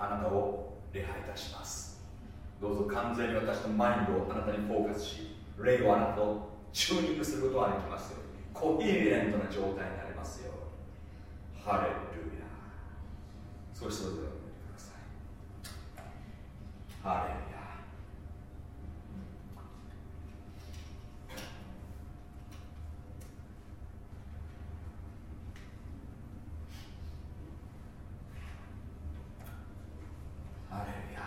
あなたを礼拝いたします。どうぞ完全に私のマインドをあなたにフォーカスし霊をあなたとチューニングすることができますようにコヒーレントな状態になりますように。ハレルヤそしてそれぞれ読んでください。ハレルヤ Hallelujah.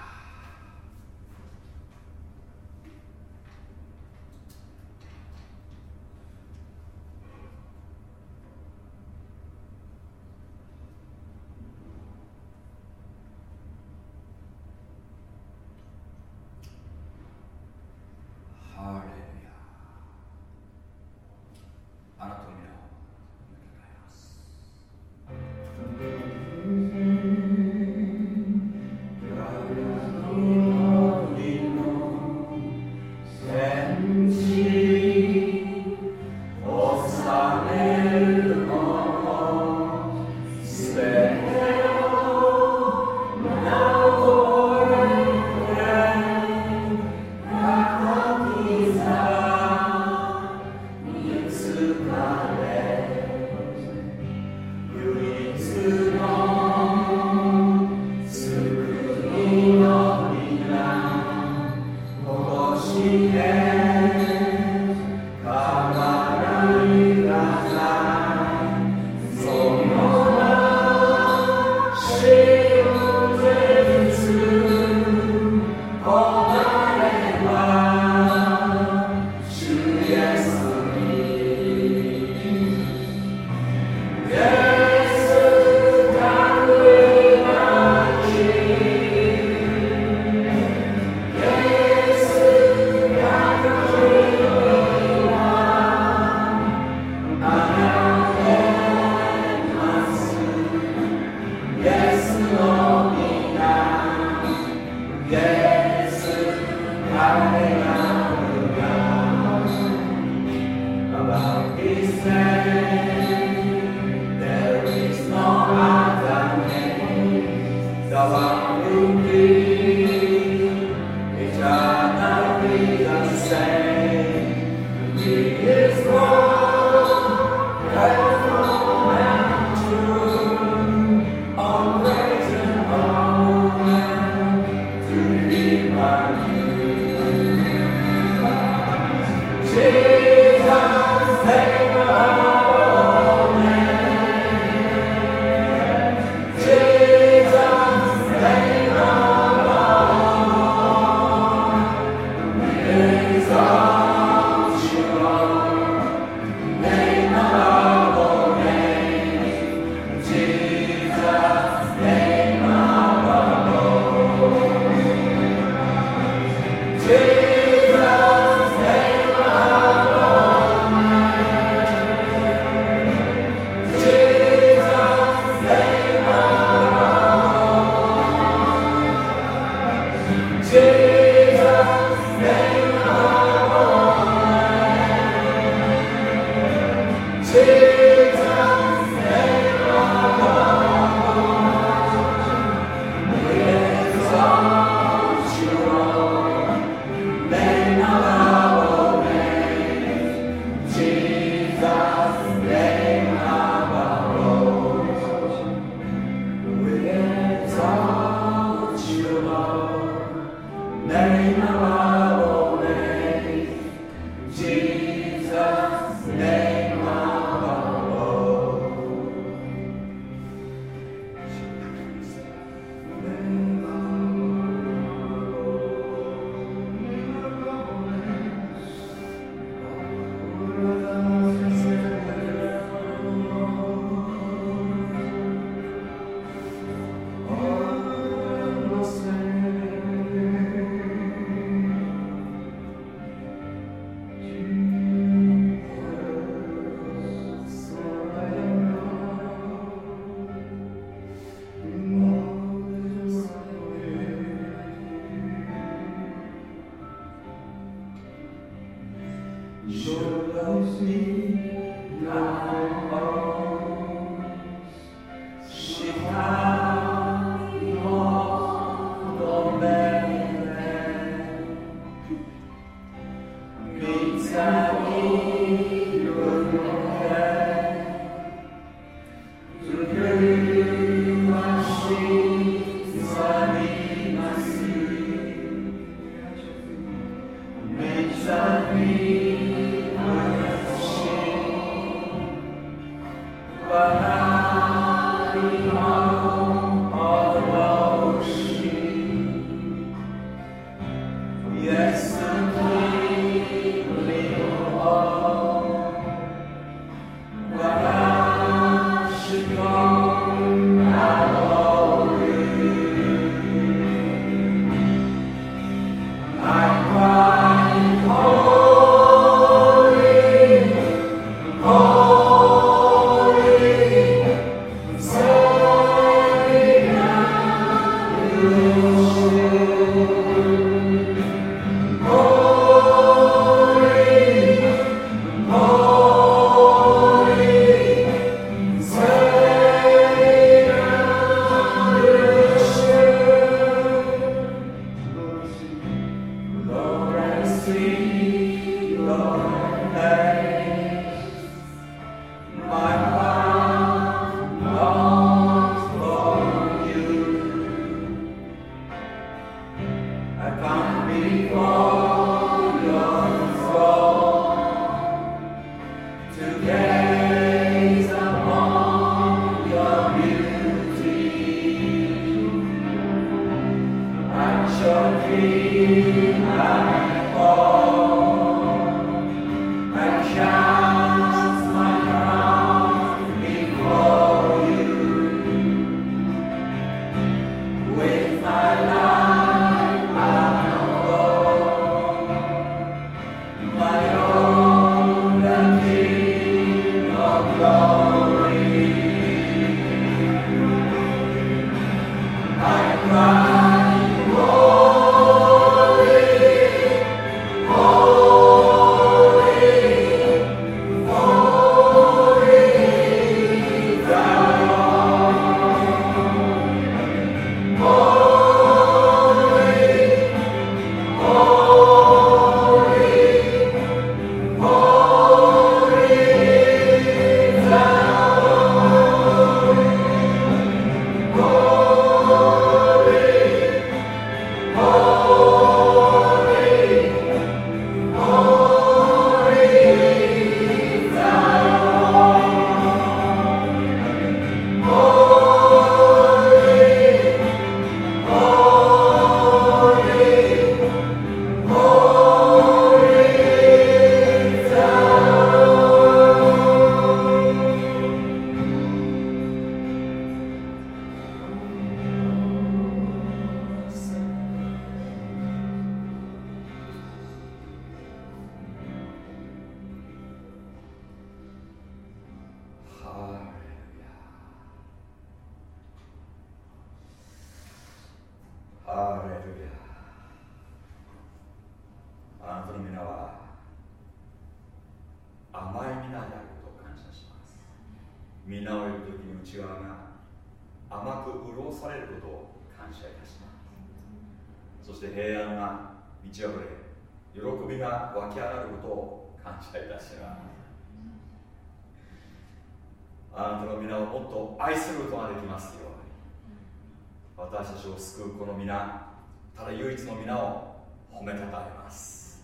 ちを救うこの皆ただ唯一の皆を褒めたたえます。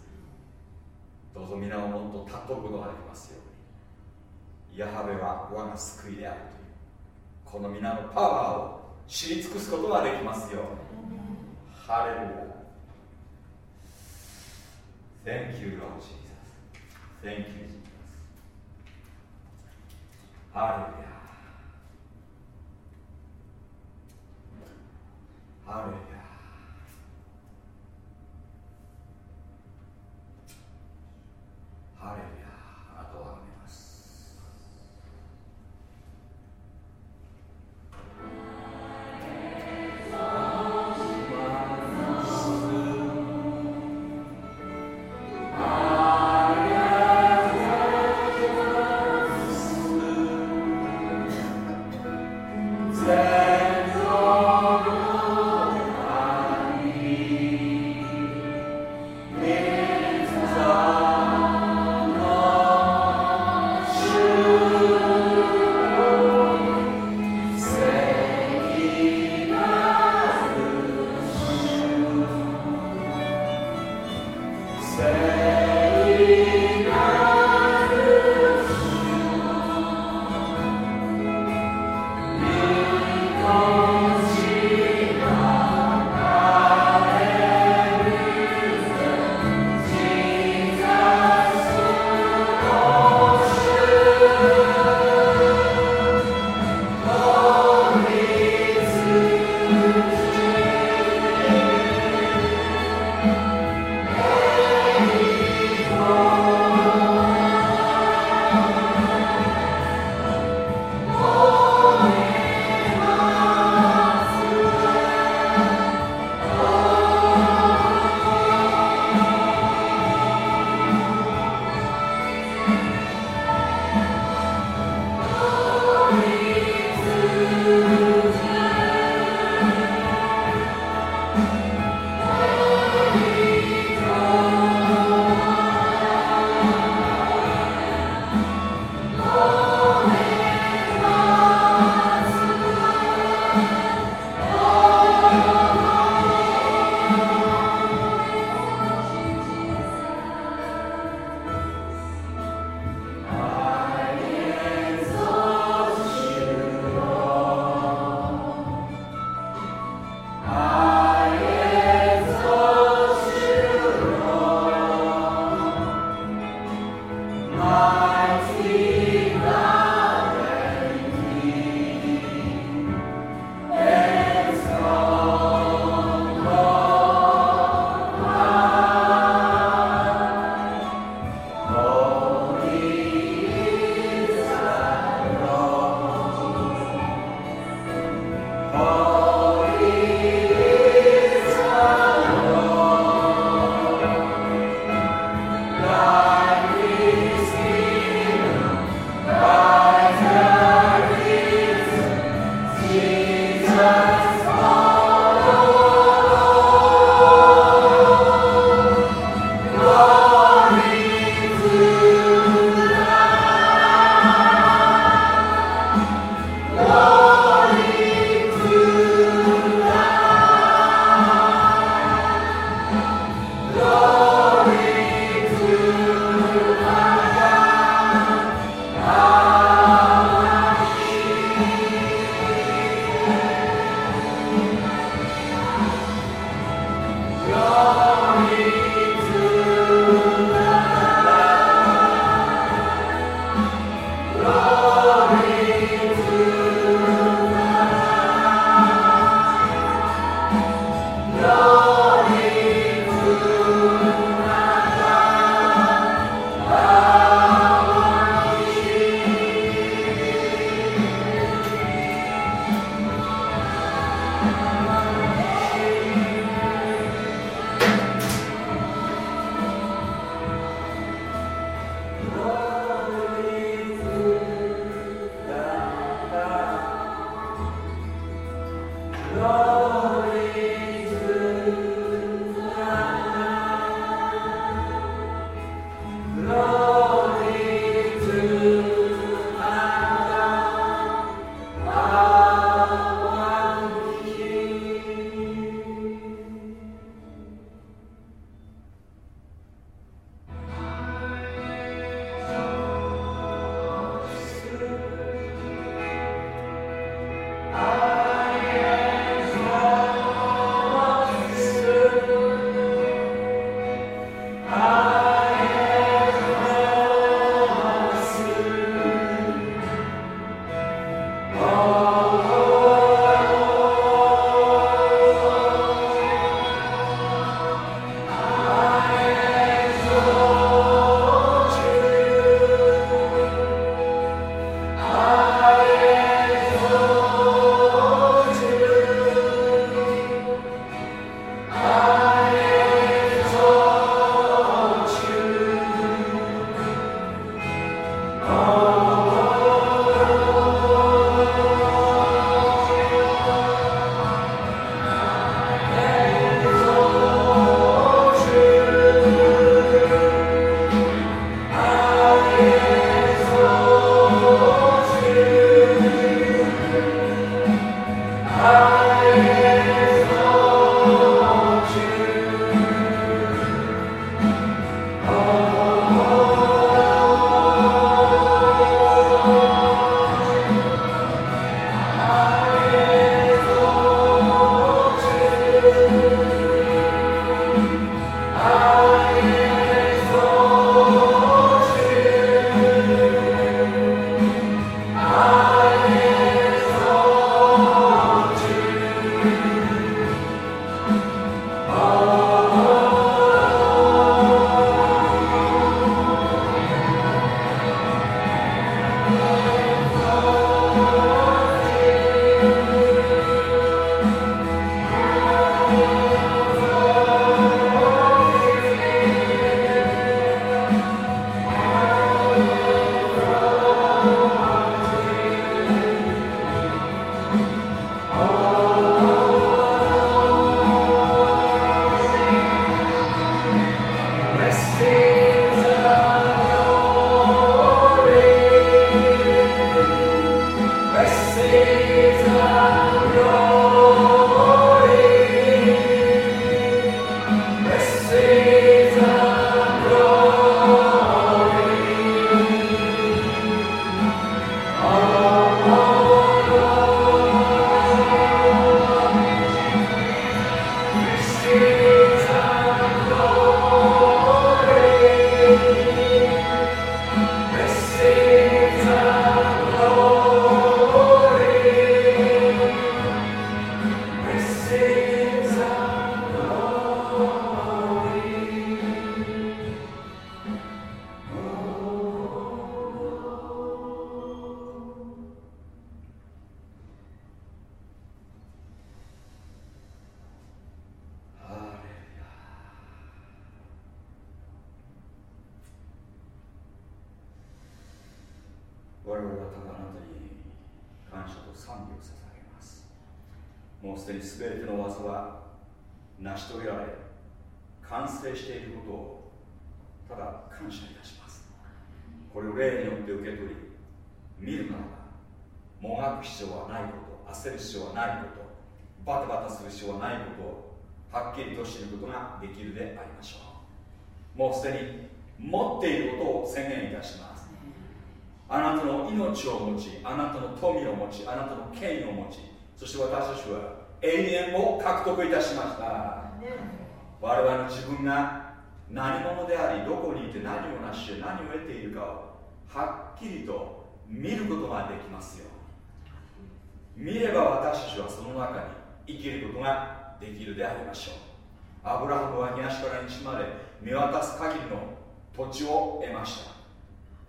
どうぞ皆をもっと尊ぶことができますように。ヤハベは我が救いであるというこの皆のパワーを知り尽くすことができますように。ハレルヤ。Thank you, Lord Jesus. Thank you, Jesus.Harriel. あれと知ることができるでありましょう。もうすでに持っていることを宣言いたします。あなたの命を持ちあなたの富を持ちあなたの権威を持ちそして私たちは永遠を獲得いたしました。我々の自分が何者でありどこにいて何を成して何を得ているかをはっきりと見ることができますよ。見れば私たちはその中に生きることができるでありましょう。アブラハムは東から西まで見渡す限りの土地を得ました。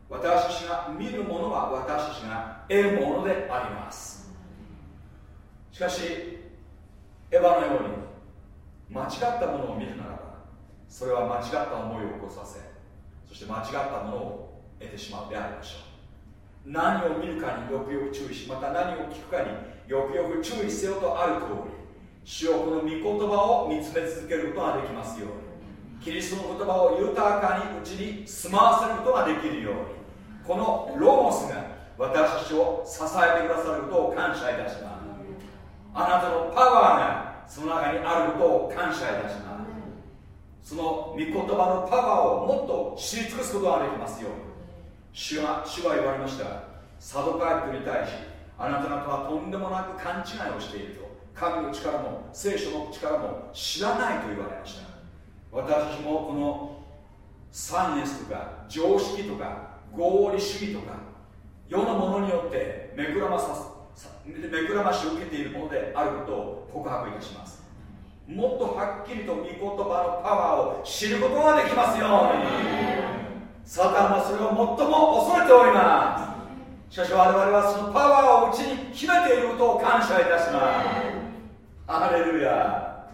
私たちが見るものは私たちが得るものであります。しかしエヴァのように間違ったものを見るならばそれは間違った思いを起こさせそして間違ったものを得てしまうでありましょう。何を見るかによくよく注意しまた何を聞くかによくよく注意せよとある通り主よこの御言葉を見つめ続けることができますように。キリストの言葉を豊かにうちに住まわせることができるように。このロゴスが私たちを支えてくださることを感謝いたします。あなたのパワーがその中にあることを感謝いたします。その御言葉のパワーをもっと知り尽くすことができますように。主は主は言われました。サドカイトに対しあなた方はとんでもなく勘違いをしていると。神の力も聖書の力も知らないと言われました。私もこのサイエンスとか常識とか合理主義とか世のものによってめくらまさめくらましを受けているものであることを告白いたします。もっとはっきりと御言葉のパワーを知ることができますように。サタンはそれを最も恐れております。しかし我々はそのパワーをうちに秘めていることを感謝いたします。ハレルヤ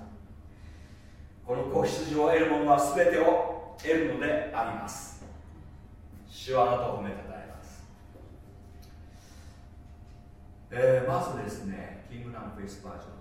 この子羊を得る者は全てを得るのであります。主はあなたを褒めたたえます、えー、まずですねキングダムフェイスバージョン。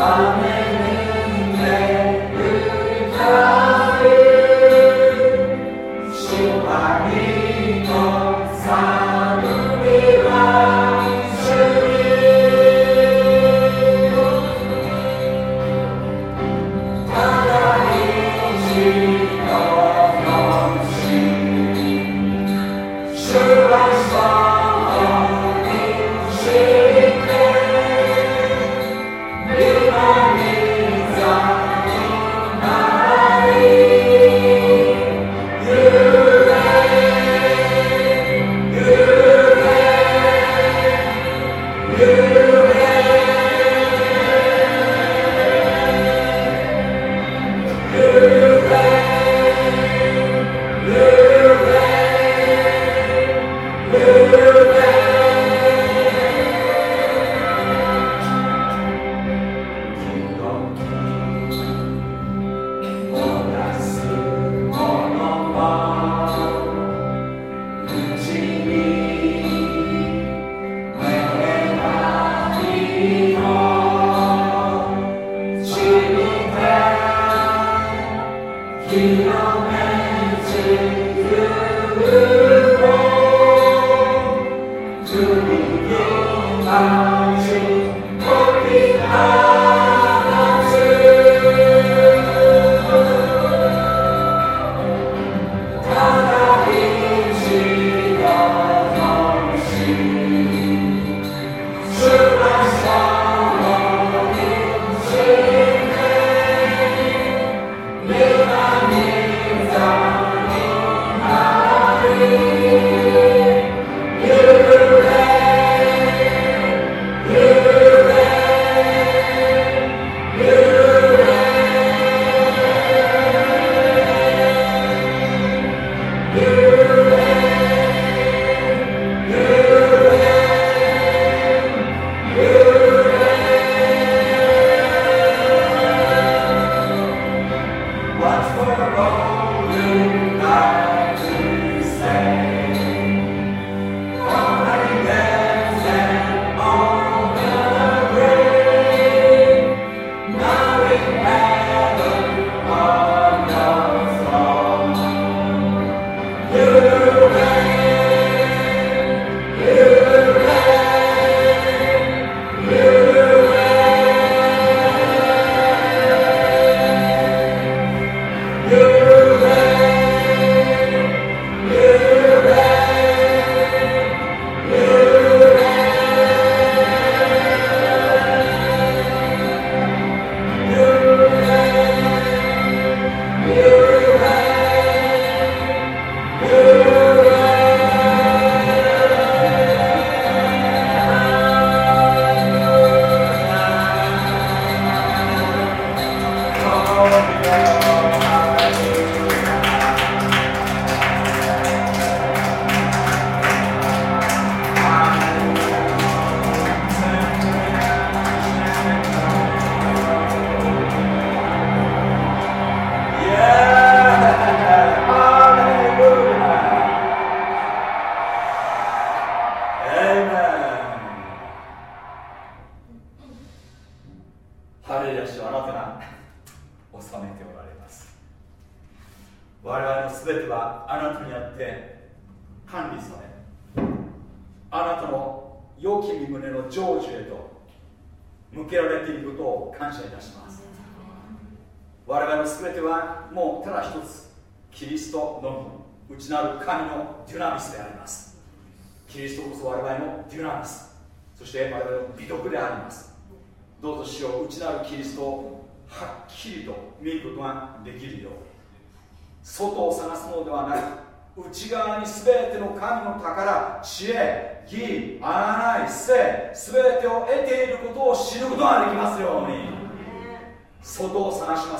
Amen.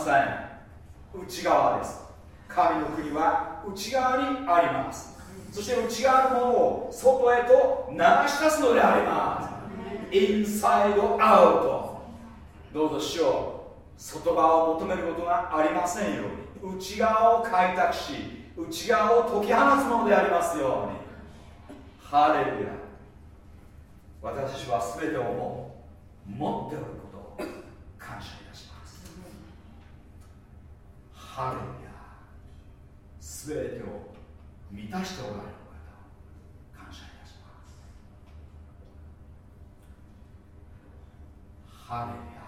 さん内側です。神の国は内側にあります。そして内側のものを外へと流し出すのであります。インサイドアウト。どうぞ師匠外側を求めることがありませんように。内側を開拓し内側を解き放つものでありますように。ハレルヤ。私は全てをも持っておるハレルヤ全てを満たしておられる方を感謝いたします。ハレルヤ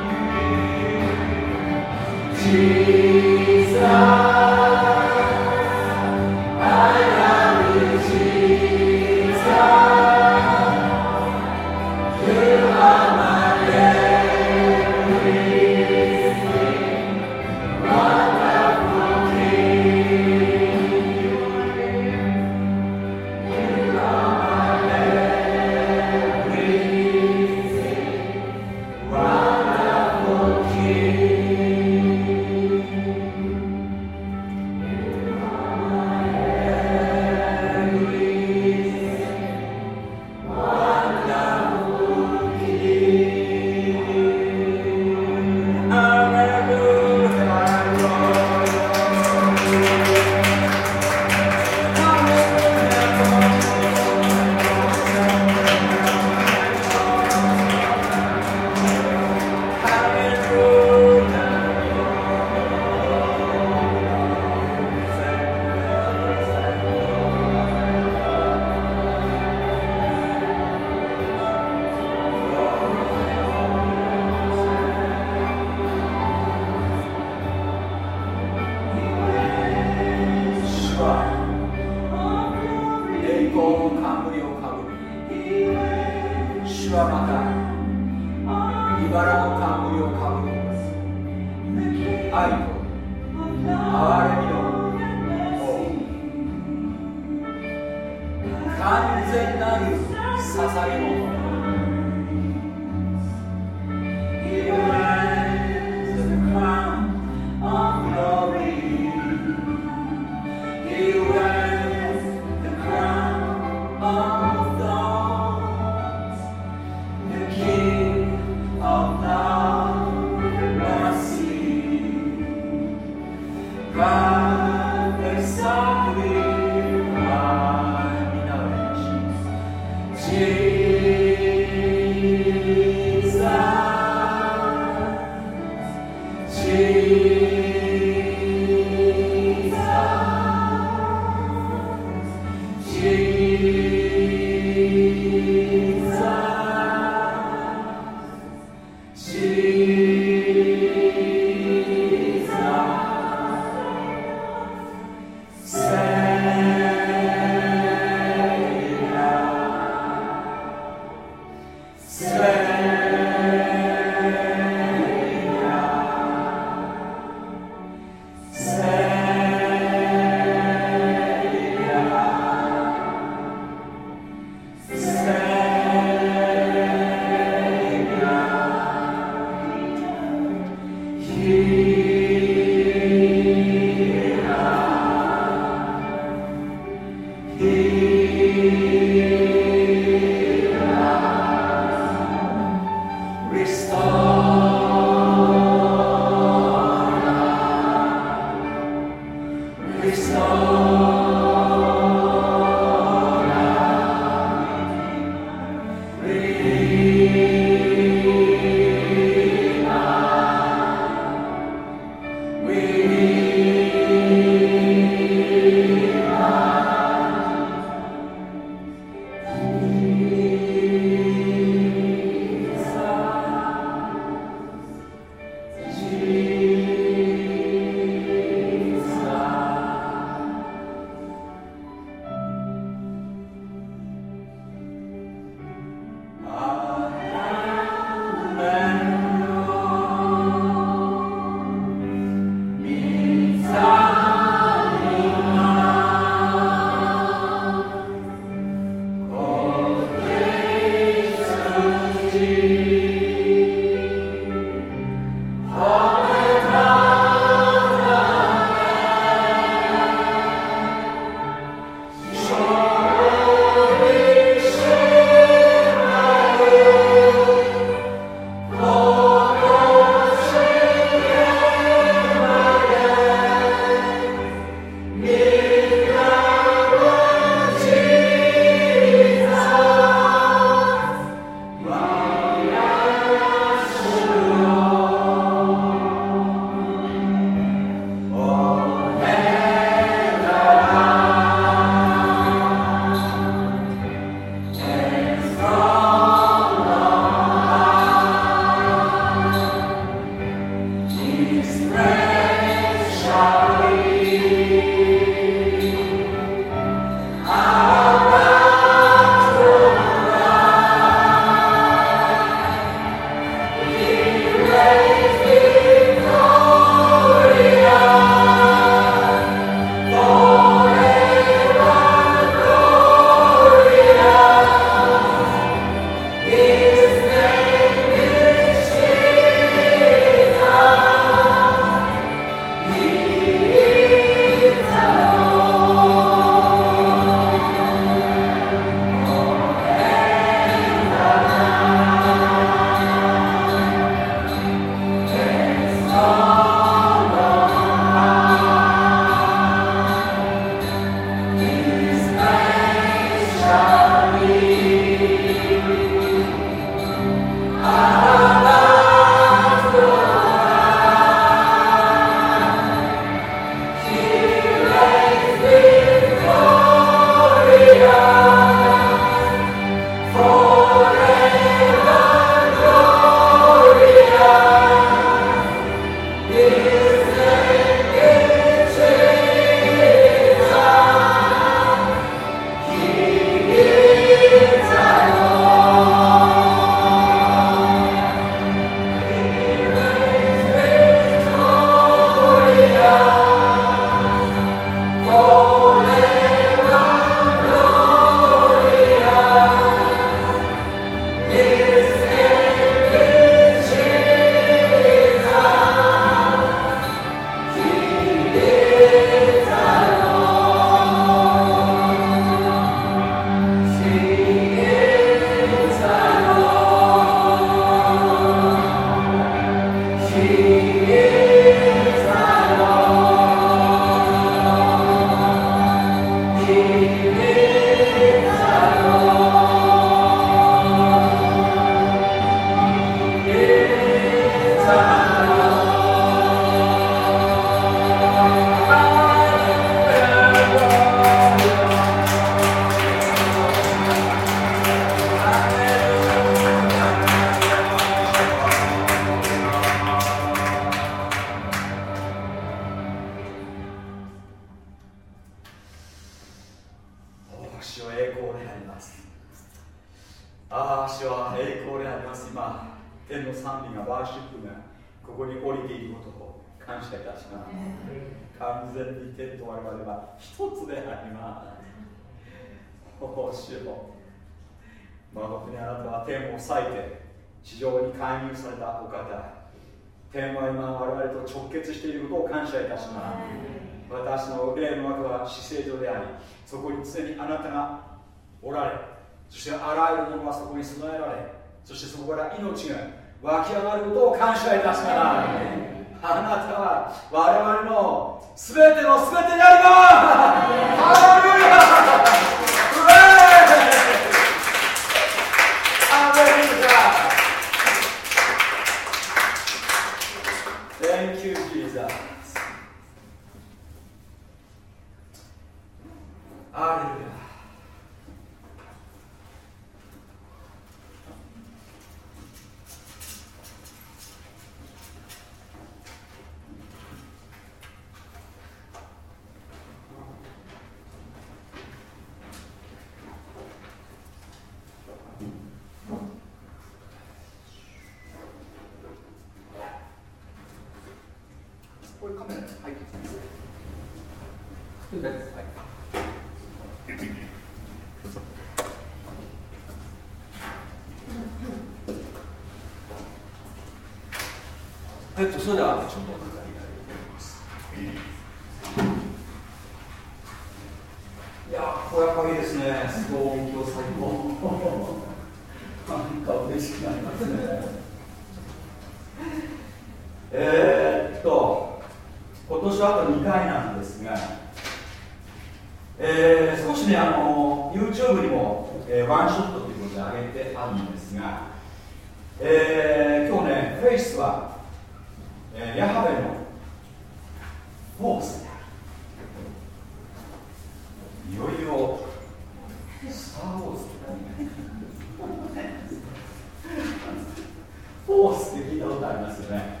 スって聞いたことありますよね。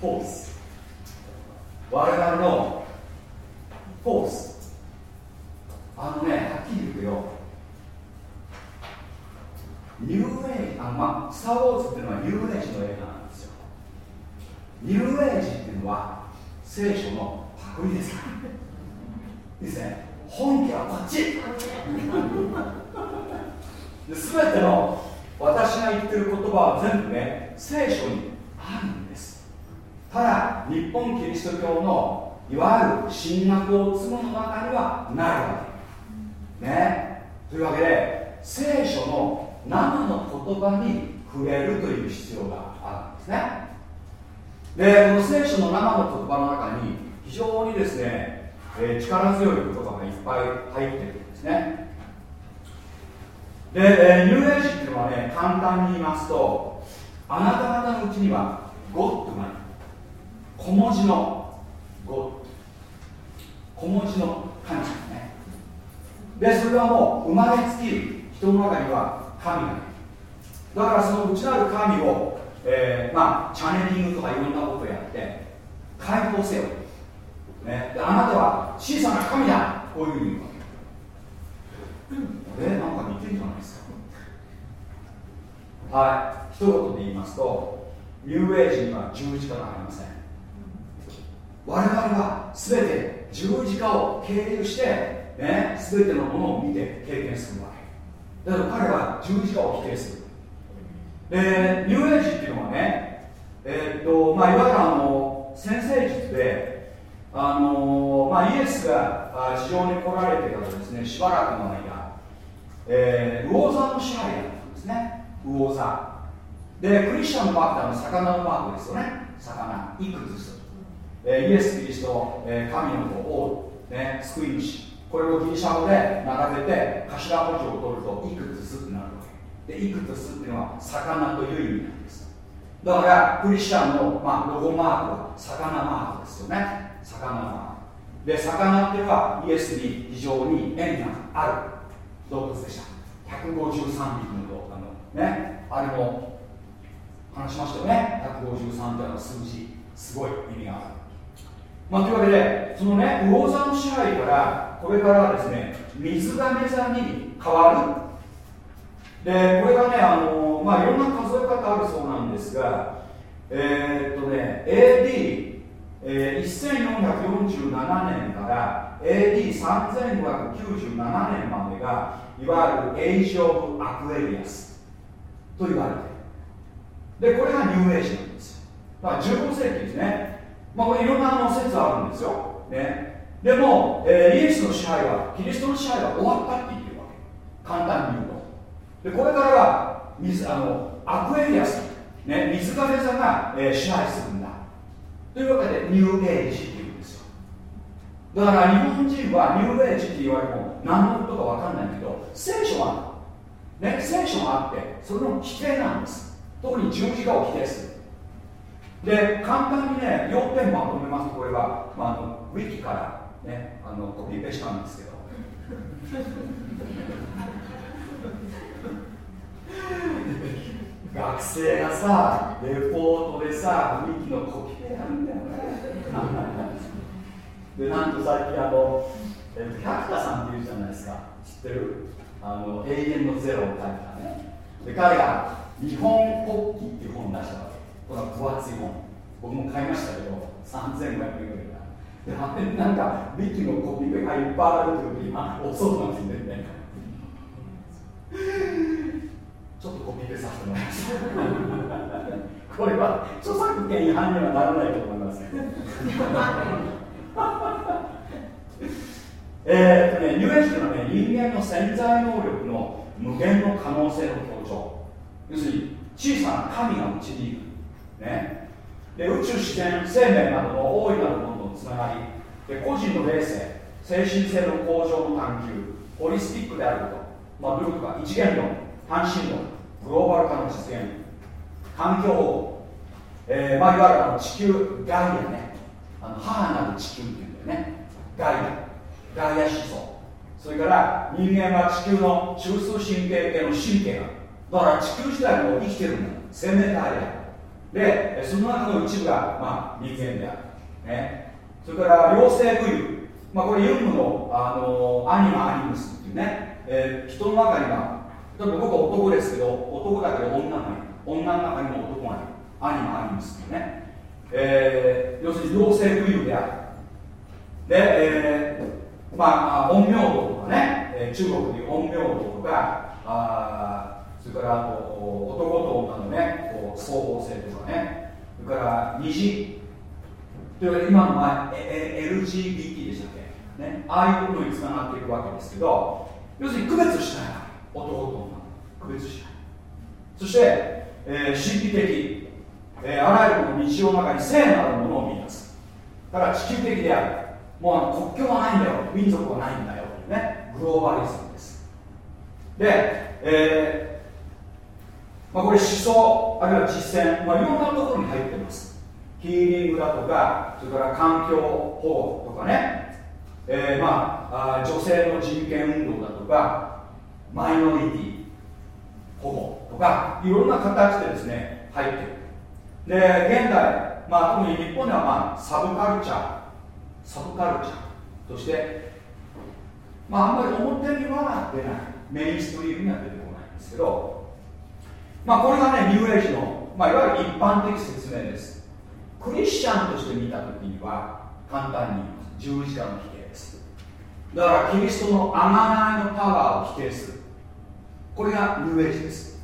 フォース我々のフォースあのねはっきり言うとよニューエイジあまあスター・ウォーズっていうのはニューエイジの映画なんですよ。ニューエイジっていうのは聖書のパクリです。からですね。本家はこっち。で全ての私が言ってる言葉は全部ね聖書にあるんです。ただ日本キリスト教のいわゆる神学を積むの中にはないわけ。ね。というわけで聖書の生の言葉に触れるという必要があるんですね。でこの聖書の生の言葉の中に非常にですね、え力強い言葉がいっぱい入ってるんですね。で、えーニューエイジっていうのはね簡単に言いますとあなた方のうちにはゴッドがいる。小文字のゴッド。小文字の神様ね。でそれはもう生まれつき人の中には神がいる。だからその内なる神を、えーまあチャネリングとかいろんなことをやって解放せよ、ね、あなたは小さな神だ。こういうふうに言うわけ。え、なんか似てるじゃないですか。はい。一言で言いますとニューエイジには十字架がありません。我々は全て十字架を経由して、ね、全てのものを見て経験するわけ。だから彼は十字架を否定する。でニューエイジっていうのはねえーっとまあいわゆるあの先生術であのまあ、イエスがあ地上に来られてからですねしばらくの間、えー、魚座の支配だったんですね。魚座。でクリスチャンのマークってあの魚のマークですよね。魚。イクズス、えーイエス・キリスト、えー神の子王、ね、救い主。これをギリシャ語で並べて頭文字を取るとイクズスってなるわけ。でイクズスっていうのは魚という意味なんです。だからクリスチャンの、まあ、ロゴマークは魚マークですよね。魚マーク。で魚っていうのはイエスに非常に縁がある。動物でした。153匹のあのねあれも話しましたよね。153ってあの数字。すごい意味がある。まあ、というわけで、そのね、魚座の支配から、これからはですね、水亀座に変わる。でこれがねあの、まあ、いろんな数え方あるそうなんですがえー、っとね AD、えー、1447年から AD3597 年までがいわゆる Age of Aquarius と言われている。でこれがニューエイジなんです。だから15世紀ですね。まあこれいろんなの説あるんですよ、ね、でも、えー、イエスの支配はキリストの支配は終わったって言ってるわけ。簡単に言うと。でこれからは水あのアクエリアス、ね、水壁座が、えー、支配するんだ。というわけでニューエイジっていうんですよ。だから日本人はニューエイジって言われても何のことか分かんないけど聖書はね聖書があってそれの否定なんです。特に十字架を否定する。で簡単にね要点まとめますとこれは、まあ、あのウィキからねあのコピペしたんですけど。学生がさレポートでさウィキのコピペやるんだよね。でなんと最近あの、百田さんっていうじゃないですか。知ってる？あの永遠のゼロを書いたね。で彼が日本国旗っていう本出したわけ。これは分厚い本。僕も買いましたけど3500円ぐらいであれなんかビキのコピーがいっぱいあるという今おそうなんですね。ちょっとコピペさせてもらいました これは著作権違反にはならないと思います えっとね、ニューエイジというのはね、人間の潜在能力の無限の可能性の強調。要するに、小さな神がうちにいる。ね。で、宇宙自然、生命などの大いなるものとつながり、で個人の霊性、精神性の向上の探求、ホリスティックであること、まあ、どういうことか、一元論、単身論、グローバル化の実現、環境保護、えーまあ、いわゆるあの地球、ガイアね、あの母なる地球っていうんだよね。ガイアガイア思想。それから人間は地球の中枢神経系の神経がだから地球自体も生きてるんだ生命体ででその中の一部が、まあ、人間である、ね、それから両性具有、まあ、これユングのあのアニマ・アニムスっていうね、えー、人の中には例えば僕は男ですけど男だけど女がいる。女の中にも男がいる。アニマ・アニムスっていうね、えー、要するに両性具有である。で、えー、まあ陰陽道とかね、えー、中国でいう陰陽道とかあそれからあと男と女のねこう双方性とかね。それから虹というわけで今の前、え LGBT でしたっけ、ね、ああいうことにつながっていくわけですけど要するに区別しない。男と女区別しないそして、えー、神秘的、えー、あらゆる日常の中に聖なるものを見出す。だから地球的である。もうあの国境はないんだよ。民族はないんだよ。ね。グローバリズムです。で、えーまあ、これ思想あるいは実践、まあ、いろんなところに入ってます。ヒーリングだとかそれから環境保護とかね、えー、まあ女性の人権運動だとかマイノリティ保護とかいろんな形でですね入ってる。で現代まあ特に日本ではまあサブカルチャーサブカルチャーとしてまああんまり表には出ないメインストリームには出てこないんですけどまあこれがねニューエイジの、まあ、いわゆる一般的説明です。クリスチャンとして見た時には簡単に言います。十字架の否定です。だからキリストの贖いのパワーを否定する。これがニューエイジです。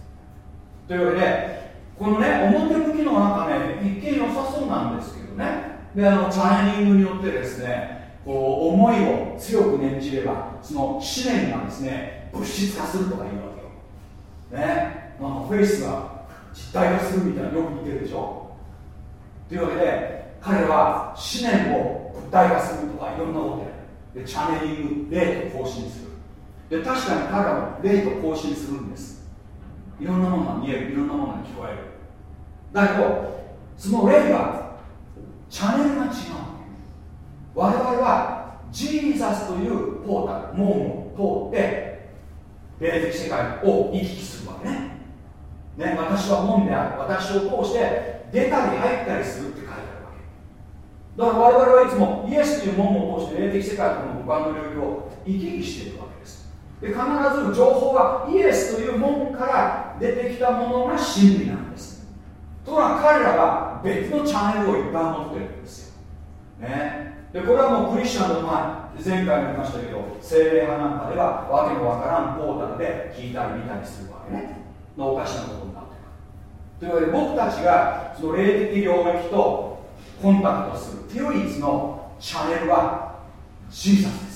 というわけでこのね表向きの中ね一見良さそうなんですけどね。であのチャイニングによってですねこう思いを強く念じればその思念がですね物質化するとかいうわけよ。ね。まあフェイスが実体化するみたいなよく言ってるでしょ。というわけで彼は思念を物体化するとかいろんなことやる。でチャネリング霊と更新する。で確かに彼らも霊と更新するんです。いろんなものが見える。いろんなものが聞こえる。だけどその霊がチャンネルが違う。我々はジーザスというポータル門を通って霊的世界を行き来するわけね。ね私は門である。私を通して出たり入ったりするって書いてあるわけ。だから我々はいつもイエスという門を通して霊的世界との他の領域を行き来しているわけです。で必ず情報はイエスというものから出てきたものが真理なんです。ところが彼らは別のチャンネルをいっぱい持ってるんですよ、ね、でこれはもうクリスチャンの前前回も言いましたけど精霊派なんかではわけのわからんポータルで聞いたり見たりするわけね。のおかしなことになってるというわけで僕たちがその霊的領域とコンタクトする唯一のチャンネルはジーザスです。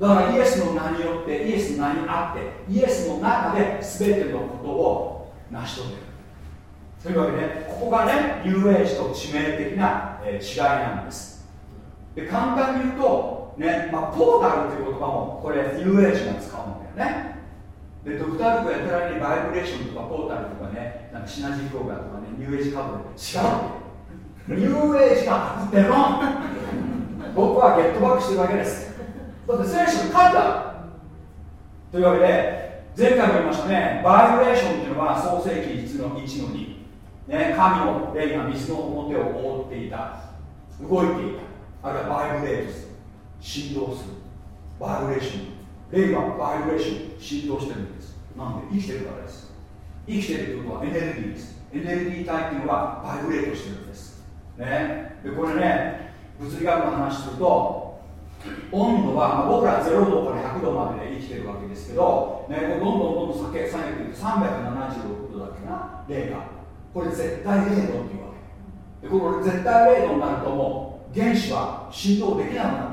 だからイエスの名によってイエスの名にあってイエスの中で全てのことを成し遂げる。というわけでここがねニューエイジと致命的な、え違いなんです。で簡単に言うとね、まあ、ポータルという言葉もこれニューエイジが使うんだよね。でドクター・ルクやたらにバイブレーションとかポータルとかねなんかシナジー効果とかねニューエイジカブル違うニューエイジがっての僕はゲットバックしてるわけです。だって聖書に書いてあるというわけで前回も言いましたね。バイブレーションっていうのは創世紀1の1の2ね、神の霊が水の表を覆っていた。動いていた。あるいはバイブレートする。振動する。バイブレーション。霊がバイブレーション振動してるんです。なんで生きてるからです。生きてるということはエネルギーです。エネルギー体っていうのはバイブレートしてるんです。ね。でこれね物理学の話すると温度は、まあ、僕ら0度から100度までで生きてるわけですけど、ね、どんどんどんどん下げ下げていく376度だっけな霊がこれ絶対0度っていうわけ。でこの絶対0度になるともう原子は振動できなくなる。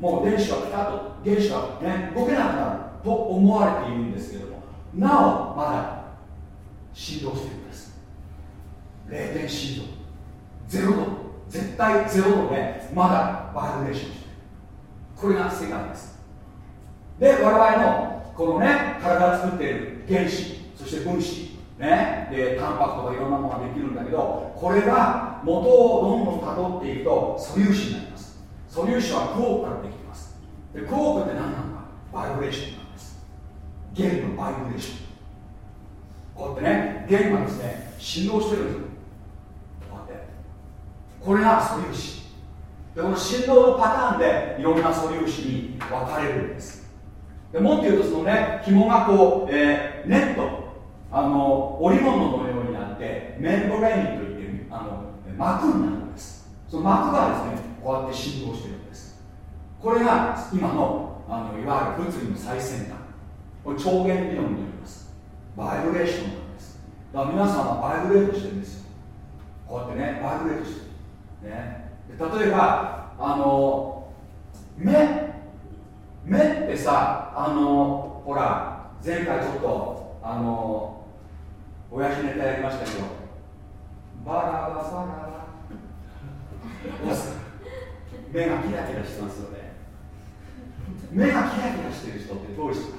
もう電子はピタッと原子は、ね、動けなくなる。と思われているんですけどもなおまだ振動しているんです。0点振動。0度。絶対0度でまだバイブレーションしてる。これが世界です。で我々のこのね体を作っている原子そして分子ね、でタンパクとかいろんなものができるんだけどこれが元をどんどんたどっていくと素粒子になります。素粒子はクォークからできます。でクォークって何なのか？バイブレーションなんです。弦のバイブレーション。こうやってね弦がですね振動してるんですよ。こうやって。これが素粒子でこの振動のパターンでいろんな素粒子に分かれるんです。でもっと言うとそのね紐がこう、えー、ネットあの織物のようになってメンブレインといってあの膜になるんです。その膜がですねこうやって振動してるんです。これが今のあのいわゆる物理の最先端。これ超弦理論になります。バイブレーションなんです。だから皆さんはバイブレートしてるんですよ。こうやってねバイブレートしてる、ね、例えばあの目目ってさあのほら前回ちょっとあの親父ネタやりましたけどバラバサラ。目がキラキラしてますよね。目がキラキラしてる人ってどういう人か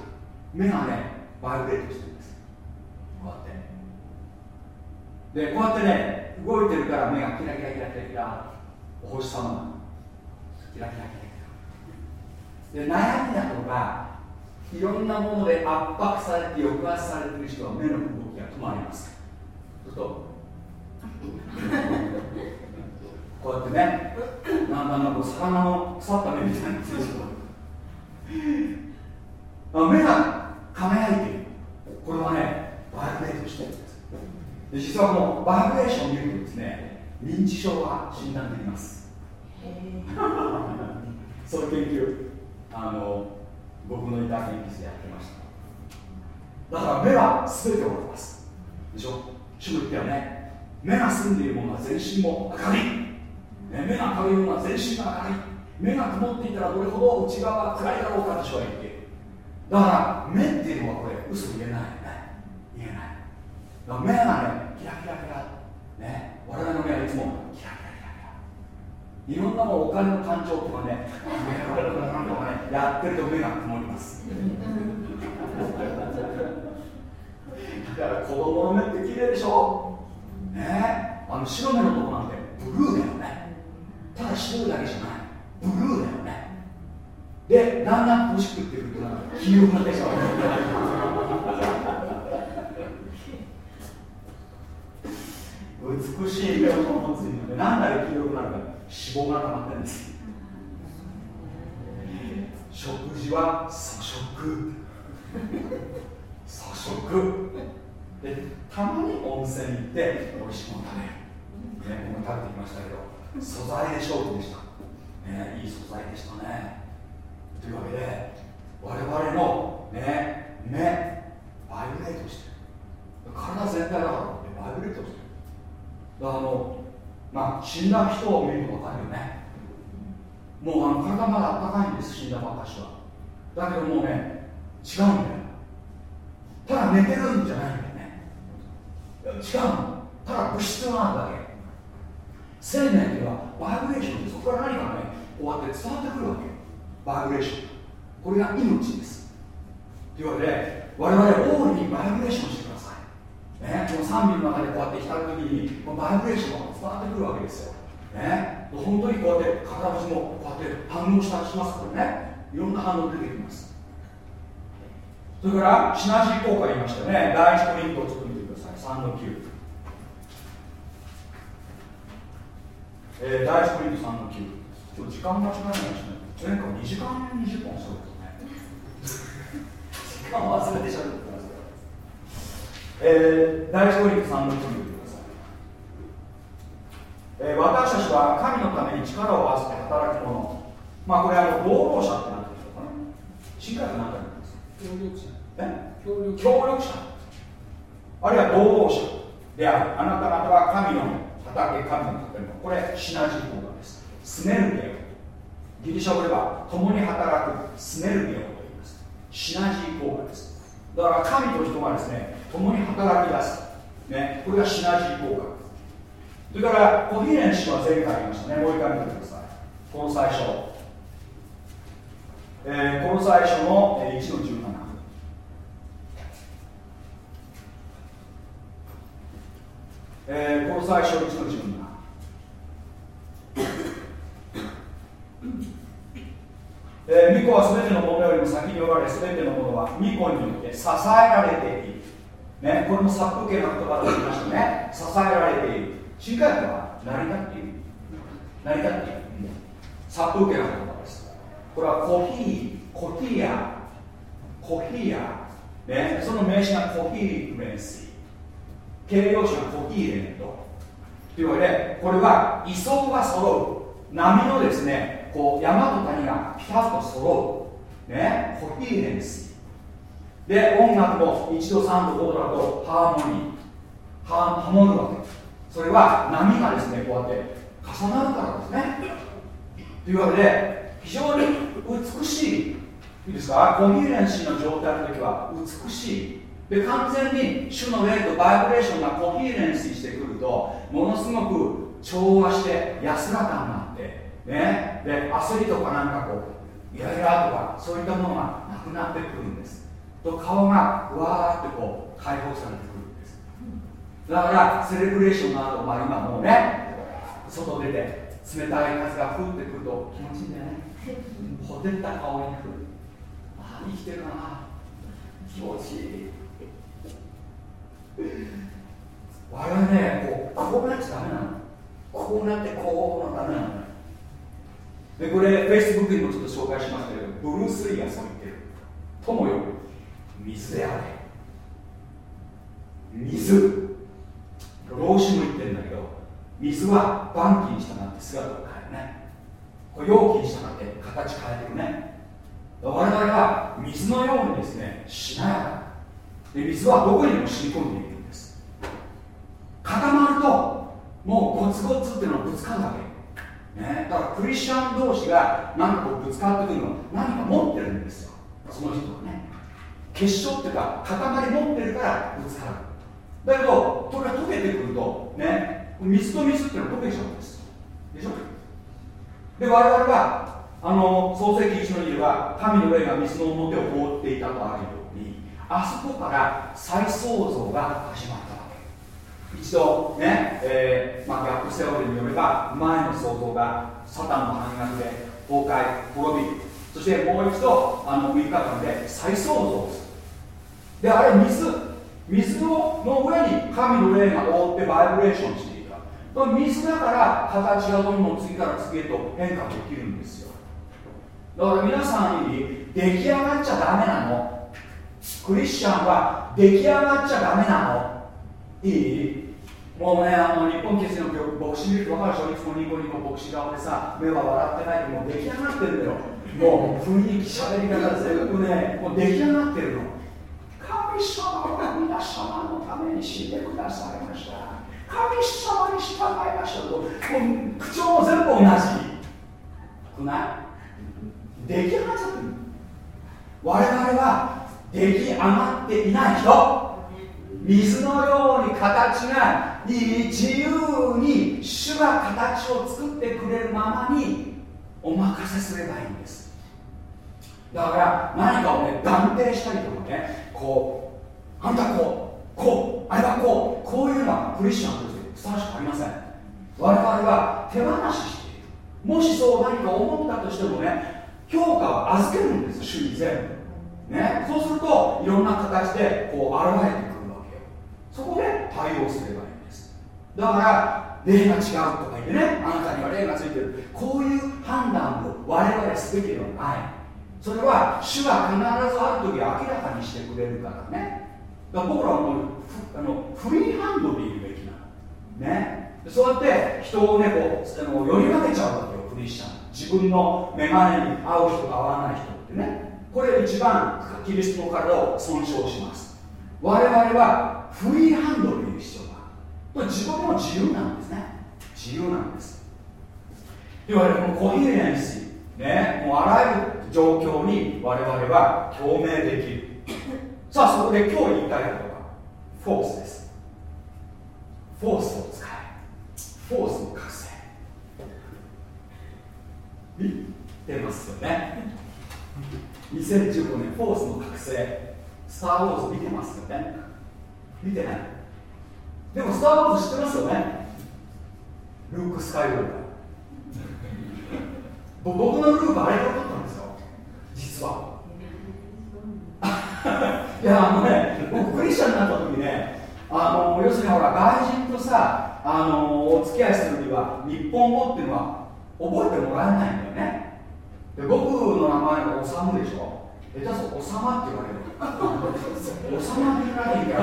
目がねバイブレートしてるんです。こうやって。でこうやってね動いてるから目がキラキラキラキラキラお星様がキラキラキラキラで悩みだとかいろんなもので圧迫されて抑圧されてる人は目の動きが止まります。するとこうやってねなんだんだんこう魚の腐った目みたいになってる目が輝いている。これはねバイブレートしてるんです。実はこのバイブレーションを見るとですね認知症が診断できます。そういう研究あの僕のいた研究室でやってました。だから目は全てを持ってます。でしょ？主も言ったよね目が澄んでいるものは全身も明るい、ね、目が明るいものは全身が明るい。目が曇っていたらどれほど内側が暗いだろうかと主は言っているだから目っていうのはこれ嘘言えないよね。言えない。だから目がねキラキラキラ。ね我々の目はいつもキラキラいろんなもんお金の感情とかね やってると目が曇ります。だから子供の目って綺麗でしょ？ね？あの白目のとこなんてブルーだよね。ただ白いだけじゃない。ブルーだよね。でだんだん欲しくってくると黄色くなってきちゃう美しい目を持つのでなんで黄色くなるか。脂肪が溜まってるんです。食事は粗食。粗食。でたまに温泉行って美味しいもの食べる、ね、僕も食べてきましたけど素材で勝負でした、ね、いい素材でしたね。というわけで我々のね目バイブレートしてる。体全体だからバイブレートしてる。あのまあ死んだ人を見ると分かるよね。もうあの体まだあったかいんです死んだ証は。だけどもうね違うんだよ。ただ寝てるんじゃないんだよね。違うの。ただ物質があるだけ。生命っていうのはバイブレーションでそこから何かねこうやって伝わってくるわけよ。バイブレーション。これが命です。というわけで我々は大いにバイブレーションしてください。ね、この賛美の中でこうやって浸るときにこのバイブレーションが伝わってくるわけですよ、ね、本当にこうやって体中もこうやって反応したりしますからね。いろんな反応出てきます。それからシナジー効果言いましたね。第一ポイントをちょっと見てください。3の9えー、第一ポイント3の9ちょっと時間間違いないですね。前回2時間20本そうですね。時間忘れてしゃべってくださいえー、第一ポイント3の9見てください、えー、私たちは神のために力を合わせて働く者まあこれは労働者ってなってるでしょうかね。しっかりと何か協力者。協力協力者。あるいは労働者。である。あなた方は神の畑神の建物これシナジー効果です。スネルゲオ。ギリシャ語では共に働くスネルゲオと言います。シナジー効果です。だから神と人がですね共に働き出す、ね、これがシナジー効果。それからコヒレン氏は前回言いましたね。もう一回見てください。この最初。えー、この最初の、1の17えー、この最初1の17えー、巫女は全てのものよりも先におられ全てのものは巫女によって支えられている、ね、これも殺風景な言葉で言いましたね。支えられている。新海訳は成り立っている。成り立っている。殺風景な言葉です。これはコヒーコティアコヒア、ね、その名詞がコヒークレンシー形容詞がコヒーレントというわけでこれは位相が揃う。波のですねこう山と谷がピタッと揃う。ねコヒーレンシーで音楽も1度3度5度だとハーモニーハハモるわけそれは波がですねこうやって重なるからですね。というわけで非常に美しいいいですかコヒーレンシーの状態の時は美しい。で完全に主の霊とバイブレーションがコヒーレンシーしてくるとものすごく調和して安らかになってね。で焦りとかなんかこうイライラとかそういったものがなくなってくるんです。と顔がわーってこう解放されてくるんです。だからセレブレーションの後、まあ、今もうね外出て冷たい風が吹ってくると気持ちいいんだよね。ほてった顔になる生きてるな。気持ちいい。我々ねこうこうなっちゃダメなの。こうなってこうのダメなの。でこれフェイスブックにもちょっと紹介しましたけどブルース・リーがそう言ってる。友よ。水であれ水。老子も言ってるんだけど水は晩期に従って姿を変えるねこれ容器に従って形変えてるね我々は水のようにですねしなやか。で水はどこにも染み込んでいるんです。固まるともうゴツゴツっていうのはぶつかるわけ、ね、だからクリスチャン同士が何かこうぶつかってくるのは何か持ってるんですよ。その人はね。結晶っていうか塊持ってるからぶつかるだけどそれが溶けてくるとね水と水っていうのは溶けちゃうんです。でしょ？で我々はあの創世記1の2では神の霊が水の表を覆っていたとあるようにあそこから再創造が始まったわけ。一度ね、えーまあ、ギャップセオリーによれば前の創造がサタンの反逆で崩壊滅びそしてもう一度あの3日間で再創造する。であれ水水のの上に神の霊が覆ってバイブレーションしていた。水だから形がどんどん次から次へと変化できるんですよ。だから皆さんに出来上がっちゃダメなの。クリスチャンは出来上がっちゃダメなの。いい？もうねあの日本決の牧師見ると分かるでしょいつもニコニコ牧師顔でさ目は笑ってないけどもう出来上がってるんだよ。もう雰囲気しゃべり方全部ねもう出来上がってるの。神様は皆様のために死んでくださいました。神様に従いましょう。ともう口調も全部同じ。くない。出来上がっちゃってる我々は出来上がっていない人。水のように形が自由に主が形を作ってくれるままにお任せすればいいんです。だから何かをね断定したりとかねこうあんたこうこうあれはこうこういうのはクリスチャンとしてふさわしくありません。我々は手放ししている。もしそう何か思ったとしてもね評価は預けるんです主に全部。ね。そうするといろんな形でこう現れてくるわけよ。そこで対応すればいいんです。だから霊が違うとか言ってねあなたには霊がついてる。こういう判断を我々すべきではない。それは主が必ずある時明らかにしてくれるからね。だから僕らはもうあのフリーハンドでいるべきなの。ね。そうやって人をねこうあの寄り分けちゃうわけよクリスチャン。自分の眼鏡に合う人と合わない人ってね。これ一番キリストの体を損傷します。我々はフリーハンドルいう必要が自分も自由なんですね。自由なんです。いわゆるこのコンフィデンスね。もうあらゆる状況に我々は共鳴できる。さあそこで今日言いたいことはフォースです。フォースを使え。フォースの覚醒。言ってますよね。2015年フォースの覚醒。スター・ウォーズ見てますよね。見てない。でもスター・ウォーズ知ってますよね。ルーク・スカイウォーカー。僕のルークあれから撮ったんですよ。実は。いやあのね僕クリスチャンになった時ねあの要するにほら外人とさあのお付き合いするには日本語っていうのは覚えてもらえないんだよね。で僕の名前がおさむでしょ。下手すとおさまって言われる。おさまでないから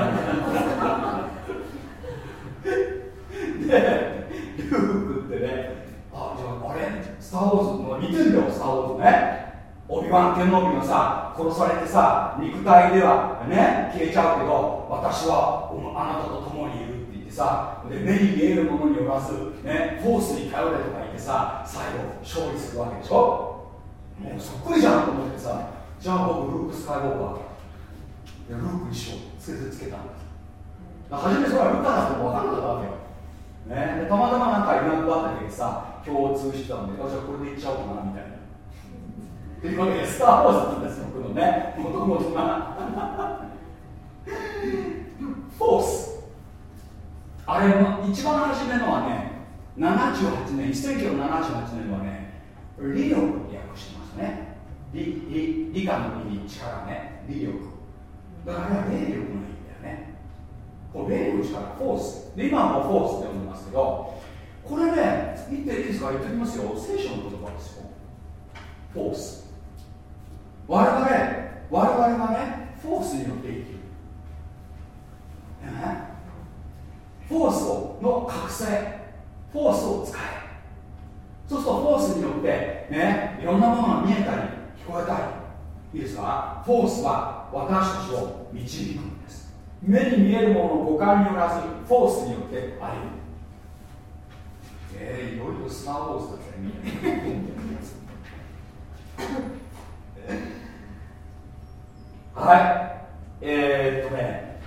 でルークってねあじゃああれ？スター・ウォーズ？の似てんだよスター・ウォーズね。オビワン天皇妃がさ殺されてさ肉体ではね消えちゃうけど私はあなたと共にいるって言ってさで目に見えるものによらず、ね、フォースに頼れとか言ってさ最後勝利するわけでしょ？もうそっくりじゃんと思ってさじゃあ僕ルーク・スカイウォーカー。ルークにしよう。つけてつけたんです初めそれはルカだと分かんなかったわけよ、ね、たまたまなんかいなくあったけどさ共通してたんでじゃあこれでいっちゃおうかなみたいな。というわけでスター・ウォーズなんです僕のね。もともとがフォース。あれ一番初めのはね78年1978年はね理力って訳してましたね。理理理科の意味力ね。理力だからあれは霊力の意味だよね。これ霊の力フォース。で今もフォースって呼んでますけどこれね言っていいですか？言っておきますよ。聖書の言葉ですよ。フォース。我々我々はねフォースによって生きる、ね、フォースをの覚醒。フォースを使え。そうするとフォースによってねいろんなものが見えたり聞こえたいいですか？フォースは私たちを導くんです。目に見えるものの五感によらずフォースによって歩むえー、いろいろスター・ウォーズだったねはい。えー、っとね。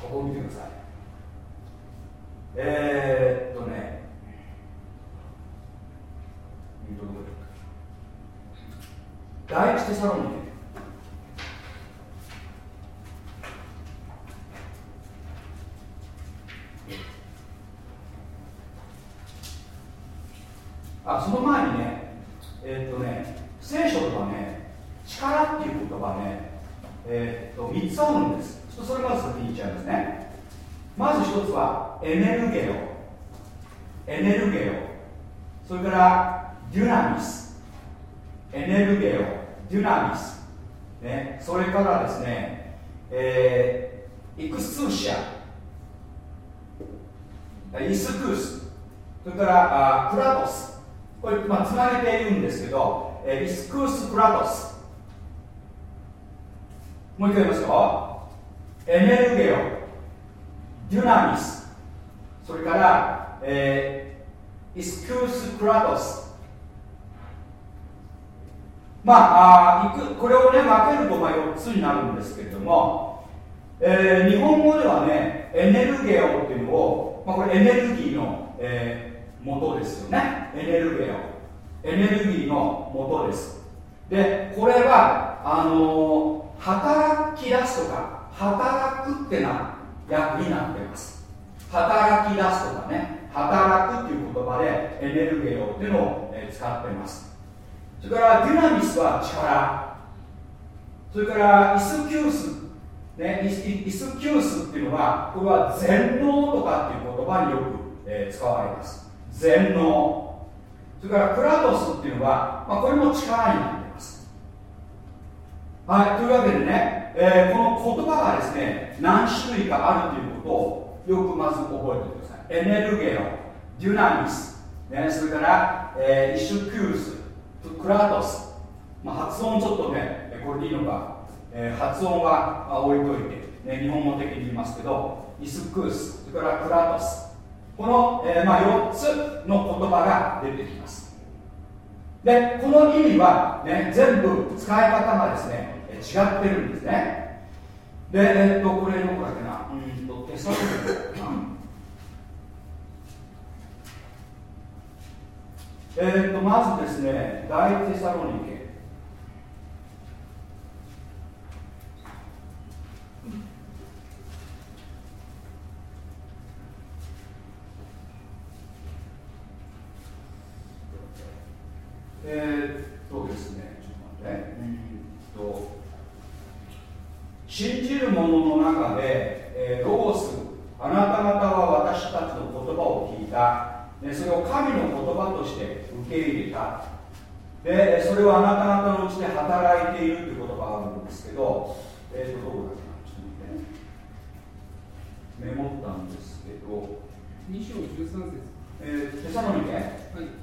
ここを見てください。えー、っとね。第一テサロニケ。あその前にねえー、っとね聖書ではね力っていう言葉ねえー、っと3つあるんです。ちょっとそれまず先に言っちゃいますね。まず一つはエネルゲオエネルゲオそれからデュナミス。エネルゲオデュナミス。ね、それからですね、えー、イクスーシア。イスクース。それからあクラトス。これ、まあ、つなげているんですけど、えー、イスクースクラトス。もう一回言いますよ。エネルゲオ。デュナミス。それから、えー、イスクースクラトス。まああこれをね分けるとまあ4つになるんですけれども、えー、日本語ではねエネルゲオっていうのを、まあ、これエネルギーの、えー、元ですよね。エネルゲオ。エネルギーの元です。でこれはあのー、働き出すとか働くってな役になってます。働き出すとかね働くっていう言葉でエネルゲオっていうのを、使ってます。それからデュナミスは力。それからイスキュース、ね、イスイスキュースっていうのはこれは全能とかっていう言葉によく、え、使われます。全能。それからクラトスっていうのは、まあ、これも力になってますはいというわけでね、えー、この言葉がですね何種類かあるということをよくまず覚えてください。エネルゲオデュナミス、ね、それから、えー、イシュキュースクラトス、まあ、発音ちょっとねこれでいいのか、えー、発音は、置いといて、ね、日本語的に言いますけどイスクースそれからクラトス。この、えー、まあ、4つの言葉が出てきます。でこの意味は、ね、全部使い方がですね違ってるんですね。でえー、っとこれどこだっけな？うん。とテサロニえー、っとまずですね大テサロニケ。えー、っとですね、ちょっと待って、うん。と、信じる者の中で、えー、ロゴス、あなた方は私たちの言葉を聞いた、ね、それを神の言葉として受け入れた、で、それをあなた方のうちで働いているという言葉があるんですけど、えー、どこだっけな、ちょっと待ってね、メモったんですけど、2章13節。えー、テサロニケ、はい、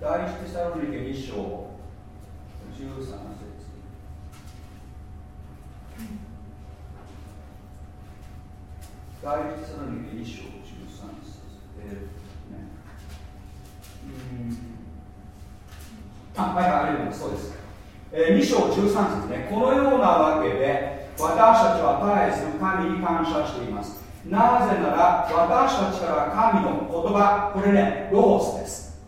第一テサロニケ2章13節第一サロニケ2章13節えー、ねうんあはいはいありそうです、えー、2章13節ねこのようなわけで私たちは絶えず神に感謝していますなぜなら私たちから神の言葉これねロゴスです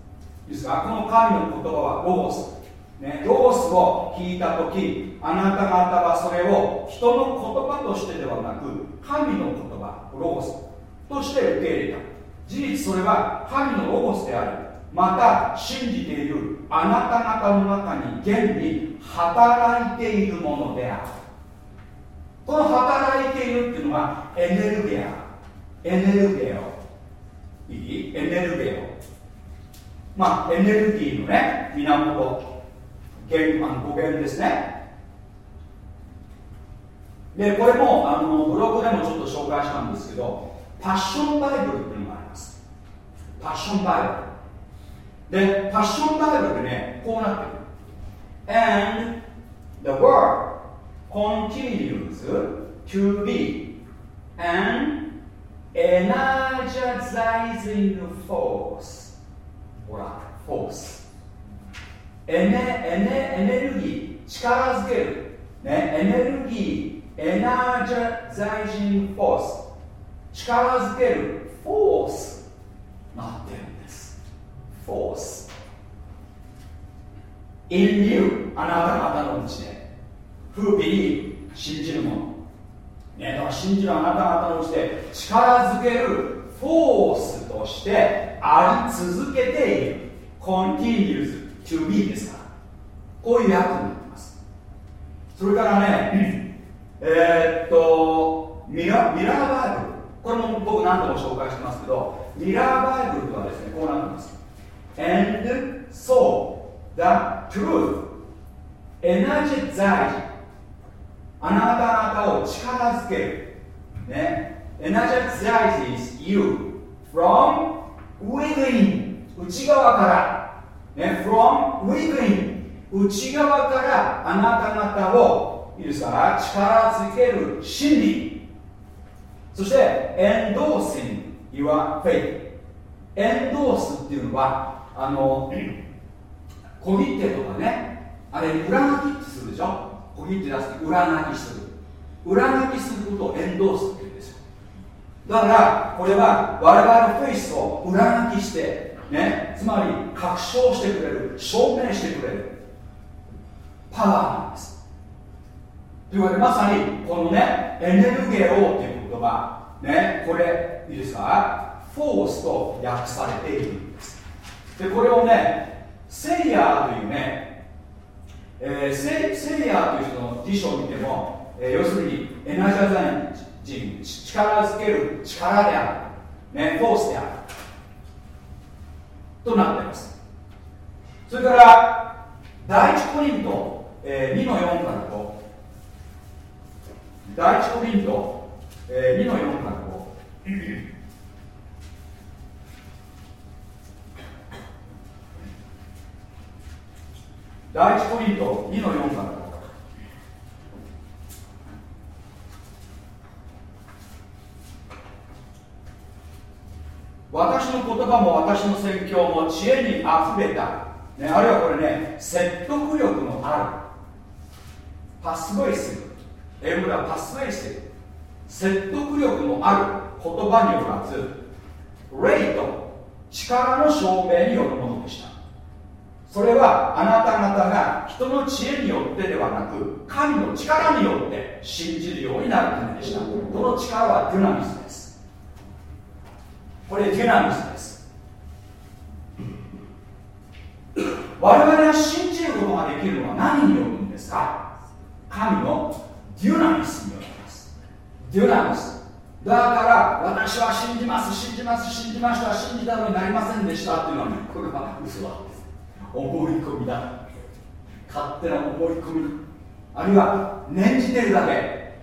いいですかこの神の言葉はロゴス、ね、ロゴスを聞いた時あなた方はそれを人の言葉としてではなく神の言葉ロゴス。として受け入れた。事実それは神のロゴスでありまた信じている。あなた方の中に現に働いているものである。この働いているっていうのはエネルゲア。エネルゲオいい？エネルゲオまあエネルギーのね源源あの語源ですね。でこれもあのブログでもちょっと紹介したんですけどパッションバイブルっていうのがあります。パッションバイブルでパッションバイブルってねこうなってる。And the world continues to be an energizing force. ほら、フォースエネエネエネルギー力づける、ね、エネルギー。エナージャザイジンフォース。力づけるフォース。なってるんです。フォース。In you あなた方のうちで。who believe 信じるもの、ね、だから信じるあなた方のうちで。力づけるフォースとしてあり続けている。continues to be ですから。こういう役になってます。それからね、えー、っとミラミラーバイブル。これも僕何度も紹介してますけどミラーバイブルとはですねこうなってます。And so the truth energize あなた方を力づける。ね。energizes you from within 内側から。ね。from within 内側からあなた方をいいですか？力づける真理。そして endorsing your faith エンドースっていうのはあの小切手とかねあれ裏書きってするでしょ？小切手出す裏書きする。裏書きすることをエンドースって言うんですよ。だからこれは我々のフェイスを裏書きしてねつまり確証してくれる証明してくれるパワーなんです。というわけでまさにこのねエネルゲオっていう言葉ねこれいいですか？フォースと訳されているんです。でこれをねセイヤーというね、えー、セセイヤーという人の辞書を見ても、えー、要するにエナジャザイン人力づける力である、ね、フォースであるとなっています。それから第一コリント、えー、2の4から5第一コリント、えー、2の4から5第一コリント2の4から私の言葉も私の宣教も知恵にあふれた、ね、あるいはこれね説得力のある。パスウェイス。英語ではパスウェイス説得力のある言葉によらずレイと力の証明によるものでした。それはあなた方が人の知恵によってではなく神の力によって信じるようになるためでした。この力はデュナミスです。これデュナミスです。我々が信じることができるのは何によるんですか？神のデュナミスによります。デュナミスだから私は信じます。信じます。信じました信じたのになりませんでしたっていうのはこれは嘘だ思い込みだ勝手な思い込みあるいは念じてるだけ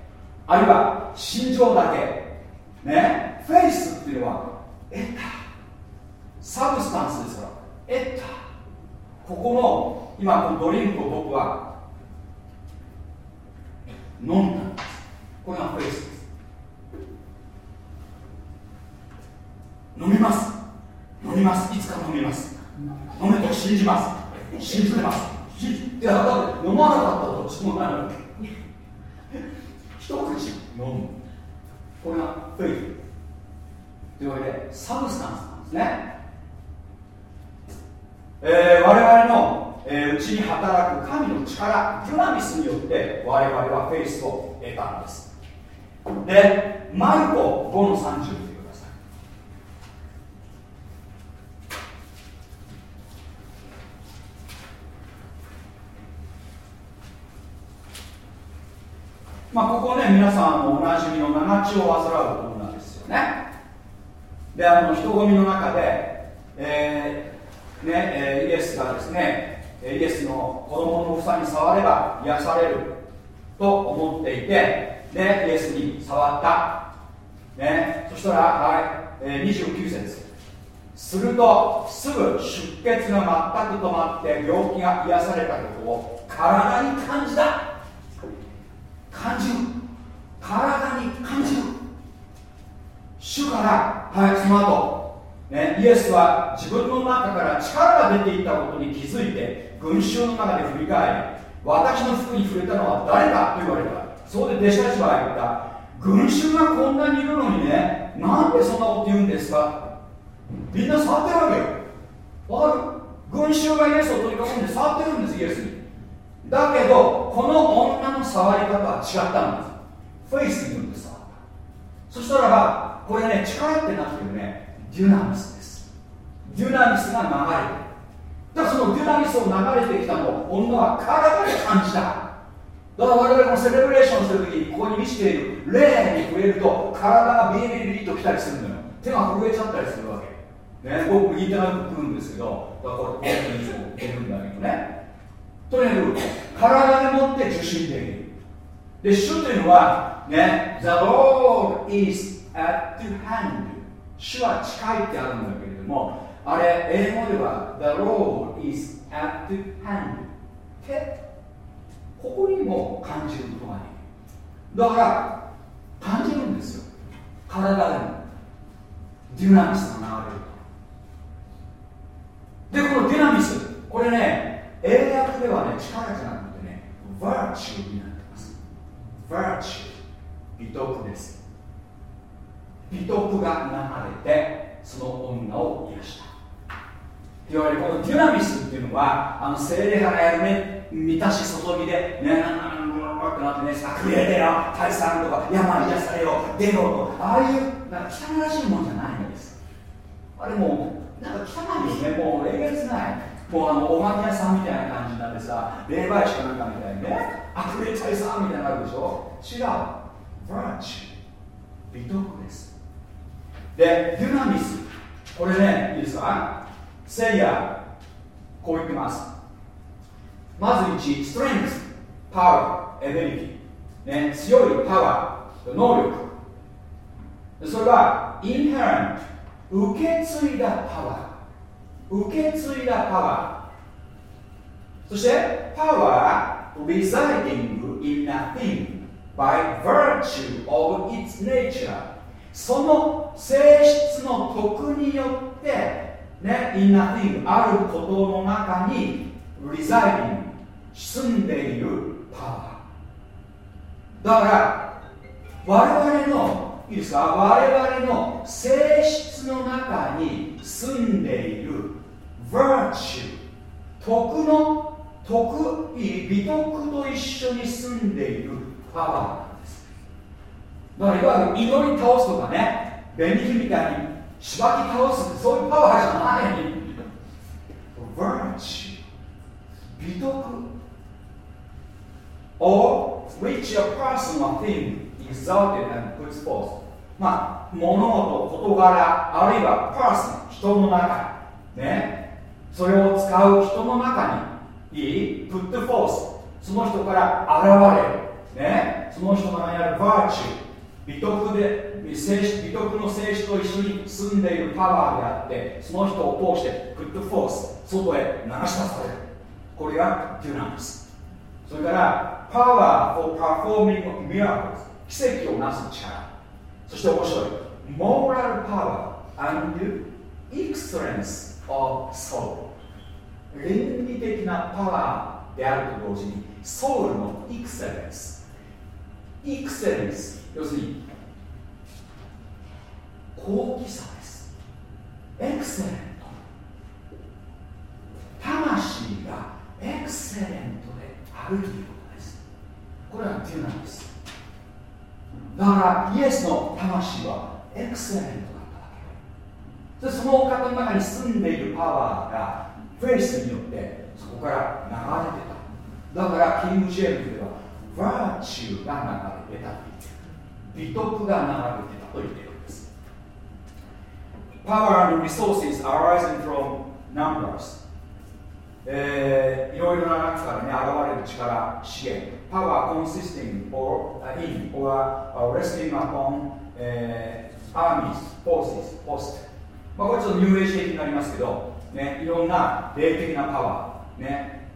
あるいは心情だけねフェイスっていうのは得た substance です。から得たここの今このドリンクを僕は飲んだんです。これがフェイスです飲みます。飲みます。いつか飲みます。飲めと信じます。信じてます。いやだって飲まなかったらどっちもない。わけ一口飲むこれが faith というわけで substance なんです。ねえー、我々の、えー、うちに働く神の力デュナミスによって我々はフェイスを得たんです。でマルコ5の30まあ、ここね皆さんおなじみの七血を患うところなんですよね。であの人混みの中で、えーねえー、イエスがですねイエスの子供の房に触れば癒されると思っていてでイエスに触った、ね、そしたら、はいえー、29節。するとすぐ出血が全く止まって病気が癒されたことを体に感じた。感じる。体に感じる。主からはいその後、ね、イエスは自分の中から力が出ていったことに気づいて群衆の中で振り返り私の服に触れたのは誰かと言われた。そこで弟子たちは言った。群衆がこんなにいるのにねなんでそんなこと言うんですか。みんな触ってるわけよ。わかる？群衆がイエスを取り囲んで触ってるんですイエスに。だけどこの女の触り方は違ったんです。フェイスに触った。そしたらばこれね力ってなってるねデュナミスです。デュナミスが流れてるだからそのデュナミスを流れてきたのを女は体で感じた。だから我々もセレブレーションするときにここに満ちている霊に触れると体がビリビリビリときたりするのよ。手が震えちゃったりするわけ。ね僕言いたなく来るんですけどだからこれこういうのを受けるんだけどね。とにかく体でもって受信できる。で主というのはね The Lord is at hand 主は近いってあるんだけれどもあれ英語では The Lord is at hand 手ここにも感じることができる。だから感じるんですよ。体でもデュナミスが流れるでこのデュナミスこれね英訳ではね力じゃなくてね virtue になってます。virtue 美徳です。美徳が流れてその女を癒した。いわゆるこのデュナミスっていうのはあの精霊派がやるね満たし注ぎでねってなってねさくれてよ退散とか山癒されよ出ろとああいうなんか汚らしいもんじゃないんですあれもうなんか汚いですねもうえげつないもうあのおまけ屋さんみたいな感じになってさ霊媒師かなんかみたいにね悪霊退散みたいになるでしょ違うバーチ美徳ですでデュナミスこれねいいですかセイヤこう言ってます。まず1ストレングスパワーエネルギー、ね、強いパワー能力。それはインヘラント受け継いだパワー受け継いだパワーそしてパワー residing in a thing by virtue of its nature その性質の徳によってね in a thing あることの中に residing 住んでいるパワー。だから我々のいいですか？我々の性質の中に住んでいる virtue 徳の徳美徳と一緒に住んでいるパワーなんです。だからいわゆる祈り倒すとかね紅木みたいにしばき倒すそういうパワーじゃない virtue 美徳 or which a person or thing exalted and puts forth. まあ物事事柄あるいはパーソン人の中ね。それを使う人の中にいい put forth その人から現れるね。その人の中にある virtue 美徳で美徳の性質と一緒に住んでいるパワーであってその人を通して put forth 外へ流し出される。これがデュナミス。それから power for performing miracles 奇跡をなす力。そして面白い。moral power and excellence of soul 倫理的なパワーであると同時にソウルのエクセレンスエクセレンス要するに高貴さです。エクセレント。魂がエクセレントであるということです。これはデュナミスだからイエスの魂はエクセレントだったわけ。でそのお方の中に住んでいるパワーがフェイスによってそこから流れてた。だからキング・ジェームズではバーチューが流れてたと言ってる。美徳が流れてたと言ってる。Power and resources arising from numbers えー、いろいろな中からね、現れる力、資源、power consisting or in or resting upon、えー、armies, forces, host。まあ、これちょっとニューエイジ的になりますけど、ね、いろんな霊的なパワー。ね。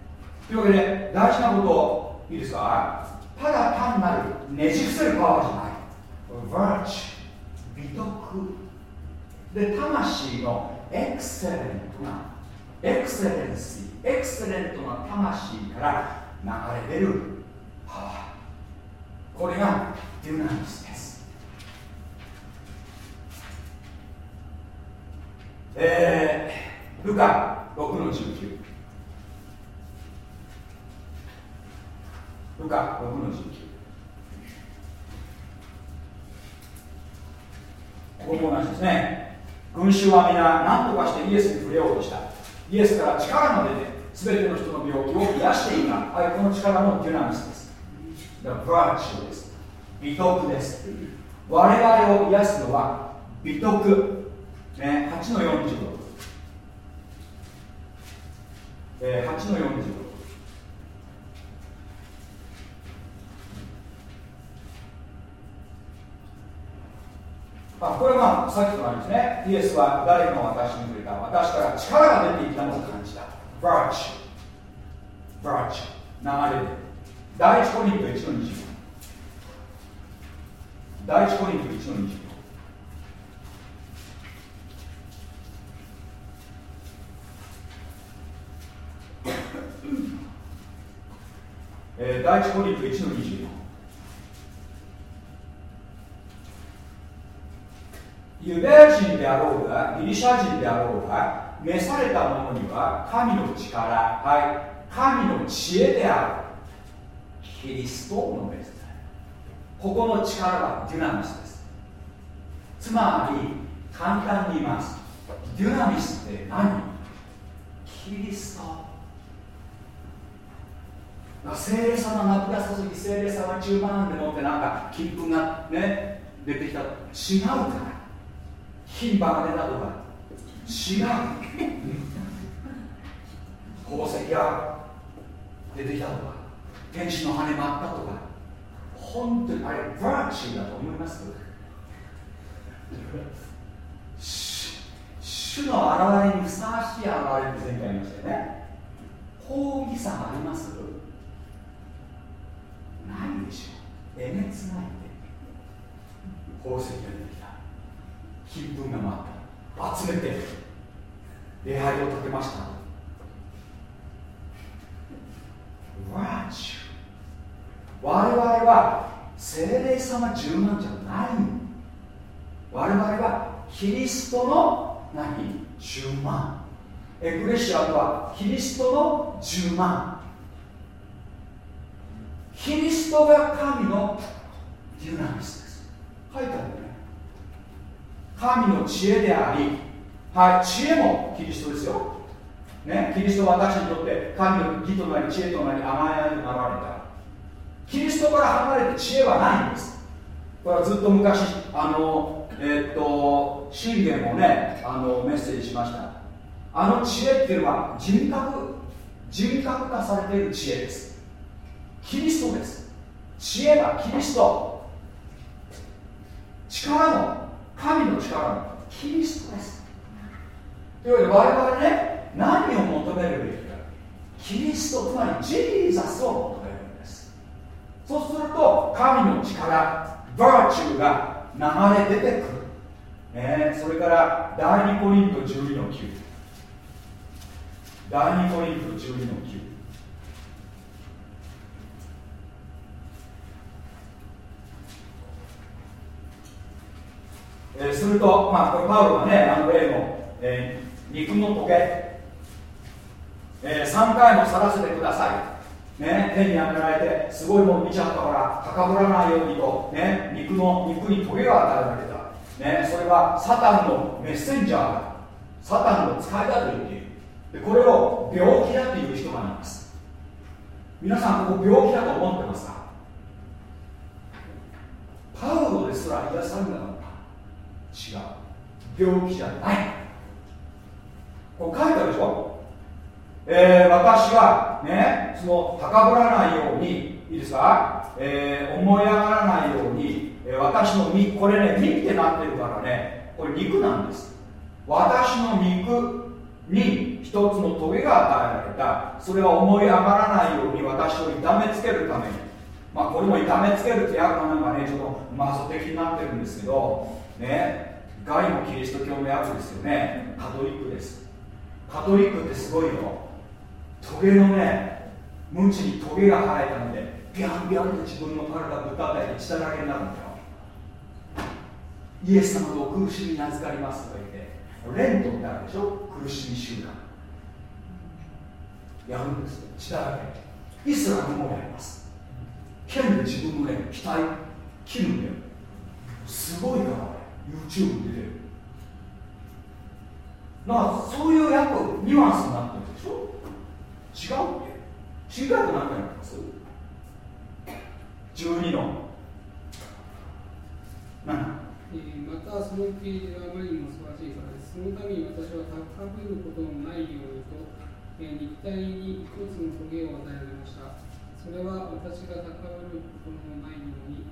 というわけで、大事なこと、いいですかただ単なるねじ伏せるパワーじゃない。virtue、で、魂のエクセレントな、エクセレンシー。エクセレントな魂から流れ出るパワー。これがデュナミスです。えー、ルカ6の19ルカ6の19これも同じですね。群衆は皆何とかしてイエスに触れようとした。イエスから力が出て全ての人の病気を癒していた。はいこの力もデュナミスです。だからバーチューです美徳です。我々を癒すのは美徳、ね、8の46、えー、8の46まあこれもさっきと同じですね。イエスは誰が私にくれた私から力が出ていたのを感じた virtue virtue 流れで。第一コリント1の20第一コリント1の20えー、第一コリント1の24ユダヤ人であろうがギリシャ人であろうが召された者には神の力はい神の知恵である。キリストの別ここの力はデュナミスです。つまり簡単に言います。デュナミスって何？キリスト。聖霊様が油注ぎ聖霊様10万でもってなんか金粉がね出てきた。違うから。金馬が出たとか。違う宝石が出てきたとか。天使の羽舞ったとか。本当にあれバーチューだと思います主の現れにふさわしい現れって前回言いましたよね抗議さがありますないでしょえげつないで宝石が出てきた金粉が回った。集めて礼拝を立てました。ワーチュー我々は精霊様10万じゃない我々はキリストの何？10万。エクレシアとはキリストの10万。キリストが神のデュナミスです。書いてある神の知恵でありはい知恵もキリストですよ。ねキリストは私にとって神の義となり知恵となり甘えになられた。キリストから離れて知恵はないんです。これはずっと昔あのえー、っと信玄もねあのメッセージしました。あの知恵っていうのは人格人格化されている知恵です。キリストです。知恵はキリスト。力の神の力の。キリストです。というわけで我々ね何を求めるべきか。キリストつまりジーザスを求めるんです。そうすると神の力バーチューが流れ出てくる、ね、それから第2コリント12の9第2コリント12の9えー、すると、まあ、これパウロがね、あの例の、えー、肉のトゲ、えー、3回も去らせてください。ね、天に上げられて、すごいもの見ちゃったから、高ぶらないようにと、ね、肉の肉にトゲが与えられた。ね、それはサタンのメッセンジャーだ。サタンの使いだと言っている。でこれを病気だという人がいます。皆さん、ここ病気だと思ってますか？パウロですら癒されなかった。違う。病気じゃない。これ書いてあるでしょ、えー、私がねその高ぶらないようにいいですか、えー、思い上がらないように、えー、私の身これね身ってなってるからねこれ肉なんです。私の肉に一つのトゲが与えられた。それは思い上がらないように私を痛めつけるために。まあこれも痛めつけるって訳がなんかねちょっとマゾ的になってるんですけどね。ガイもキリスト教のやつですよね。カトリックです。カトリックってすごいよ。トゲのねムチにトゲが生えたのでビャンビャンって自分の体ぶたたいて血だらけになるんだよ。イエス様と苦しみに預かりますとか言ってレントってあるでしょ？苦しみ集団。やるんですよ。血だらけイスラムもやります。剣で自分のね額切るんだよ。すごいから YouTube に出てるだからそういう役ニュアンスになってるでしょ？違うって違うと何回やってます？12の。7、またその記事はあまりにも素晴らしいからです。そのために私は高ぶることのないようにと、えー、肉体に一つのトゲを与えられました。それは私が高ぶることのないように、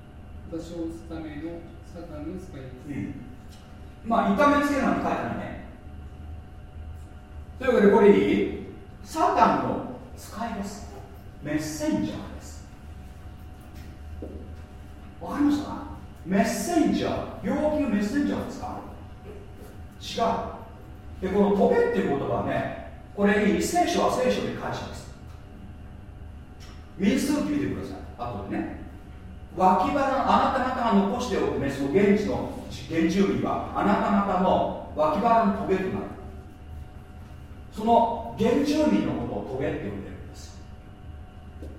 私を打つための、うん。まあ痛めつけなんて書いてないね。というわけでこれいいサタンの使いです。メッセンジャーです。わかりました？かメッセンジャー。病気のメッセンジャーですか？違う。でこの「飛べ」っていう言葉はねこれいい聖書は聖書で解釈です。民数記見てください。あとでね。脇腹あなた方が残しておくねその現地の原住民はあなた方の脇腹のトゲとなる。その原住民のことをトゲって呼んでるんです。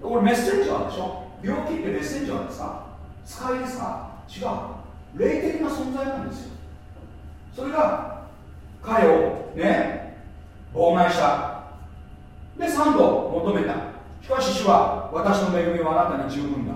これメッセンジャーでしょ？病気ってメッセンジャーですか？使いですか？違う。霊的な存在なんですよ。それが彼をね妨害した。で3度求めた。しかし主は私の恵みはあなたに十分だ。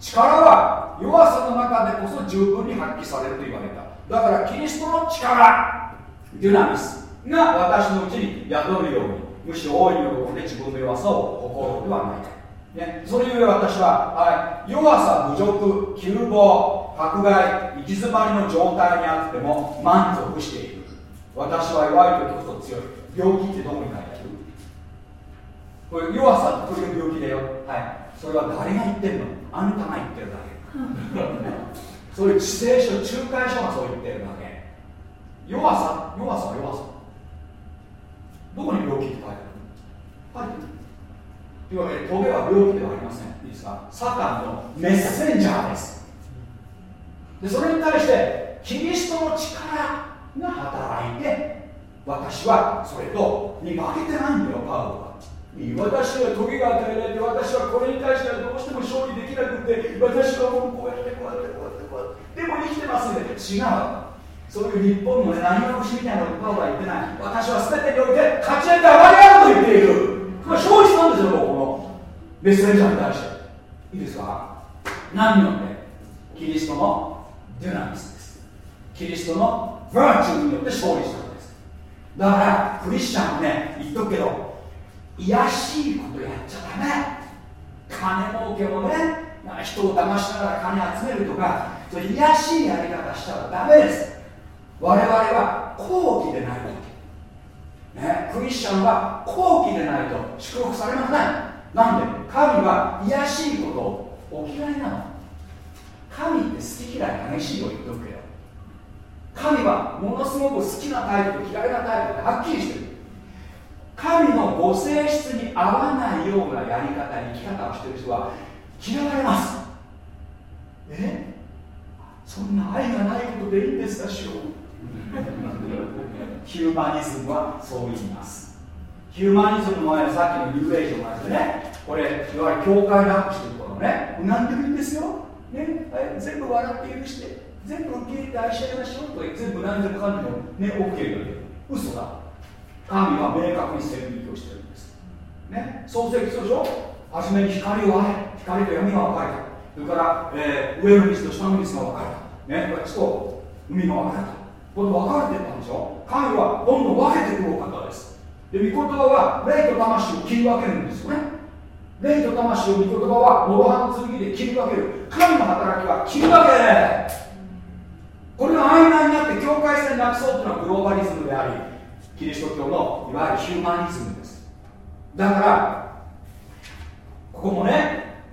力は弱さの中でこそ十分に発揮されると言われただからキリストの力デュナミスが私のうちに宿るようにむしろ大いに喜んで自分の弱さを誇るではないかね、それゆえ私は、はい、弱さ、侮辱、急暴、迫害、行き詰まりの状態にあっても満足している。私は弱い時こそ強い。病気ってどこに書いてある？これ弱さこれが病気だよ。はい。それは誰が言ってんの？あんたが言ってるだけ。そういう知性書、仲介書がそう言ってるだけ。弱さ、弱さ、弱さ。どこに病気って書いてある？書いてる。というわけで、トゲは病気ではありません。いいですか？サタンのメッセンジャーです。で、それに対して、キリストの力が働いて、私はそれとに負けてないんだよ、パウロは。私はトゲが与えられて、私はこれに対してはどうしても勝利できなくて、私はもうこうやってこうやってこうやってこうやって、でも生きてますね。違う。そういう日本のね、何も虫みたいなことは言ってない。私は全てにおいて勝ち得た上がりあると言っている。まあ、勝利したんですよ、このメッセージャーに対して。いいですか何によってキリストのデュナミスです。キリストのバーチューによって勝利したんです。だから、クリスチャンはね、言っとくけど、卑しいことやっちゃダメ。金儲けもね、人を騙しながら金集めるとか、そう卑しいやり方したらダメです。我々は好奇でないと。ね、クリスチャンは好奇でないと祝福されませんなんで神は卑しいことをお嫌いなの神って好き嫌い激しいよ言っとくけど神はものすごく好きなタイプと嫌いなタイプってはっきりしてる神のご性質に合わないようなやり方生き方をしている人は嫌われますえそんな愛がないことでいいんですか主よヒューマニズムはそう言います。ヒューマニズムの前のさっきのニューエイジの前でねこれいわゆる教会で握手してることね何でもいいんですよ、ね、全部笑って許して全部受け入れて愛し合いましょうと全部何でもかんでもね OK だけど嘘だ。神は明確に線引きをしてるんです。ね創世記書上初めに光をあれ光と闇が分かれた。それから、えー、上の水と下の水が分かれた。ね地と海が分かれた。これ分かれてたんでしょ？神はどんどん分けていくるお方です。で御言葉は霊と魂を切り分けるんですよね。霊と魂を御言葉は諸刃の剣で切り分ける。神の働きは切り分けこれが曖昧になって境界線なくそうというのはグローバリズムでありキリスト教のいわゆるヒューマニズムです。だからここもね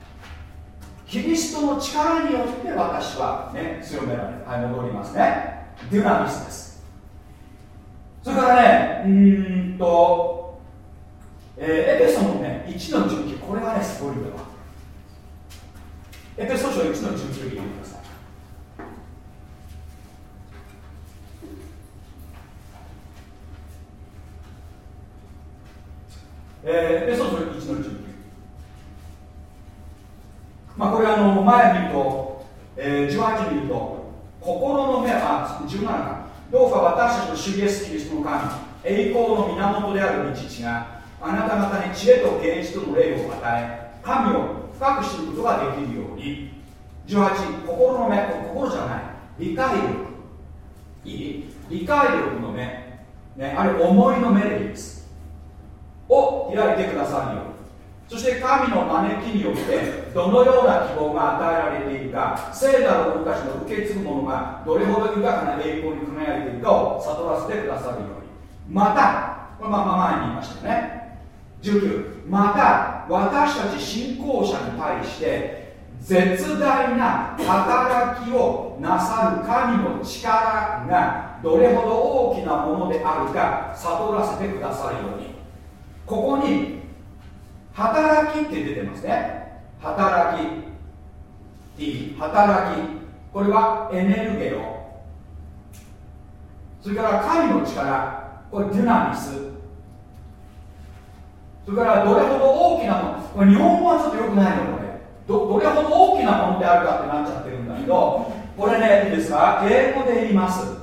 キリストの力によって私はね強められるはい戻りますね。デュナミスです。それからねうんと、えー、エペソのね1の19これはねすごいんだわエペソ書1の19見てください。えー、エペソ書1の19まあこれあの前見ると、えー、18見ると心の目は17か？どうか私たちの主イエスキリストの神栄光の源である道父があなた方に知恵と啓示との霊を与え神を深く知ることができるように18心の目心じゃない。理解力いい？理解力の目、ね、あれ思いの目でいいです。を開いてくださるように。そして神の招きによってどのような希望が与えられているか聖なる者たちの受け継ぐ者がどれほど豊かな栄光に輝いているかを悟らせてくださるように。またこれまあ前に言いましたね。19また私たち信仰者に対して絶大な働きをなさる神の力がどれほど大きなものであるか悟らせてくださるように。ここに働きって出てますね。働き。働き。これはエネルゲオそれから神の力。これデュナミス。それからどれほど大きなもの。これ日本語はちょっとよくないのこれ。どどれほど大きなものであるかってなっちゃってるんだけどこれねいいですか？英語で言います。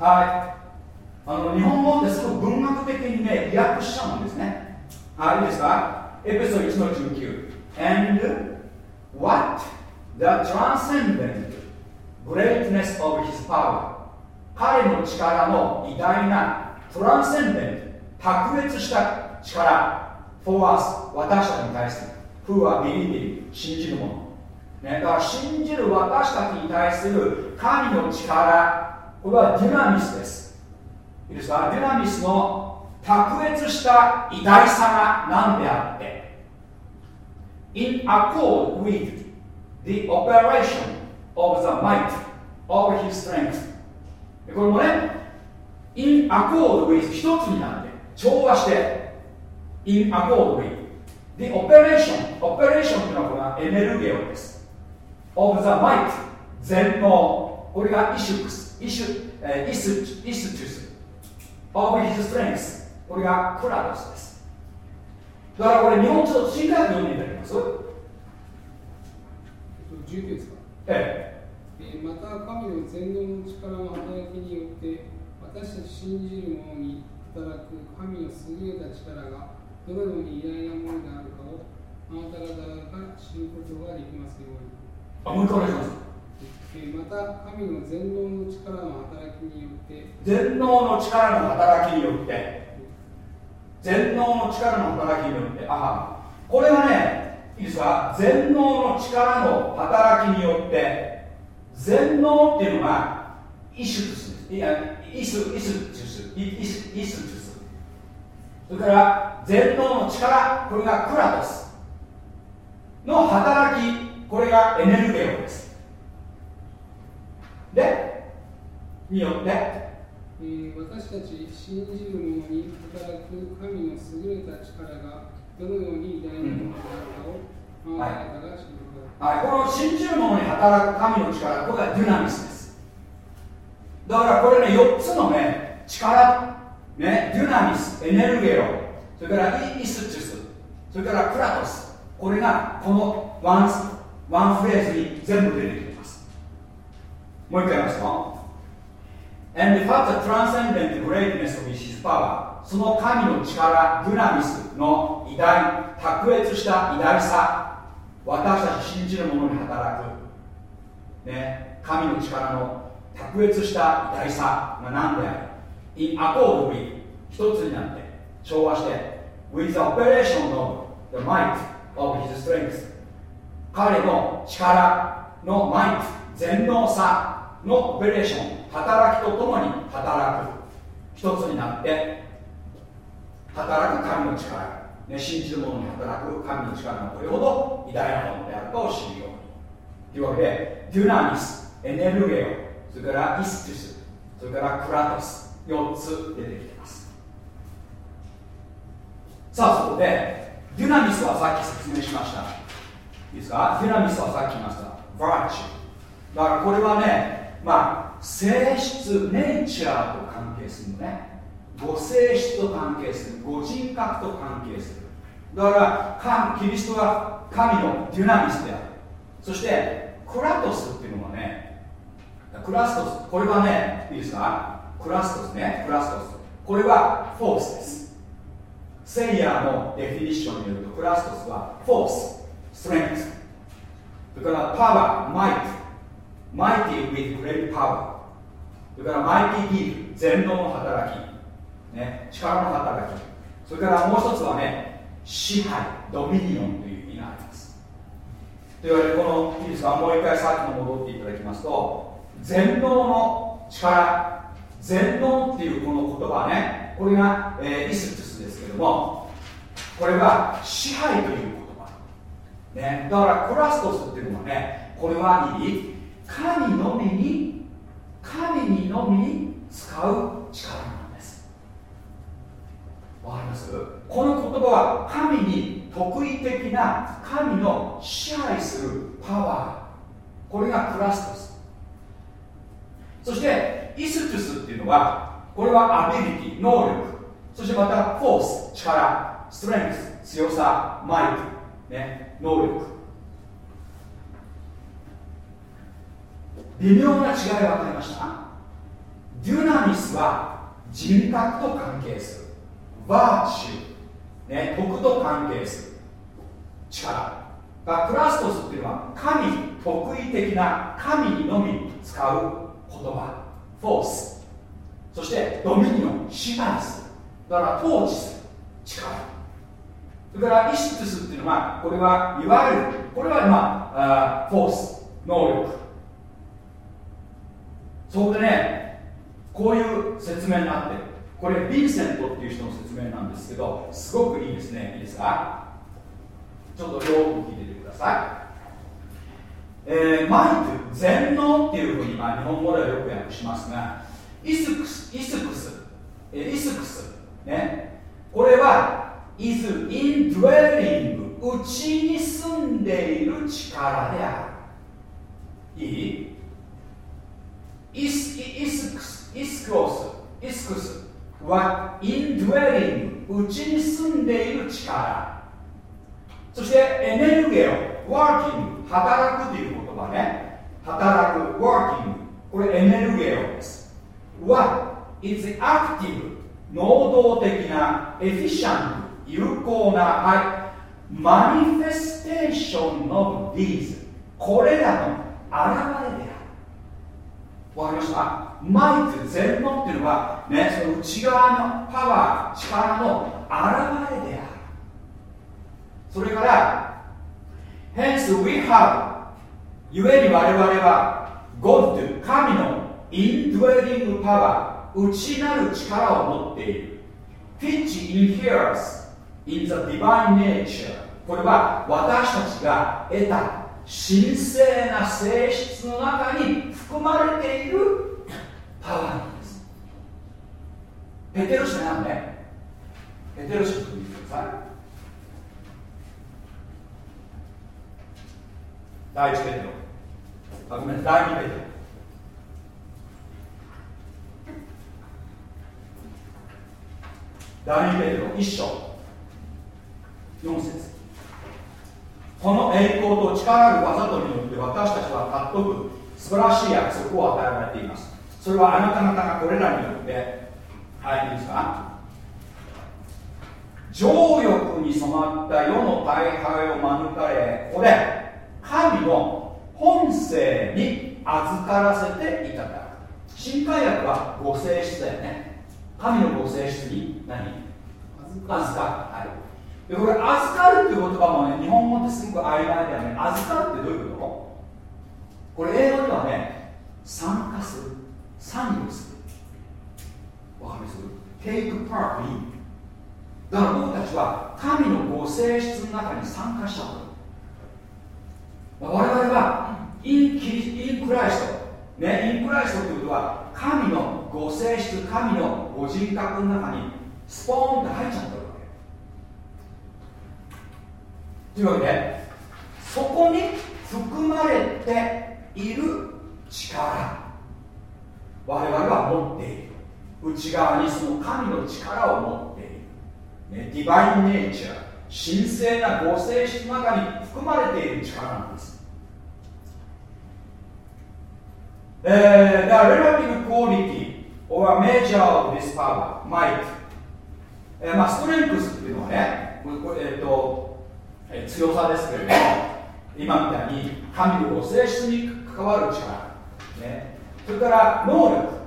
はい。あの日本語ってすごく文学的にね、訳しちゃうんですね。はい、いいですか？エペソ1の19。And what the transcendent greatness of his power? 彼の力の偉大なトランセンデント卓越した力 for us 私たちに対する who are believing 信じる者、ね、だから信じる私たちに対する神の力これはデュナミスです。いいですか？デュナミスの卓越した偉大さが何であって in accord with the operation of the might of his strength これもね in accord with 一つになって調和して in accord with the operation operation というのはこれはエネルゲオです of the might 全能これがイシュクスイシュ、えー、イスイスチュス of his strength これがクラドスです。だからこれ日本ちょっと新海読んでいただけます？19ですか？ええ。また神の全能の力の働きによって私たち信じる者に働く神の優れた力がどのように偉大なものであるかをあなた方が知ることができますように。あもう一回お願いします。また神の全能の力の働きによって。全能の力の働きによって全能の力の働きによってあこれはねいいですか？全能の力の働きによって全能っていうのがイシュトスいやイスイスチュスイスイスチュスそれから全能の力これがクラトス。の働きこれがエネルゲオです。でによって、えー、私たち信じる者に働く神の優れた力がどのように偉大なものであるかを、た知るはい、はい、この信じる者に働く神の力これがデュナミスです。だからこれね4つのね力ねデュナミスエネルゲオそれからイスチュス。それからクラトス。これがこのワンワンフレーズに全部出てきてもう一回言いますよ And what the transcendent greatness of his power その神の力デュナミスの偉大卓越した偉大さ私たち信じる者に働く、ね、神の力の卓越した偉大さが何である In accord with 一つになって調和して With the operation of the might of his strength 彼の力のマイト全能さのオペレーション働きとともに働く。一つになって働く神の力、ね、信じる者に働く神の力がどれほど偉大なものであるかを知るように。というわけでデュナミスエネルゲオそれからイスティスそれからクラトス4つ出てきています。さあそこでデュナミスはさっき説明しました。いいですか？デュナミスはさっき言いました。バーチュだからこれはねまあ性質ネイチャーと関係するのね。ご性質と関係するご人格と関係する。だからキリストは神のデュナミスである。そしてクラトスっていうのはねクラストス。これはねいいですか？クラストスね。クラストスこれはフォースです。セイヤーのデフィニッションによるとクラストスはフォース。ストレングスそれからパワーマイト mighty with great power それから mighty give 全能の働き、ね、力の働き。それからもう一つはね支配ドミニオンという意味があります。というわけでこのいいですかもう一回さっきの戻っていただきますと全能の力全能っていうこの言葉ねこれが、えー、イスティスですけどもこれは支配という言葉、ね、だからクラストスっていうのはねこれはいい神のみに神にのみ使う力なんです。わかります？この言葉は神に特異的な神の支配するパワー。これがクラストスそしてイスティスっていうのはこれはアビリティ能力。そしてまたフォース力。ストレングス強さマイク、ね、能力。微妙な違いが分かりました。デュナミスは人格と関係する。バーチュー、ね、徳と関係する。力。がクラストスっていうのは神特異的な神にのみ使う言葉。フォース。そしてドミニオン支配する。だから統治する。力。それからイシティスっていうのはこれはいわゆるこれはまあフォース。能力。そこでねこういう説明になってる。これヴィンセントっていう人の説明なんですけどすごくいいですね。いいですか？ちょっとよく聞いててください、えー、マイク全能っていうふうに、まあ、日本語ではよく訳しますがイスクスイスクス、えー、イスクス。ね。これは is indwelling 内に住んでいる力である。いい？イスイスクスイスクロスイスクスは indwelling 内に住んでいる力そしてエネルギーを working 働くという言葉ね。働く working これエネルギーです。は is active 能動的なエフィシャント有効なはい。マニフェステーションの these これらの現れであるわかりました。マイク全能っていうのはねその内側のパワー力の現れである。それから Hence we have ゆえに我々は God 神のインドゥエリングパワー内なる力を持っている。Which inheres in the divine nature これは私たちが得た神聖な性質の中に含まれているパワーなんです。ペテロシなんね。ペテロシと見てください。第1ペテロ。あごめん第2ペテロ。第2ペテロ。1章。4節。この栄光と力ある技とによって私たちは尊く素晴らしい約束を与えられています。それはあなた方がこれらによってはいいいですか？情欲に染まった世の大敗を免れここで神の本性に預からせていただく。新海薬はご性質だよね。神のご性質に何？預かる、はい。でこれ預かるっていう言葉もね日本語ってすごく曖昧だよね。預かるってどういうこと？これ英語ではね参加する参与する。わかります？Take part in だから僕たちは神のご性質の中に参加したこと。我々はインキリインクライスト。ねインクライストということは神のご性質神のご人格の中にスポーンって入っちゃったというわけでそこに含まれている力。我々は持っている。内側にその神の力を持っている、ね、ディバインネイチャー神聖なご性質の中に含まれている力なんです。えー、the relative quality or measure of this power might、えーまあ、ストレングスっていうのはねこれ、えーとえ強さですけれども今みたいに神のご性質に関わる力、ね、それから能力。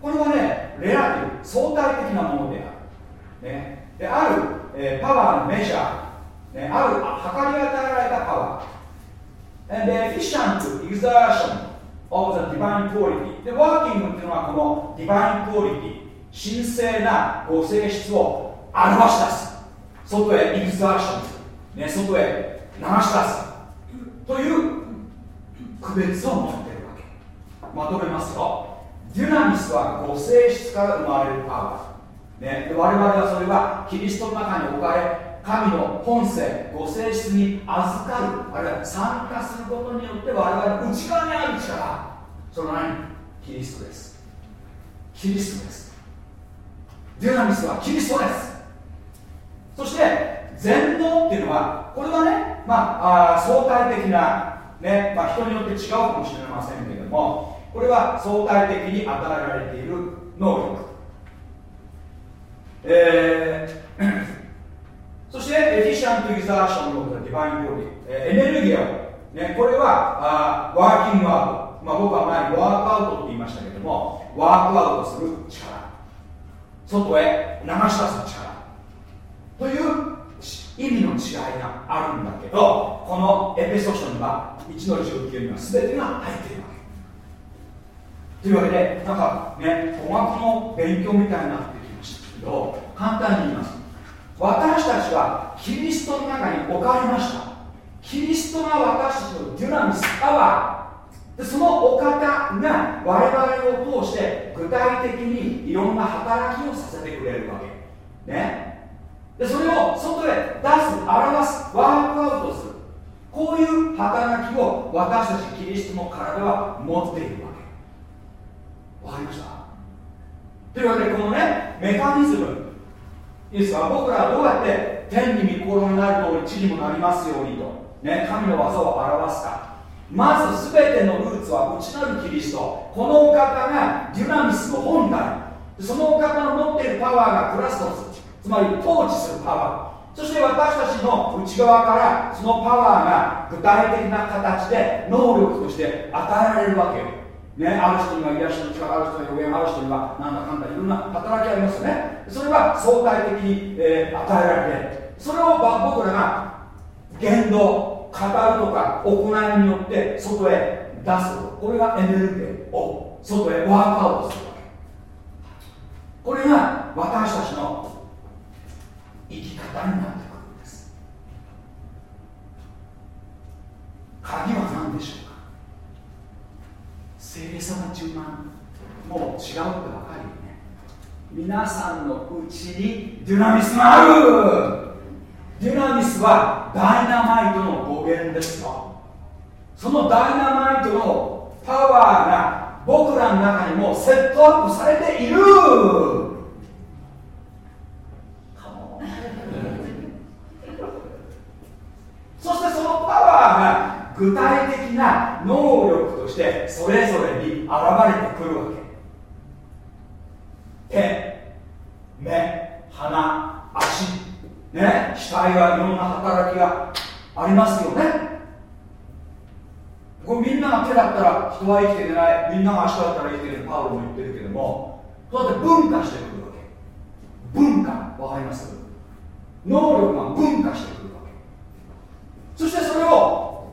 これはねレラティブ相対的なものである、ね、である、えー、パワーのメジャー、ね、ある測り与えられたパワー。And the efficient exertion of the divine quality でワーキングっていうのはこのディバインクオリティ神聖なご性質を表し出す。外へエグザーション、ね、外へ流し出す。という区別を持っているわけ。まとめますとデュナミスはご性質から生まれるパワー、ね、我々はそれはキリストの中に置かれ神の本性ご性質に預かるあるいは参加することによって我々の内側にある力それは何キリストです。キリストです。デュナミスはキリストです。そして全能っていうのはこれはね、まあ、あ相対的な、ねまあ、人によって違うかもしれませんけれどもこれは相対的に与えられている能力。えー そしてエフィシャント・イザーションのディバイン・ボディ、えエネルギーを、ね、これはあワーキングアウト、まあ、僕は前にワークアウトって言いましたけれどもワークアウトする力。外へ流し出す力。という意味の違いがあるんだけどこのエペソ書には1の19には全てが入っているわけ。というわけでなんかね語学の勉強みたいになってきましたけど簡単に言います。私たちはキリストの中に置かれました。キリストが私たちのデュナミスパワー。でそのお方が我々を通して具体的にいろんな働きをさせてくれるわけ。ね。でそれを外へ出す表すワークアウトする。こういう働きを私たちキリストの体は持っているわけ。わかりました？というわけでこのねメカニズム。いいですか僕らはどうやって天に御心になる通り地にもなりますようにと、ね、神の技を表すか。まず全てのルーツは内なるキリスト。このお方がデュナミスの本体。そのお方の持っているパワーがクラストスつまり統治するパワー。そして私たちの内側からそのパワーが具体的な形で能力として与えられるわけよ。ね、ある人には癒しの力ある人には予言ある人にはなんだかんだいろんな働きありますよね。それは相対的に、えー、与えられてそれを僕らが言動語るとか行いによって外へ出す。これがエネルギーを外へワークアウトするわけ。これが私たちの生き方になってくるんです。鍵は何でしょうか？聖霊様中万もう違うって分かるよね。皆さんのうちにデュナミスがある。デュナミスはダイナマイトの語源ですよ。そのダイナマイトのパワーが僕らの中にもセットアップされているそしてそのパワーが具体的な能力としてそれぞれに現れてくるわけ。手目鼻足。ね死体はいろんな働きがありますよね。これみんなが手だったら人は生きていない。みんなが足だったら生きていけないパウロも言ってるけどもそうやって分化してくるわけ。文化。わかります？能力が分化してくる。そしてそれを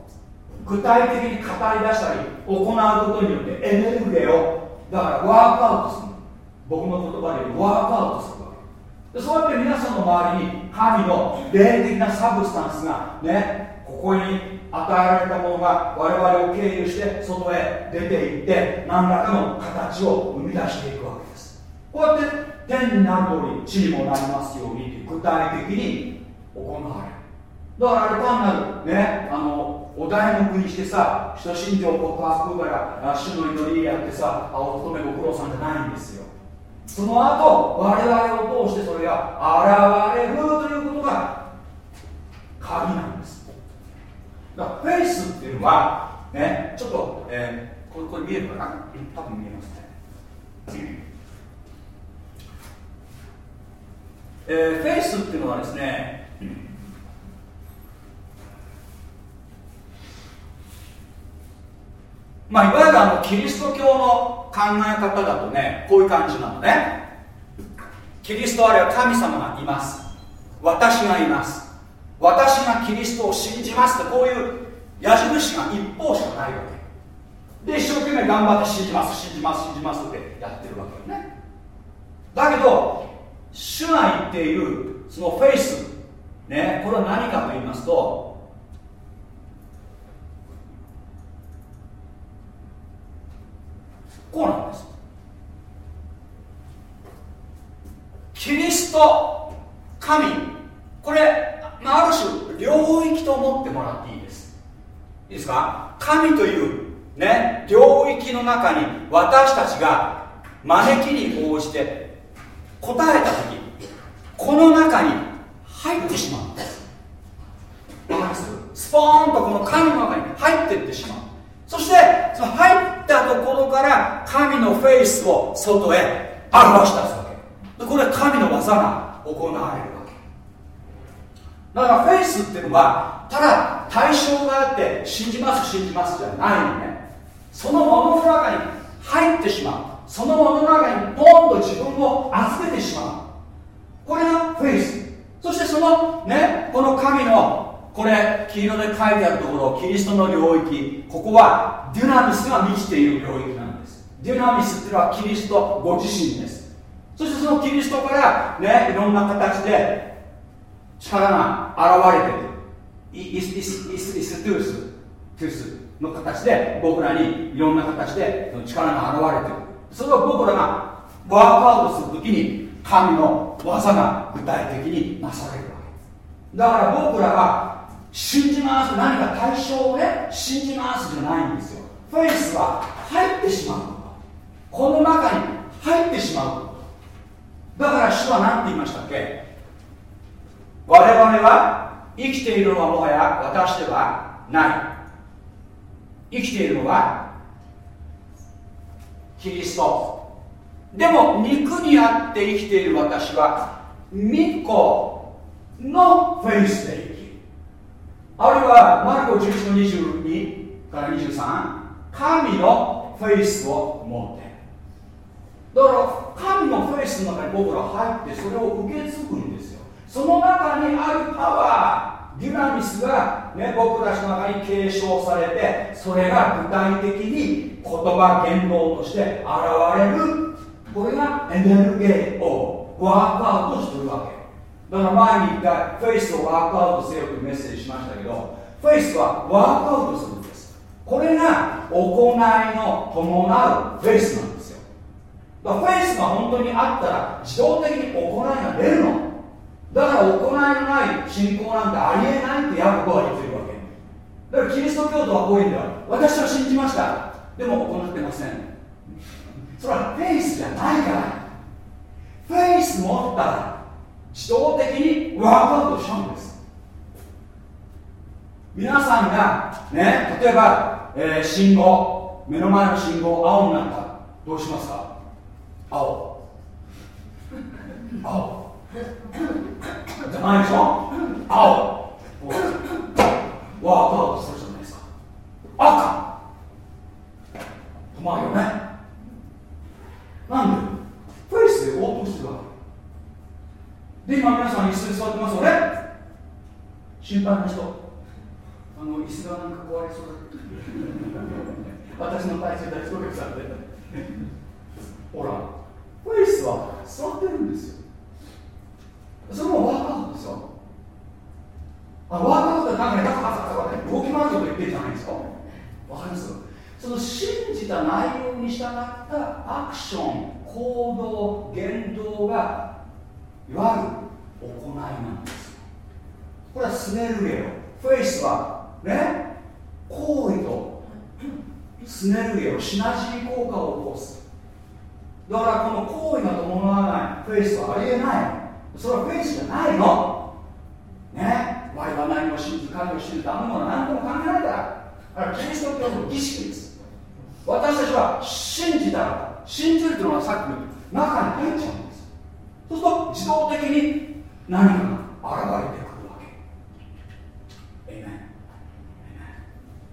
具体的に語り出したり行うことによってエネルギーをだからワークアウトする。僕の言葉でワークアウトするわけ。でそうやって皆さんの周りに神の霊的なサブスタンスがねここに与えられたものが我々を経由して外へ出ていって何らかの形を生み出していくわけです。こうやって天になる通り地にもなりますようにって具体的に行われる。だからあれ単なる。ね。あのお題目にしてさ人心情告白から主の祈りやってさ青乙女ご苦労さんじゃないんですよ。その後我々を通してそれが現れるということが鍵なんです。だからフェイスっていうのはねちょっと、えー、これこれ見えるかな？多分見えますね。えー、フェイスっていうのはですねまあ、いわゆるあのキリスト教の考え方だとねこういう感じなのね。キリストあるいは神様がいます。私がいます。私がキリストを信じますってこういう矢印が一方しかないわけ。で一生懸命頑張って信じます信じます信じますってやってるわけよね。だけど主が言っているそのフェイスねこれは何かと言いますとこうなんです。キリスト神。これある種領域と思ってもらっていいです。いいですか？神というね領域の中に私たちが招きに応じて答えた時この中に入ってしまうんです。わかります？スポーンとこの神の中に入っていってしまう。そしてその入ったところから神のフェイスを外へ表し出すわけ。でこれは神の技が行われるわけ。だからフェイスっていうのはただ対象があって信じます信じますじゃないのね。そのものの中に入ってしまう。そのものの中にポンと自分を預けてしまう。これがフェイス。そしてそのねこの神のこれ黄色で書いてあるところキリストの領域ここはデュナミスが満ちている領域なんです。デュナミスっていうのはキリストご自身です。そしてそのキリストからねいろんな形で力が現れてくる。イスイスイスイストゥーストゥースの形で僕らにいろんな形で力が現れてる。それを僕らがワークアウトするときに神の技が具体的になされるわけです。だから僕らは信じます何か対象をね信じますじゃないんですよ。フェイスは入ってしまうこの中に入ってしまうだから主は何て言いましたっけ？我々は生きているのはもはや私ではない。生きているのはキリスト。でも肉にあって生きている私は巫女のフェイスで生きる。あるいはマルコ11の22から23神のフェイスを持ってだから神のフェイスの中に僕ら入ってそれを受け継ぐんですよ。その中にあるパワーデュナミスが、ね、僕たちの中に継承されてそれが具体的に言葉言動として現れる。これがエネルギーをワークアウトしてるわけ。だから前に一回 faith を work out せよというメッセージしましたけど faith は work out するんです。これが行いの伴うフェイスなんですよ。だからフェイスが本当にあったら自動的に行いが出るの。だから行いのない信仰なんてありえないってヤコブは言ってるわけ。だからキリスト教徒はこういうんだよ。私は信じました。でも行ってません。それはフェイスじゃないから。フェイス持ったら自動的にワークアウトしちゃうんです。皆さんがね例えば、えー、信号目の前の信号青になったどうしますか？青。青。じゃないでしょ？青。ワークアウトするじゃないですか。赤。止まるよね。なんで？フェイスで応答してるわけ。で今皆さん椅子に座ってますよね？心配な人。あの椅子がなんか壊れそうだ私の体勢大丈夫ですほらフェイスは座ってるんですよ。それもワークアウトですよ。あワークアウトってなんかねガサガサガサ動き回ること言ってるじゃないですかわかりますその信じた内容に従ったアクション行動言動がいわゆる行いなんです。これはスネルゲオフェイスはね行為とスネルゲオシナジー効果を起こす。だからこの行為が伴わない。フェイスはありえない。それはフェイスじゃないの。ね。我々は何を信じ神を信じたあのものは何とも関係ないからだからキリスト教の儀式です。私たちは信じたら信じるというのはさっきの中に入っちゃう。そうすると自動的に何かが現れてくるわけ。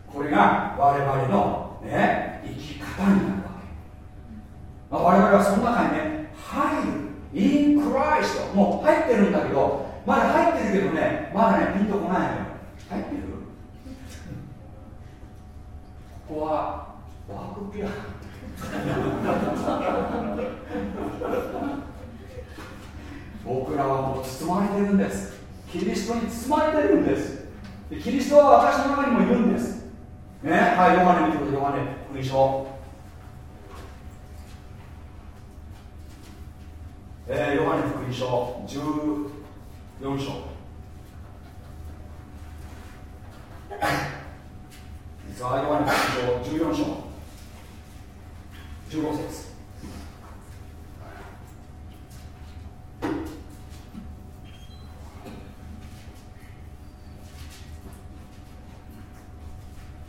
これが我々のね生き方になるわけ、まあ、我々はその中にね入る。In Christ もう入ってるんだけどまだ入ってるけどねまだねピンとこないのよ。入ってる？ここはワークピア。僕らはもう包まれてるんです。キリストに包まれてるんです。でキリストは私の中にもいるんです。ね？はいヨハネ見てくださいヨハネ福音書。えー、ヨハネ福音書14章。実はヨハネ福音書14章。15節。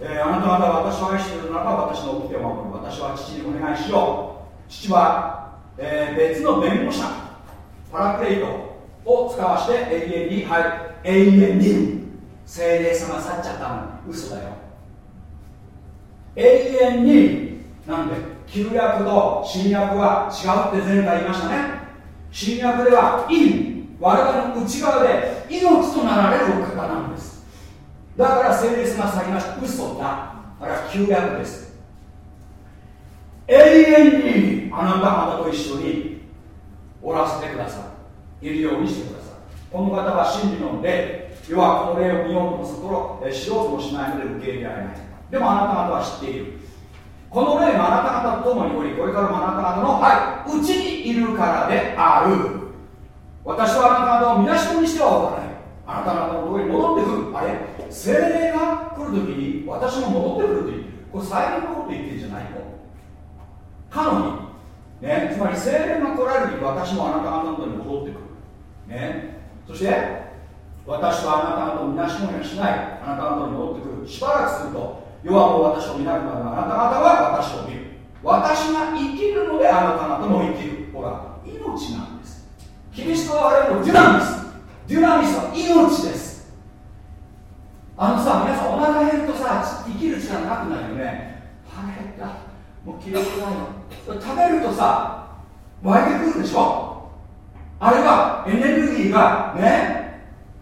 えー、あなた方は私を愛しているならば私の掟を守る。私は父にお願いしよう。父は、えー、別の弁護者パラクレイトを使わして永遠にはい永遠に精霊様去っちゃったの。嘘だよ。永遠になんで旧約と新約は違うって前回言いましたね。新約では意我々の内側で命となられるお方なんです。だから聖霊様去りました。嘘だ。あれは旧約です。永遠にあなた方と一緒におらせてください。いるようにしてください。この方は真理の霊要はこの霊を見ようともするところ知ろうともしないので受け入れられない。でもあなた方は知っている。この霊があなた方と共におりこれからもあなた方のはいうちにいるからである。私はあなた方をみなしもにしてはおかない。あなた方のとこに戻ってくる。あれ？精霊が来るときに私も戻ってくると言ってる。これ最近のこと言ってるんじゃないの？かのに。ね？つまり精霊が来られる時私もあなた方のとこに戻ってくる。ね？そして私はあなた方をみなしもにはしない。あなた方に戻ってくる。しばらくすると世はもう私を見なくなるがあなた方は私を見る。私が生きるのであなた方も生きる。ほら命なんです。キリストは我々のデュナミスデュナミスは命です。あのさ皆さんお腹減るとさ生きる力なくなるよね。腹減った。もう気力ないよ食べるとさ湧いてくるでしょ。あれはエネルギーがね。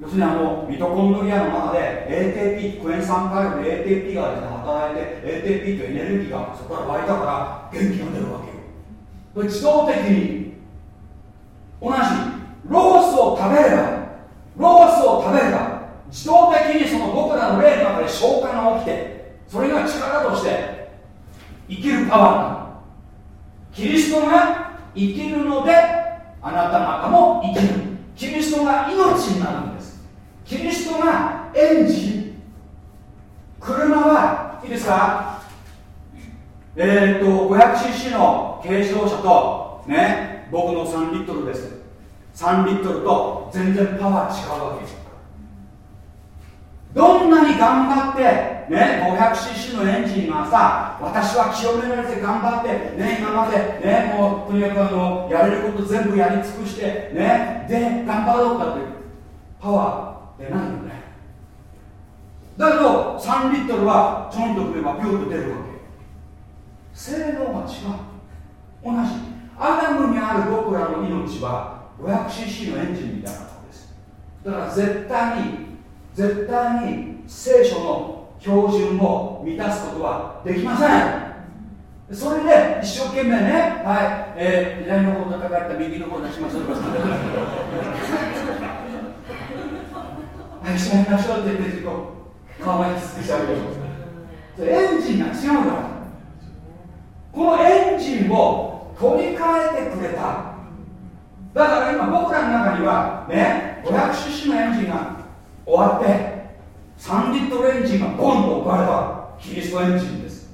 要するにあのミトコンドリアの中で ATP クエン酸回路で ATP が働いて ATP とエネルギーがそこから湧いたから元気が出るわけよ。これ自動的に同じロースを食べればロースを食べれば自動的にその僕らの霊の中で消化が起きてそれが力として生きるパワー。キリストが生きるのであなた方も生きる。キリストが命になるんです。キリストがエンジン。車はいいですか？えー、っと 500cc の軽自動車とね僕の3リットルです。3リットルと全然パワー違うわけ。ですどんなに頑張ってね 500cc のエンジンがさ私は清められて頑張ってね今までねもうとにかくあのやれること全部やり尽くしてねで頑張ろうかってパワー出ないよね。だけど3リットルはちょんとくればピュッと出るわけ。性能が違う。同じ。アダムにある僕らの命は 500cc のエンジンみたいなものです。だから絶対に絶対に聖書の標準を満たすことはできません。それで一生懸命ねはい、えー、左の方叩かれた右の方出しますはいしまいましょうって言って自己顔がきつくしちゃうエンジンが違うから。このエンジンを取り替えてくれた。だから今僕らの中にはね 500cc のエンジンが終わって3リットルエンジンがボンと置かれたキリストエンジンです。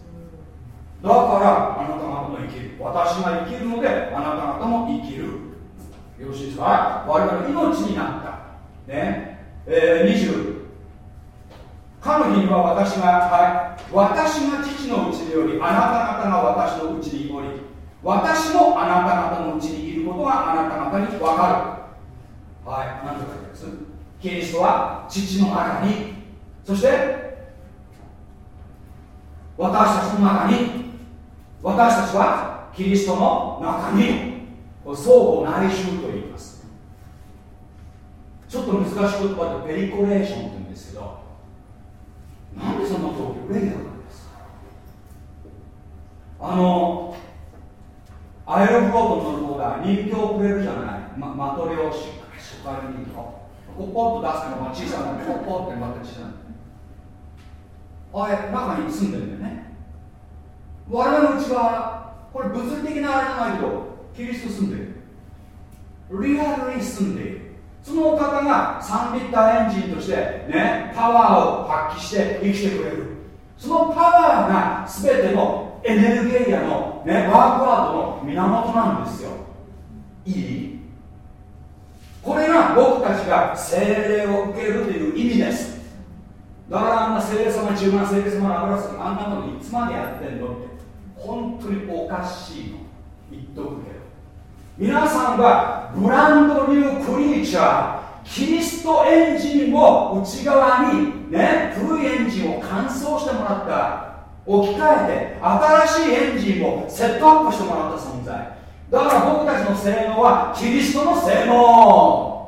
だからあなた方も生きる。私が生きるのであなた方も生きる。よろしいですか？我々命になった。ね。えー、20かの日には私が、はい、私が父のうちによりあなた方が私のうちにおり私もあなた方のうちにことがあなた方に分かる。はい。何て書いてあります。キリストは父の中にそして私たちの中に私たちはキリストの中に相互内住と言います。ちょっと難しい言葉でペリコレーションって言うんですけどなんでそんなこと起きるレギュラーなんですあのアイロフロートの方が人形をくれるじゃない、ま、マトリョーシカカリ人形こうポッと出すのが小さなポッポッってまた小さな。あれ中に住んでるんだよね。我々の内側これ物理的なあれじゃないけどキリスト住んでる。リアルに住んでいる。そのお方が3リッターエンジンとしてねパワーを発揮して生きてくれる。そのパワーが全てのエネルギーやの、ね、ワークアウトの源なんですよ。いいこれが僕たちが精霊を受けるという意味です。だからあんな精霊様中万精霊様の油すあんなものいつまでやってんのって本当におかしいの。言っとくけど。皆さんはブランドニュークリーチャーキリストエンジンを内側にね古いエンジンを乾燥してもらった置き換えて新しいエンジンをセットアップしてもらった存在。だから僕たちの性能はキリストの性能。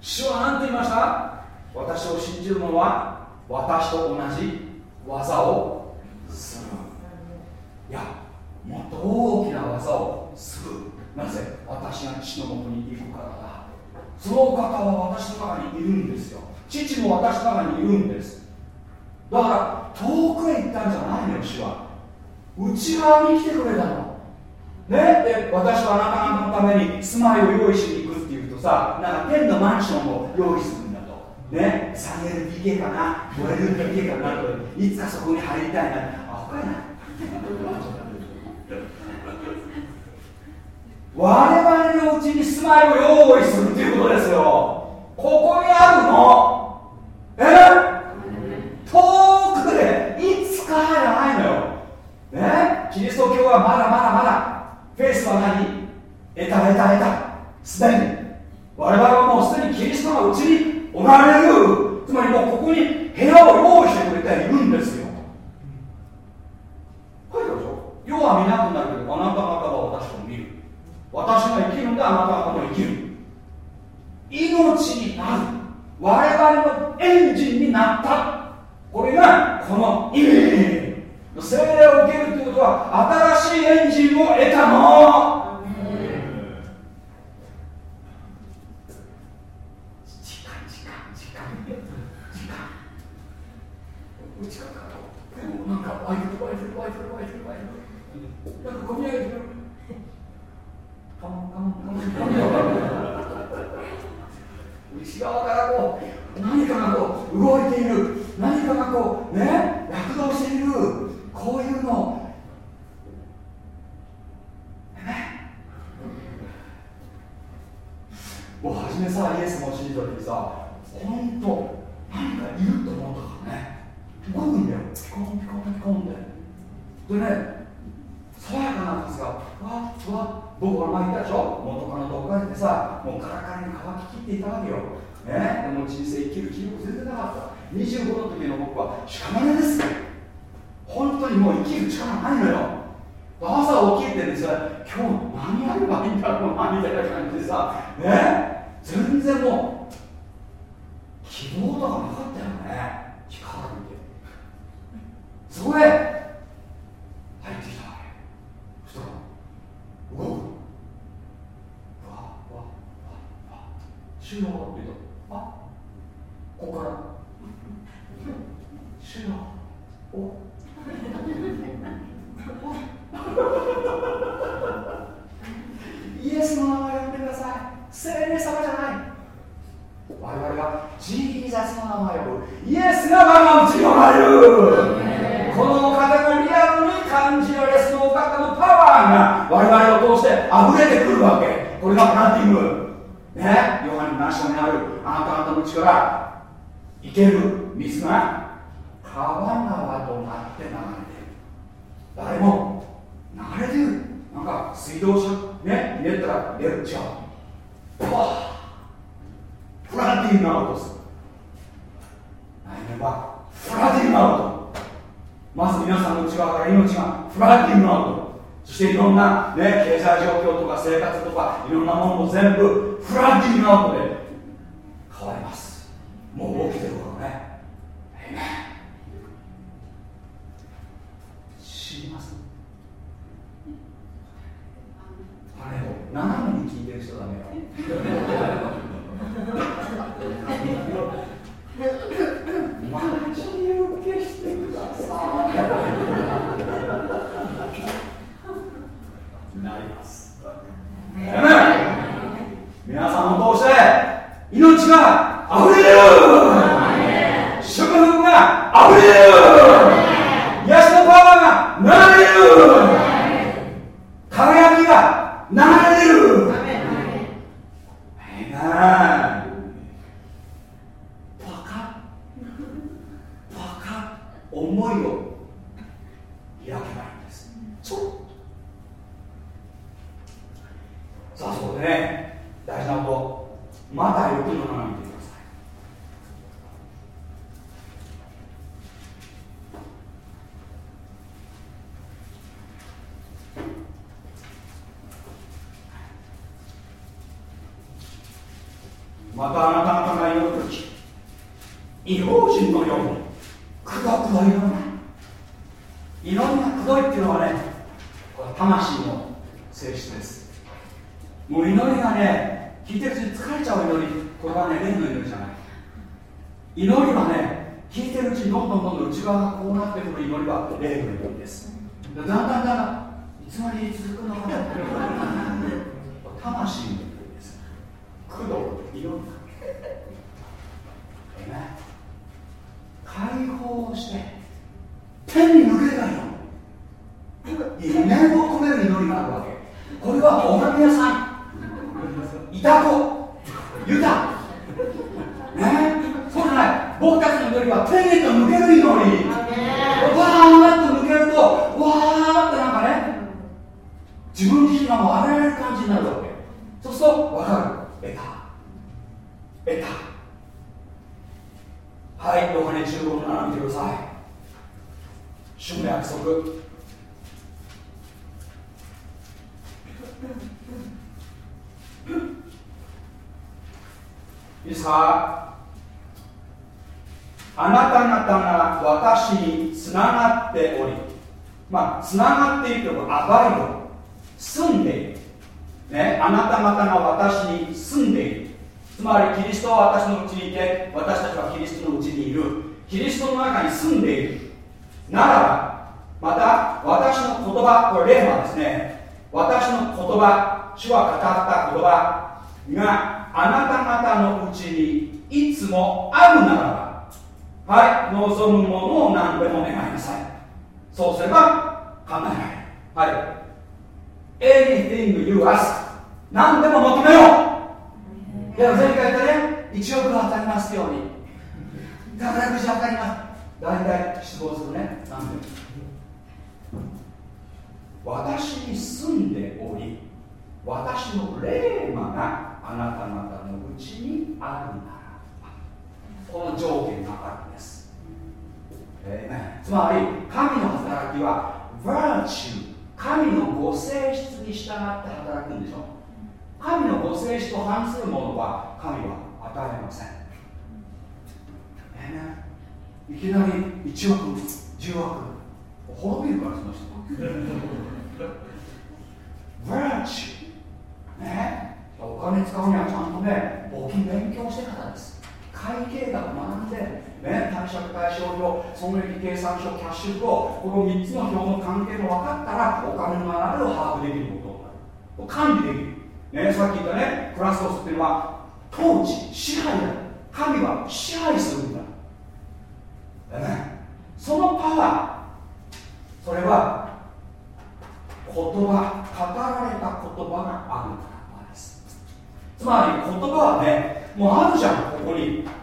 主は何て言いました私を信じる者は私と同じ技をするいやもっと大きな技をするなぜ私が父のもとに行くからだその方は私の中にいるんですよ父も私の中にいるんです。だから遠くへ行ったんじゃないのよ主は。内側に来てくれたの。ね？で私はあなたのために住まいを用意しに行くっていうとさなんか天のマンションを用意するんだと。ね？3LDK かな？5LDK かな？といつかそこに入りたいな。あほかやな我々のうちに住まいを用意するっていうことですよ。ここにあるの？え？遠くで。いつかじゃないのよ。ねキリスト教はまだ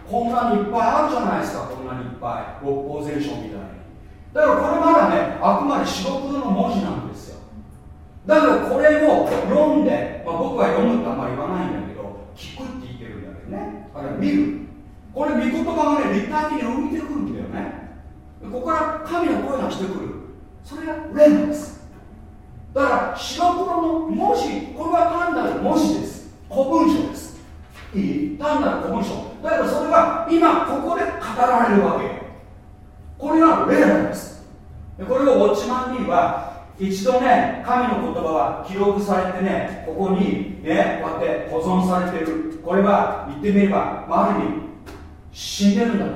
こんなにいっぱいあるじゃないですか。こんなにいっぱい。六法全書みたいに。だからこれまだねあくまで四六の文字なんですよ。だけどこれを読んで、まあ、僕は読むってあんまり言わないんだけど聞くって言ってるんだけどね。あれ見る。これ御言葉がね立体的に浮いてくるんだよね。ここから神の声がしてくる。それがレンですだから白黒の文字これは単なる文字です。古文書です。いい単なる古文書だけどそれが今ここで語られるわけ。これが霊なんです。これをウォッチマンには一度ね神の言葉は記録されてねここにねこうやって保存されてる。これは言ってみれば、あ、ある意味死んでるんだと。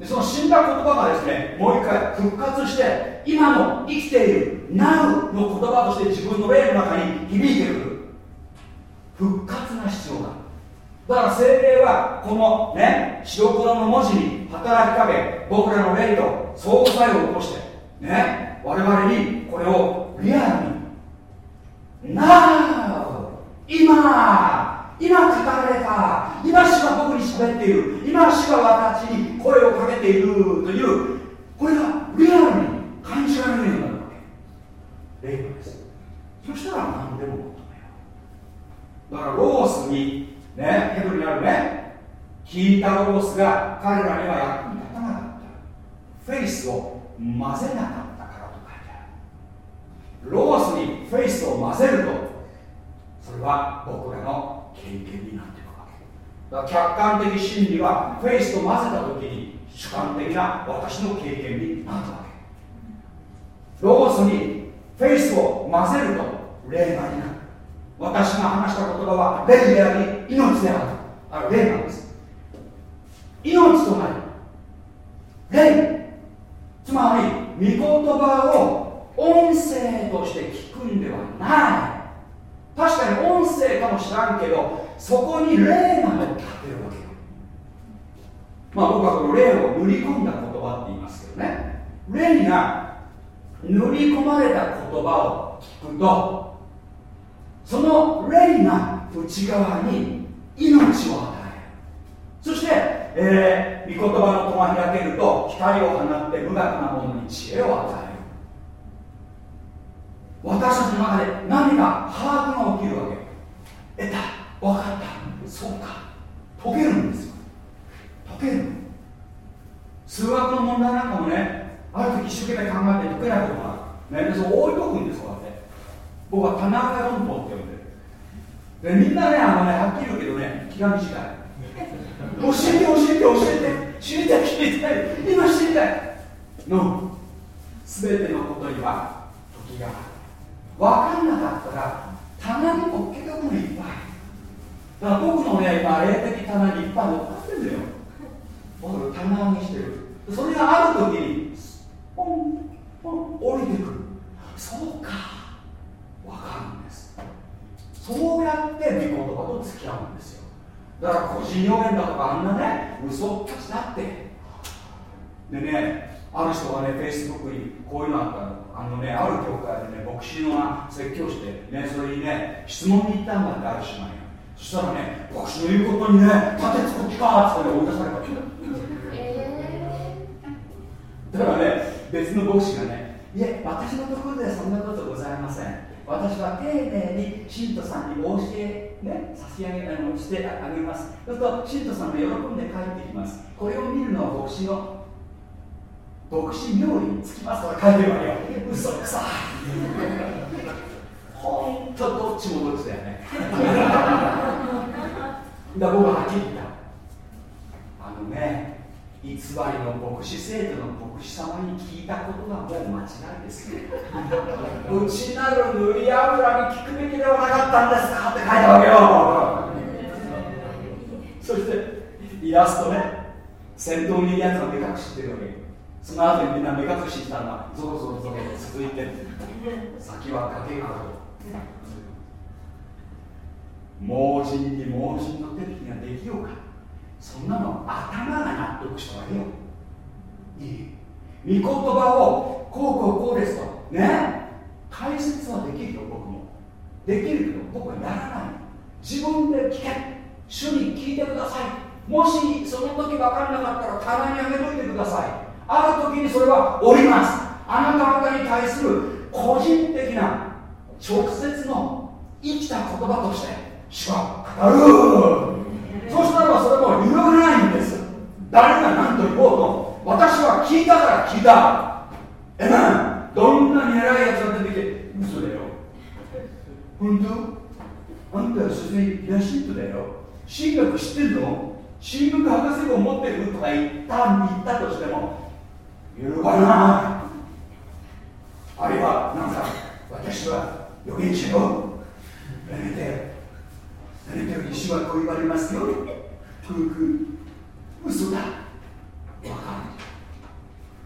でその死んだ言葉がですねもう一回復活して今の生きている。Now の言葉として自分の霊の中に響いてくる。復活が必要だ。だから精霊はこのね白黒の文字に働きかけ僕らの霊と相互作用を起こしてね我々にこれをリアルに Now 今今語られた今主が僕に喋っている今主が私に声をかけているというこれがリアルに感じられるようになるわけ。霊です。そしたら何でも求めよう。だからロゴスにねヘブルにあるね。聞いたロゴスが彼らには役に立たなかった。フェイスを混ぜなかったからと書いてある。ロゴスに faith を混ぜるとそれは僕らの経験になっていくわけだから客観的真理はフェイスと混ぜた時に主観的な私の経験になるわけ。ロースにフェイスを混ぜると霊魔になる。私が話した言葉は霊であり命である。ある霊なんです。命となり。霊。つまり御言葉を音声として聞くんではない。確かに音声かもしらんけどそこに霊が乗っかってるわけよ。まあ僕はこの霊を塗り込んだ言葉って言いますけどね。霊が塗り込まれた言葉を聞くとその霊が内側に命を与える。そして、えー、御言葉の戸が開けると光を放って無学なものに知恵を与える。私たちの中で何か把握が起きるわけ？得た分かったそうか。解けるんですよ。解ける数学の問題なんかもねある時一生懸命考えて解けないことがある、ね、それ置いとくんですこうやって。僕は棚田中論法って呼んででみんなねあのねはっきり言うけどね気が短い。教えて教えて教えて。知りたい知りたい。今知りたい。の。全てのことには時がある。分かんなかったら棚に乗っけておくのいっぱい。だから僕のね今霊的棚にいっぱい乗っかってるんだよ。僕棚にしてる。それがある時にポンポン降りてくる。そうか。分かるんです。そうやって御言葉と付き合うんですよ。だから個人予言だとかあんなね嘘っぱちだって。でねある人がねフェイスブックにこういうのあったの。あのねある教会でね牧師のが説教してねそれにね質問に行ったんだってある姉妹が。そしたらね牧師の言うことにね立てつく気かっつって、ね、追い出されたわけだからね別の牧師がねいえ私のところではそんなことございません私は丁寧に信徒さんにお教え、ね、差し上げあのしてあげます。そうすると信徒さんが喜んで帰ってきます。これを見るのは牧師の牧師冥利につきますとか書いてるわけよ。嘘くさい。ほんとどっちもどっちだよね。だ僕ははっきり言った。あのね偽りの牧師生徒の牧師様に聞いたことがもう間違いです。ね内なる塗り油に聞くべきではなかったんですかって書いたわけよそしてイラストね。先頭にいるやつが目隠ししてるわけ。その後にみんな目隠ししたのがゾロゾロゾロ続いて先は崖がある盲人に盲人の手引きができようかそんなの頭が納得したわけよ。いい。御言葉をこうこうこうですと。ね。解説はできるよ僕も。できるけど僕はやらない。自分で聞け。主に聞いてください。もしその時分かんなかったら棚にあげといてください。ある時にそれはおります。あなた方に対する個人的な直接の生きた言葉として主は語る。そしたらそれも揺るがないんです。誰が何と言おうと私は聞いたから聞いた。えなどんなに偉いやつが出てきて嘘だよ。本当？あんたは所詮リーダーシップだよ。神学知ってるの？神学博士号持ってるとか言ったに言ったとしても揺るがな？いあるいはなんか私は預言者よ。やめて。やめて石はこう言われますよ。トゥーク嘘だ。わかる。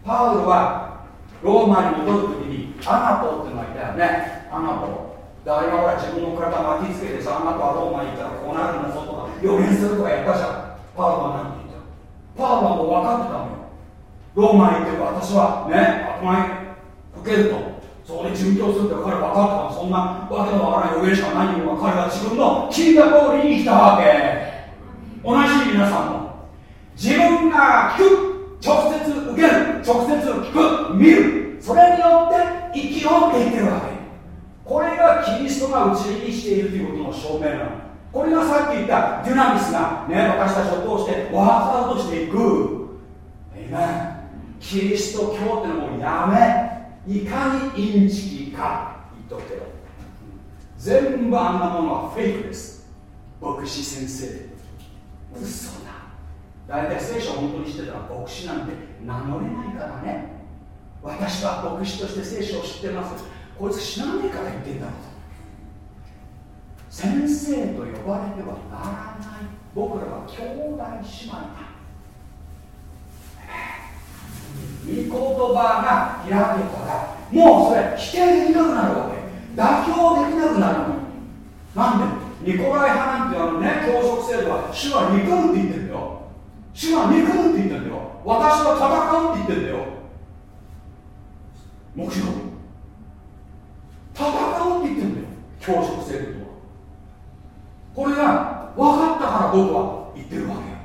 パウロはローマに戻るときにアナポっていうのがいたよね。アナポ。だから今ほら自分の体巻きつけてさあなたはローマに行ったらこうなるんだぞとか予言するとかやったじゃん。パウロは何て言った？パウロはもう分かってたのよ。ローマに行って私はね頭にかけると。そこで殉教するって彼は分かってたそんなわけのわからない予言者は何も彼は自分の聞いた通りに生きたわけ。同じ皆さんも自分が聞く直接受ける直接聞く見るそれによって生きようって言ってるわけ。これがキリストが内にしているということの証明なの。これがさっき言ったデュナミスが、ね、私たちを通してワークアウトしていく。キリスト教ってのもやめ。いかにインチキか。言っとくけど。全部あんなものはフェイクです。牧師先生。嘘だ。大体聖書を本当に知ってたら牧師なんて名乗れないからね。私は牧師として聖書を知ってます。こいつ知らねえから言ってんだろう先生と呼ばれてはならない。僕らは兄弟姉妹だ。御言葉が開けたらもうそれ否定できなくなるわけ。妥協できなくなるのなんで？ニコライ派なんてあのね教職制度は主は憎むって言ってんだよ。主は憎むって言ってんだよ。私は戦うって言ってんだよ。もちろん戦うって言ってんだよ。教職制度とは。これが分かったから僕は言ってるわけよ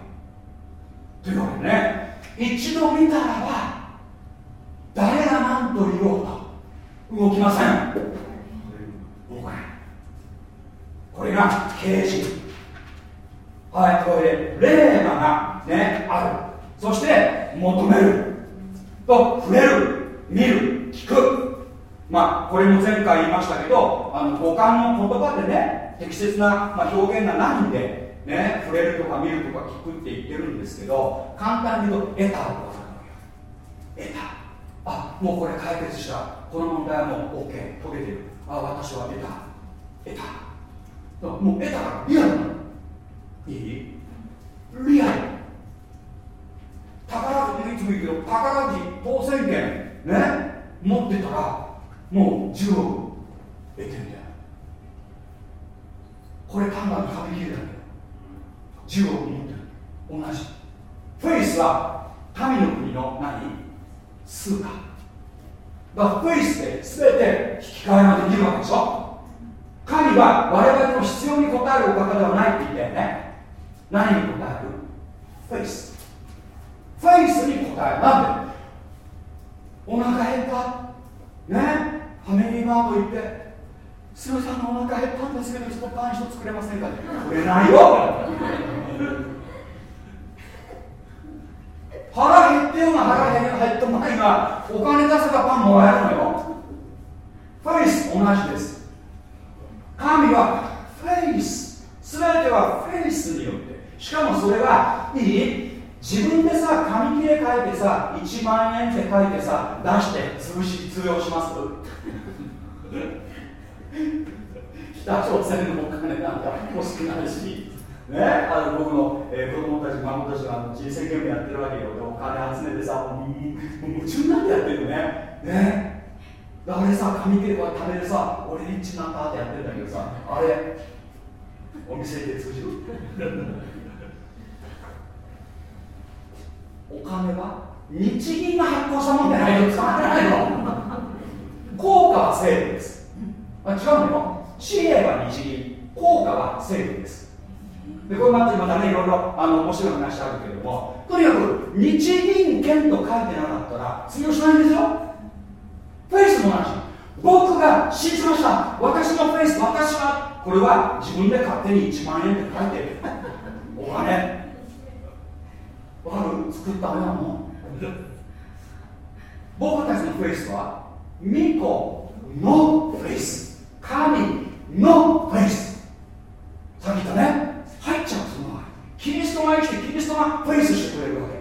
というわけでね一度見たらば誰が何と言おうと動きません動かないこれが刑事はいこれで霊魔がねあるそして求めると触れる見る聞くまあこれも前回言いましたけどあの五感の言葉でね適切な、まあ、表現がないんでね触れるとか見るとか聞くって言ってるんですけど簡単に言うと得たことなのよ。得たあもうこれ解決した。この問題はもう OK 解けてる。あ私は得た得たもう得たからリアルないい？リアル。宝くじいつも言うけど宝くじ当選券ね持ってたらもう10億得てるんだよ。これ単なる紙切れだけど10億持って。る同じ。フェイスは神の国の何？通貨だからフェイスで全て引き換えができるわけでしょ。神は我々の必要に応えるお方ではないって言ったよね。何に応える？フェイス。フェイスに応える。なんで？お腹減った？ね？ファミリーマート行ってすいませんお腹減ったんですけどちょっとパン一つくれませんかくれないよ。腹減ってようが腹減ってもないがお金出せばパンもらえるのよ。フェイス同じです。神はフェイス。全てはフェイスによって。しかもそれはいい。自分でさ紙切れ書いてさ1万円って書いてさ出して潰し通用します？北朝鮮のお金なんか欲しくないしね、あの僕の、えー、子供たち、孫たちが人生ゲームやってるわけよ。お金集めてさ、もう夢中になってやってるよね。ね。だからさ、紙切れこう食べてさ、俺リッチになったってやってるんだけどさ、あれ、お店で通じる？お金は？日銀が発行したもんじゃないと使わないの。効果は政府です。あ違うの？よ。紙幣は日銀、効果は政府です。でこれまたまたねいろいろあの面白い話あるけれどもとにかく日銀券と書いてなかったら通用しないんですよフェイスも同じ僕が信じました私のフェイス私はこれは自分で勝手に1万円って書いてお金わかる？作った親も僕たちの faith は御女のフェイス。神のフェイス。さっき言ったね。入っちゃうそのキリストが生きてキリストがフェイスしてくれるわけ。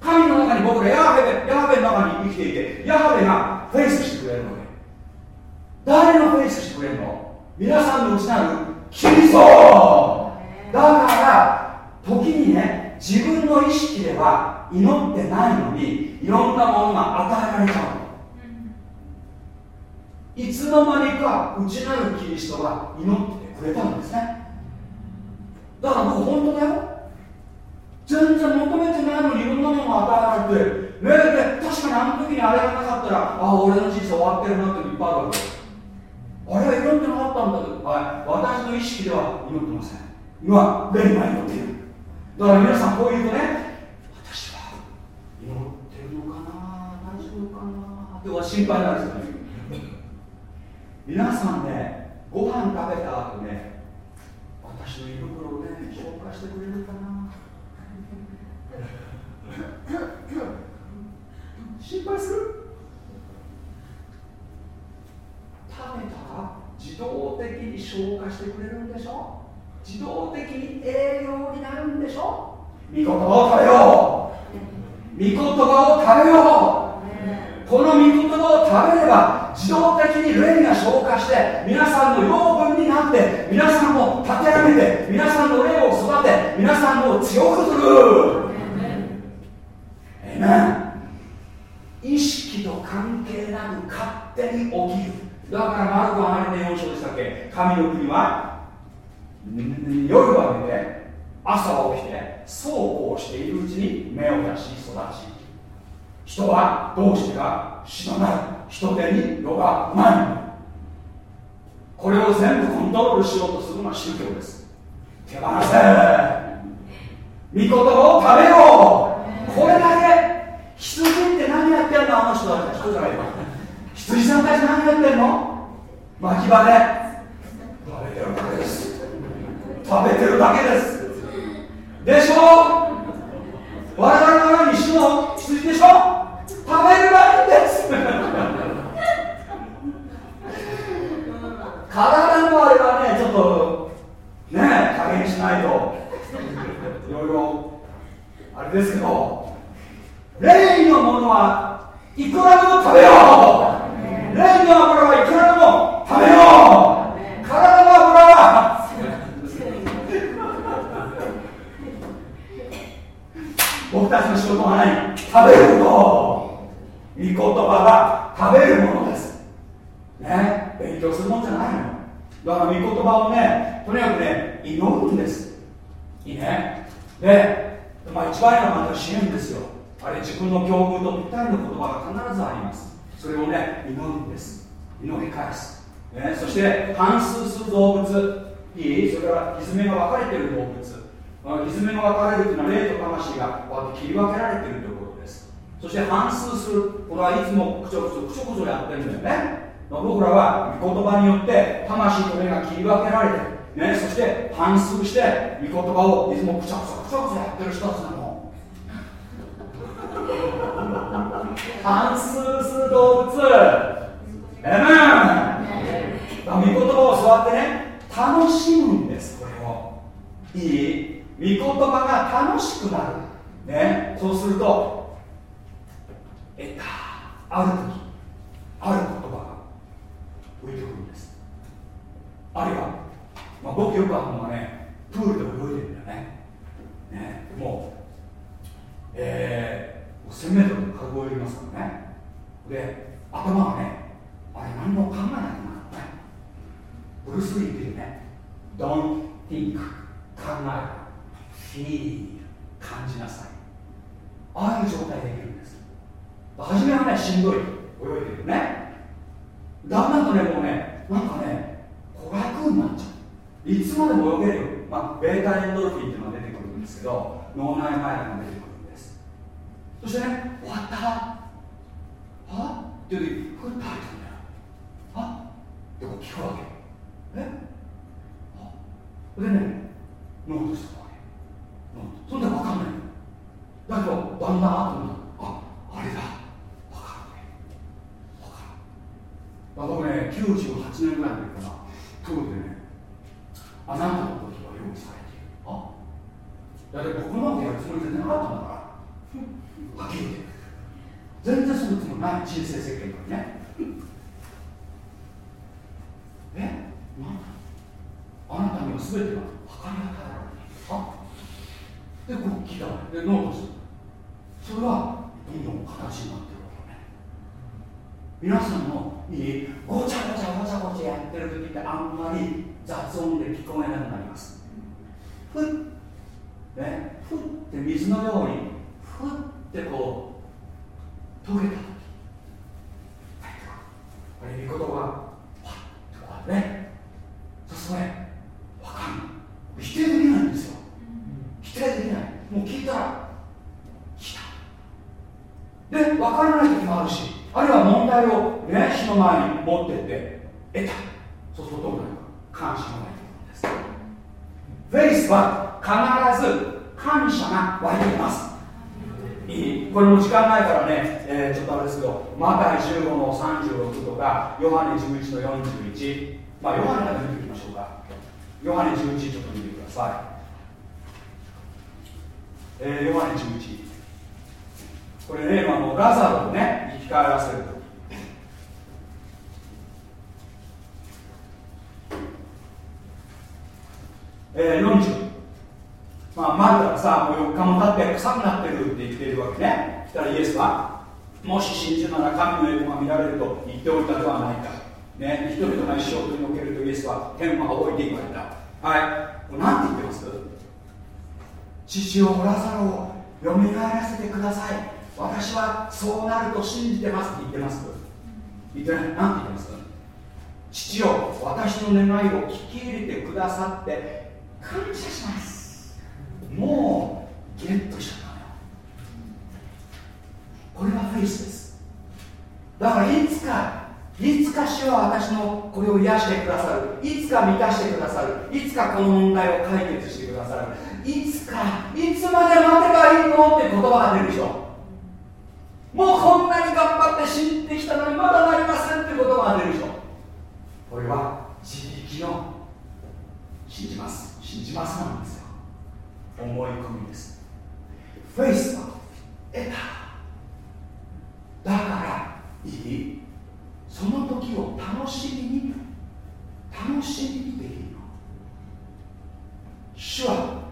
神の中に僕らヤハベヤハベの中に生きていてヤハベがフェイスしてくれるわけ。誰がフェイスしてくれるの？皆さんの内なるキリスト。だから時にね自分の意識では祈ってないのにいろんなものが与えられちゃうの。いつの間にか内なるキリストが祈ってくれたんですね。だから僕本当だよ。全然求めてないのにいろんなものが与えられてねえ確かにあの時にあれがなかったらああ俺の人生終わってるなっていっぱいあるわけ。あれは祈ってなかったんだけど、私の意識では祈ってません。今霊が祈ってる。だから皆さんこう言うとね私は祈ってるのかな大丈夫かなって心配なんですよね。皆さんねご飯食べた後ね私の胃袋をね紹介してくれるかな。心配する？食べたら自動的に消化してくれるんでしょ？自動的に栄養になるんでしょ？御言葉を食べよう。御言葉を食べよう。この御言葉を食べれば自動的に霊が消化して皆さんの養分になって皆さんを立て上げて皆さんの霊を育て皆さんを強くする。え。め意識と関係なく勝手に起きる。だからマルコは離れて4章でしたっけ？神の国は夜は寝て朝起きてそうこうしているうちに目を出し育ち人はどうしてか死なない人手に世がないこれを全部コントロールしようとするのは宗教です。手放せ御言葉を食べよう。これだけ。羊って何やってんの？あの人たち。人じゃないよ。羊さんたち何やってんの？巻き場で。食べてるだけです食べてるだけです。でしょ？我々のように主の羊でしょ？食べればいいんです。体のあれはねちょっとね加減しないと。いろいろあれですけど霊のものはいくらでも食べよう。霊の油はいくらでも食べよう体の油は僕たちの仕事は何食べること。御言葉が食べるものです。ね？勉強するもんじゃないの。だから御言葉をねとにかくね祈るんです。いいね？で、まあ、一番いいのはまた支援ですよ。あれ自分の境遇とぴったりの言葉が必ずあります。それをね祈るんです。祈り返す、ね、そして反数する動物。いい？それからひずめが分かれている動物。ひずめが分かれるというのは霊と魂がこうやって切り分けられているということです。そして反数するこれはいつもくちょくちょくちょくちょやってるんだよね。僕らは御言葉によって魂と霊が切り分けられてね、そして反数して御言葉をいつもくちゃくちゃくちゃくちゃやってる人たちなの。反数する動物。えめん御言葉を座ってね楽しむんですこれを。いい？御言葉が楽しくなる。ね。そうすると得たある時ある言葉が浮いてくるんです。あるいは、まあ、僕よくあるのはねプールで泳いでるんだよね。ね。もうえー、1000メートルの覚泳ぎますからね。で頭がねあれ何も考えないなね。ブルース・リーっていうね Don't think 考える。Feel 感じなさい。ああいう状態できるんです。初めはねしんどい。泳いでるね。だんだんとねもうねなんかねこ楽になっちゃう。いつまでも泳げる、まあ、ベータエンドルフィンっていうのが出てくるんですけど脳内前が出てくるんです。そしてね終わったはっていう時ふっと吐いたんだよはってこう聞くわけえでねノートし11、まあ、ヨハネけ見ていきましょうか。ヨハネ11、ちょっと見てください。えー、ヨハネ11。これね、あのラザロをね、生き返らせると。えー、40。まあ、マルタがさ、もう4日も経って臭くなってるって言っているわけね。したらイエスは、もし信じるなら神の栄光が見られると言っておいたではないか。ね、人々が一生を取り除けるとイエスは天は仰いで言われた。はい。これ何て言ってます？父をラザロをよみがえらせてください。私はそうなると信じてますって言ってます。言ってない？何て言ってます？父よ、私の願いを聞き入れてくださって感謝します。もうゲットしちゃったのよこれはフェイスですだからいつかいつか主は私のこれを癒してくださる。いつか満たしてくださる。いつかこの問題を解決してくださる。いつかいつまで待てばいいのって言葉が出るでしょ。もうこんなに頑張って死んできたのにまだなりませんって言葉が出るでしょ。これは自力の信じます。信じますなんですよ。思い込みです。フェイスは得た。だからいい。その時を楽しみに楽しみにできるの。主は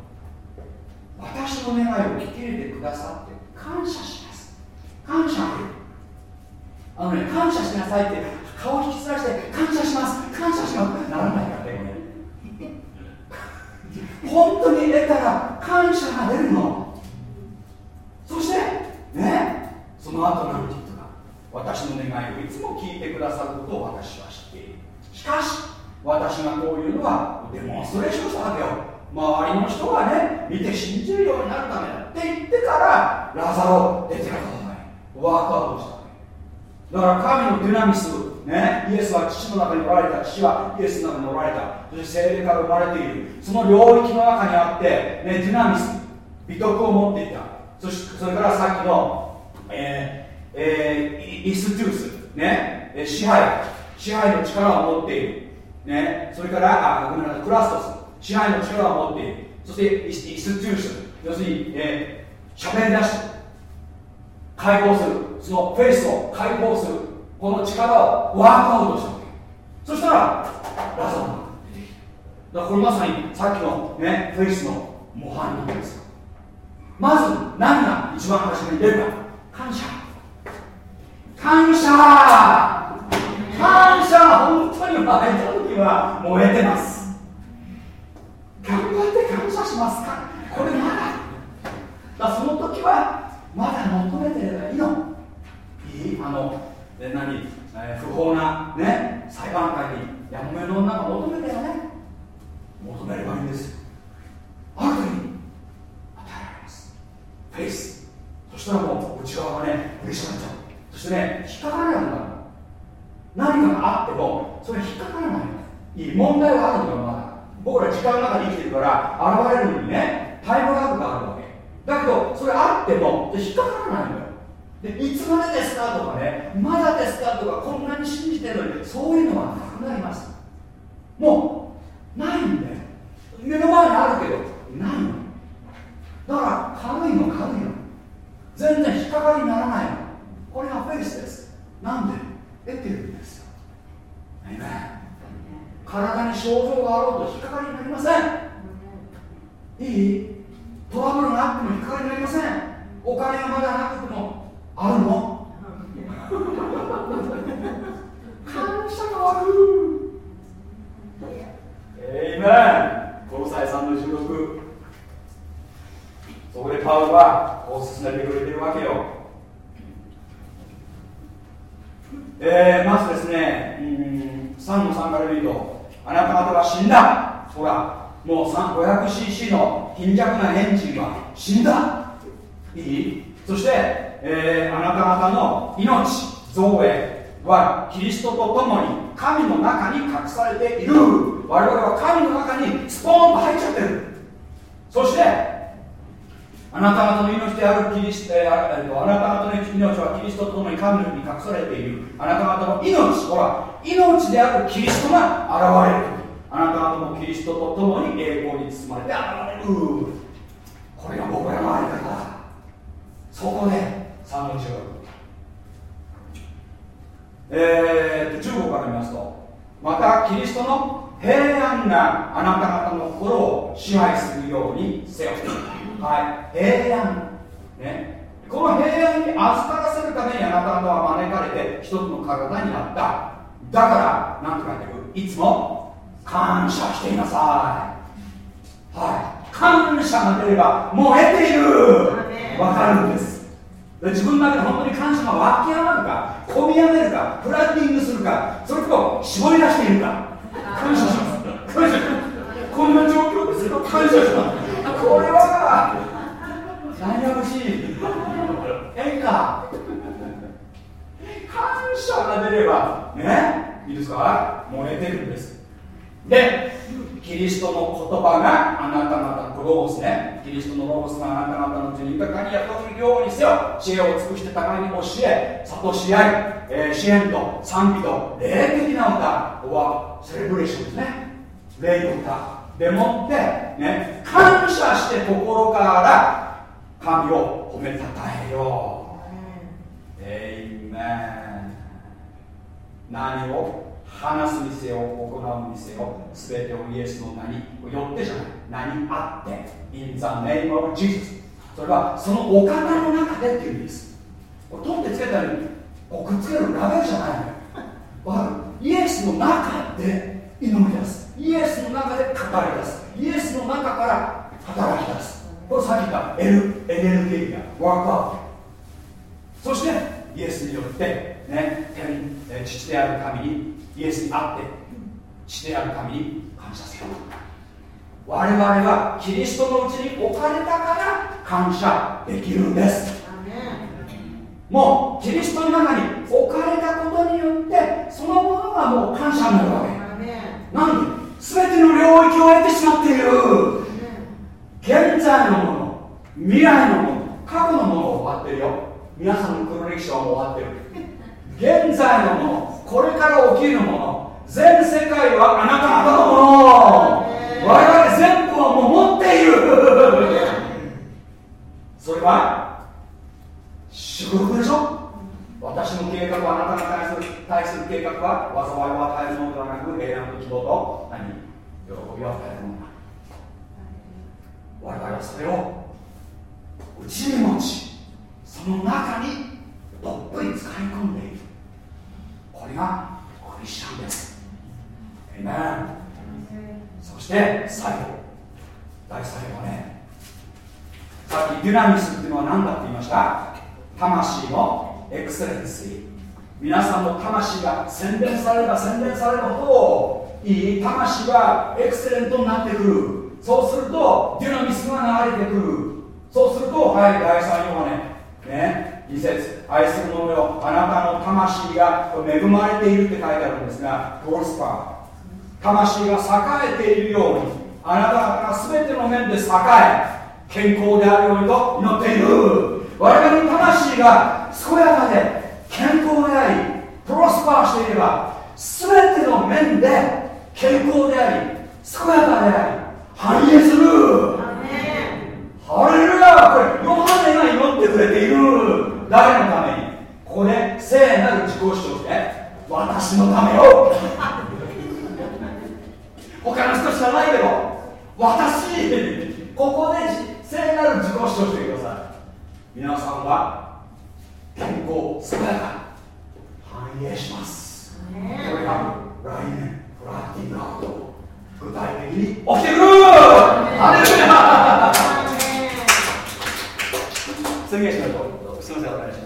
私の願いを聞き入れてくださって感謝します。感謝あのね感謝しなさいって顔を引きずらして感謝します。感謝します。ならないからね。本当に得たら感謝が出るの。そしてねその後なんて。私の願いをいつも聞いてくださることを私は知っている。しかし私がこういうのはデモンストレーションしたわけよ。周りの人がね見て信じるようになるためだって言ってからラザロ出てなかったワークアウトしたわけ。だから神のデュナミスね、イエスは父の中におられた父はイエスの中におられた。そして精霊から生まれている。その領域の中にあって、ね、ディナミス美徳を持っていた。そしてそれからさっきの、えーえー、イステュース、ね、支配。支配の力を持っている、ね、それからあごめんなさい。クラストス。支配の力を持っている。そしてイステュース。要するに、えー、喋り出して解放する。そのフェイスを解放する。この力をワークアウトしたわけそしたらラザロだからこれまさにさっきのねフェイスの模範なんですまず何が一番初めに出るか。感謝。感謝。感謝。本当に湧いた時は燃えてます。頑張って感謝しますか？これまだ。だその時はまだ求めてればいいの。いいあの何、えー、不法な、ね、裁判官にやもめの女が求めたよね。求めればいいんです。ある時に与えられます。フェイス。そしたらもう内側がね嬉しくなっちゃう。してね引っかからないの何かがあってもそれ引っかからない。いい問題はあるのよまだ。僕ら時間の中で生きてるから現れるのにねタイムラグがあるわけ。だけどそれあっても引っかからないのよ。でいつまでですかとかねまだですかとかこんなに信じてるのにそういうのはなくなります。もうないんだよ。目の前にあるけどないの。だから軽いの軽いの。全然引っかかりにならないの。これがフェイスです。なんで？得てるんですよ。体に症状があろうと引っかかりになりません。いい？トラブルがあっても引っかかりになりません。お金がまだなくても。あるの？感謝がある。えいめんこの際3の16そこでパウロはこう進めてくれてるわけよ。えー、まずですね、うん、3の3から見るとあなた方は死んだ。ほらもう 500cc の貧弱なエンジンは死んだ。いい？そして、えー、あなた方の命造営はキリストと共に神の中に隠されている。我々は神の中にスポーンと入っちゃってる。そしてあなた方の命であるキリスト、えー、あなた方の命はキリストと共に神のに隠されている。あなた方の命ほら命であるキリストが現れる。あなた方もキリストと共に栄光に包まれて現れる。これが僕らのあり方だそこで3の16えー、15から見ますとまたキリストの平安があなた方の心を支配するようにせよ。はい。平安。ね。この平安に預からせるためにあなた方は招かれて一つの体になった。だから何て書いてるいつも感謝していなさい。はい。感謝が出ればもう得ている。わかるんです。自分の中で本当に感謝が湧き上がるか込み上げるかプランニングするかそれとも絞り出しているか。感謝します。感謝します。こんな状況ですよ。感謝しますこれは悩ましい演歌感謝が出ればねいいですか燃えてるんですでキリストの言葉があなた方のロースねキリストのロースがあなた方のうちに豊かに雇うようにせよ知恵を尽くして互いに教え諭し合い、えー、支援と賛美と霊的な歌はセレブレーションですね。霊の歌でもってね感謝して心から神を褒めたたえよう。エイメン何を話すにせよ行うにせよ全てをイエスの名によってじゃない。名にあって In the name of Jesus それはそのお方の中でっていう意味です。これ取ってつけたりこうくっつけるラベルじゃないわかる？イエスの中で祈り出す。イエスの中で語り出す。イエスの中から働き出す。これさっき言ったエルエネルギーがワークアウトそしてイエスによってね天父である神にイエスに会って父である神に感謝せよ我々はキリストのうちに置かれたから感謝できるんです。もうキリストの中に置かれたことによってそのものがもう感謝になるわけ。なんで？全ての領域を得てしまっている。現在のもの未来のもの過去のものを終わってるよ。皆さんの黒歴史はもう終わってる。現在のものこれから起きるもの全世界はあなた方のもの。我々全部はもう持っている。それは祝福でしょ？私の計画はあなたが対する対する計画は災いを与えるものではなく平安と希望と何？喜びを与えるものだ。我々はそれを内に持ちその中にどっぷり使い込んでいる。これがクリスチャンです。エメンそして最後。第最後はね。さっきデュナミスっていうのは何だって言いました？魂のエクセレンシー皆さんの魂が洗練されば洗練されるほどいい魂がエクセレントになってくる。そうするとデュナミスが流れてくる。そうするとはい第3ヨハネね2節愛する者よ。あなたの魂が恵まれているって書いてあるんですがプロスパー。魂が栄えているようにあなた方が全ての面で栄え健康であるようにと祈っている。我々の魂が健やかで健康でありプロスパーしていれば全ての面で健康であり健やかであり繁栄する。ハレルヤこれヨハネが祈ってくれている。誰のために？ここで聖なる自己主張して私のためよ。他の人知らないけど私ここで聖なる自己主張してください。皆さんは健康健やか繁栄します。これが来年プラクティブアウト具体的に起きてくる。ハレルヤ宣言しましょうすみませんお願いします。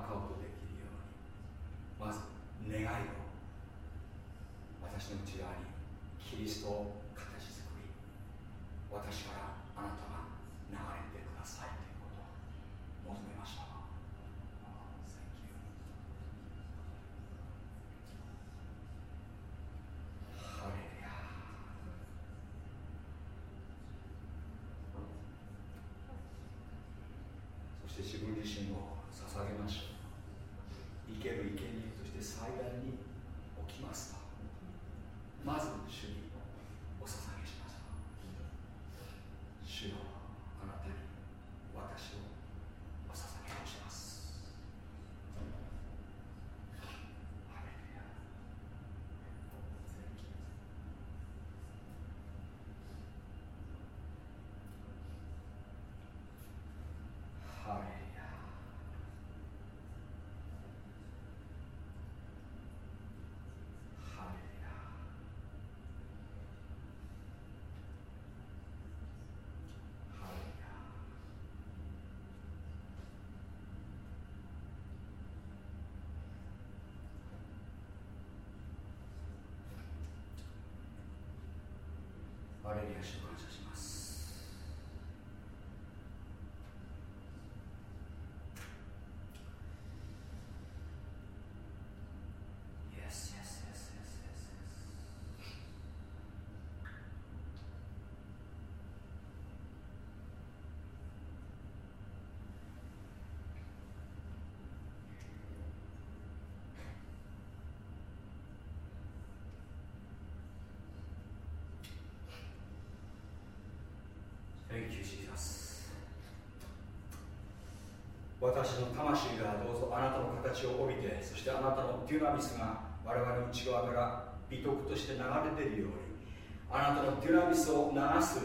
ワークアウトできるように。まず願いを。私の内側に。キリストを形作り。私から body reaction process. 研究しています私の魂がどうぞあなたの形を帯びてそしてあなたのデュナミスが我々内側から美徳として流れているようにあなたのデュナミスを流す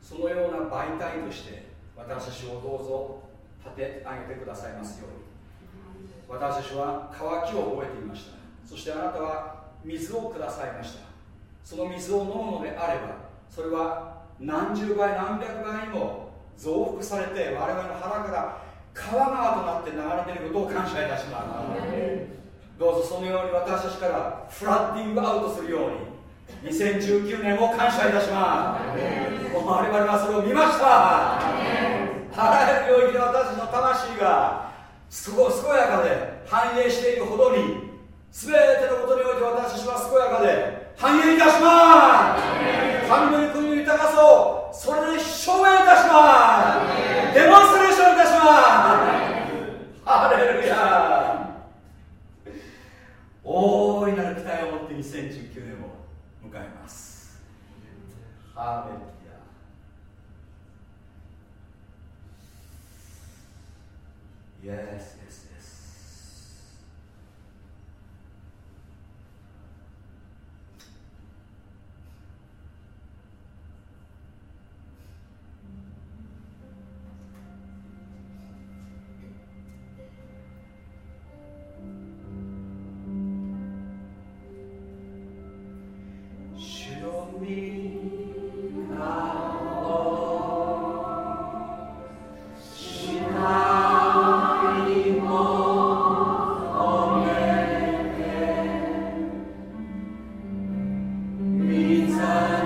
そのような媒体として私たちをどうぞ立て上げてくださいますように。私たちは渇きを覚えていました。そしてあなたは水をくださいました。その水を飲むのであればそれは何十倍何百倍にも増幅されて我々の腹から川川となって流れていることを感謝いたします。どうぞそのように私たちからフラッディングアウトするように2019年も感謝いたします。我々はそれを見ました。あらゆる領域で私たちの魂がすご健やかで繁栄しているほどに全てのことにおいて私たちは健やかで繁栄いたします。神の豊かさをそれで証明いたしますデモンストレーションいたしますハレルヤ大いなる期待を持って2019年を迎えますハレルヤ Yes, yes, yes. 主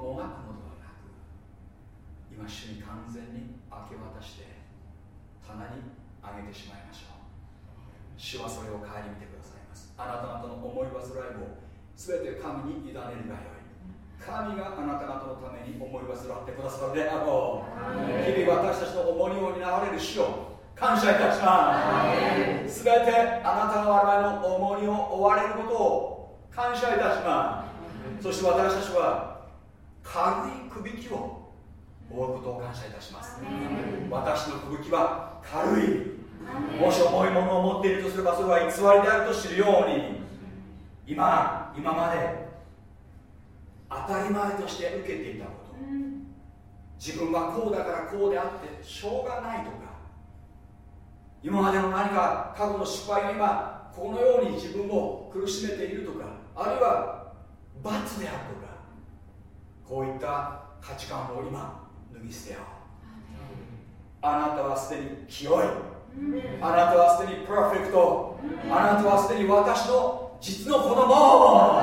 もがくのではなく今主に完全に明け渡して棚にあげてしまいましょう。主はそれを顧みてくださいます。あなた方の思い煩いを全て神に委ねるがよい。神があなた方のために思い煩ってくださるであろう。日々私たちの重荷を担われる主を感謝いたします。すべてあなたが我々の重荷を負われることを感謝いたします。そして私たちは軽いくびきを負うことを感謝いたします。私のくびきは軽い。もし重いものを持っているとすればそれは偽りであると知るように今今まで当たり前として受けていたこと。自分はこうだからこうであってしょうがないとか。今までの何か過去の失敗が今このように自分を苦しめているとかあるいは罰であるとかこういった価値観を今脱ぎ捨てよう。あなたはすでに清い。あなたはすでにパーフェクトあなたはすでに私の実の子供。あ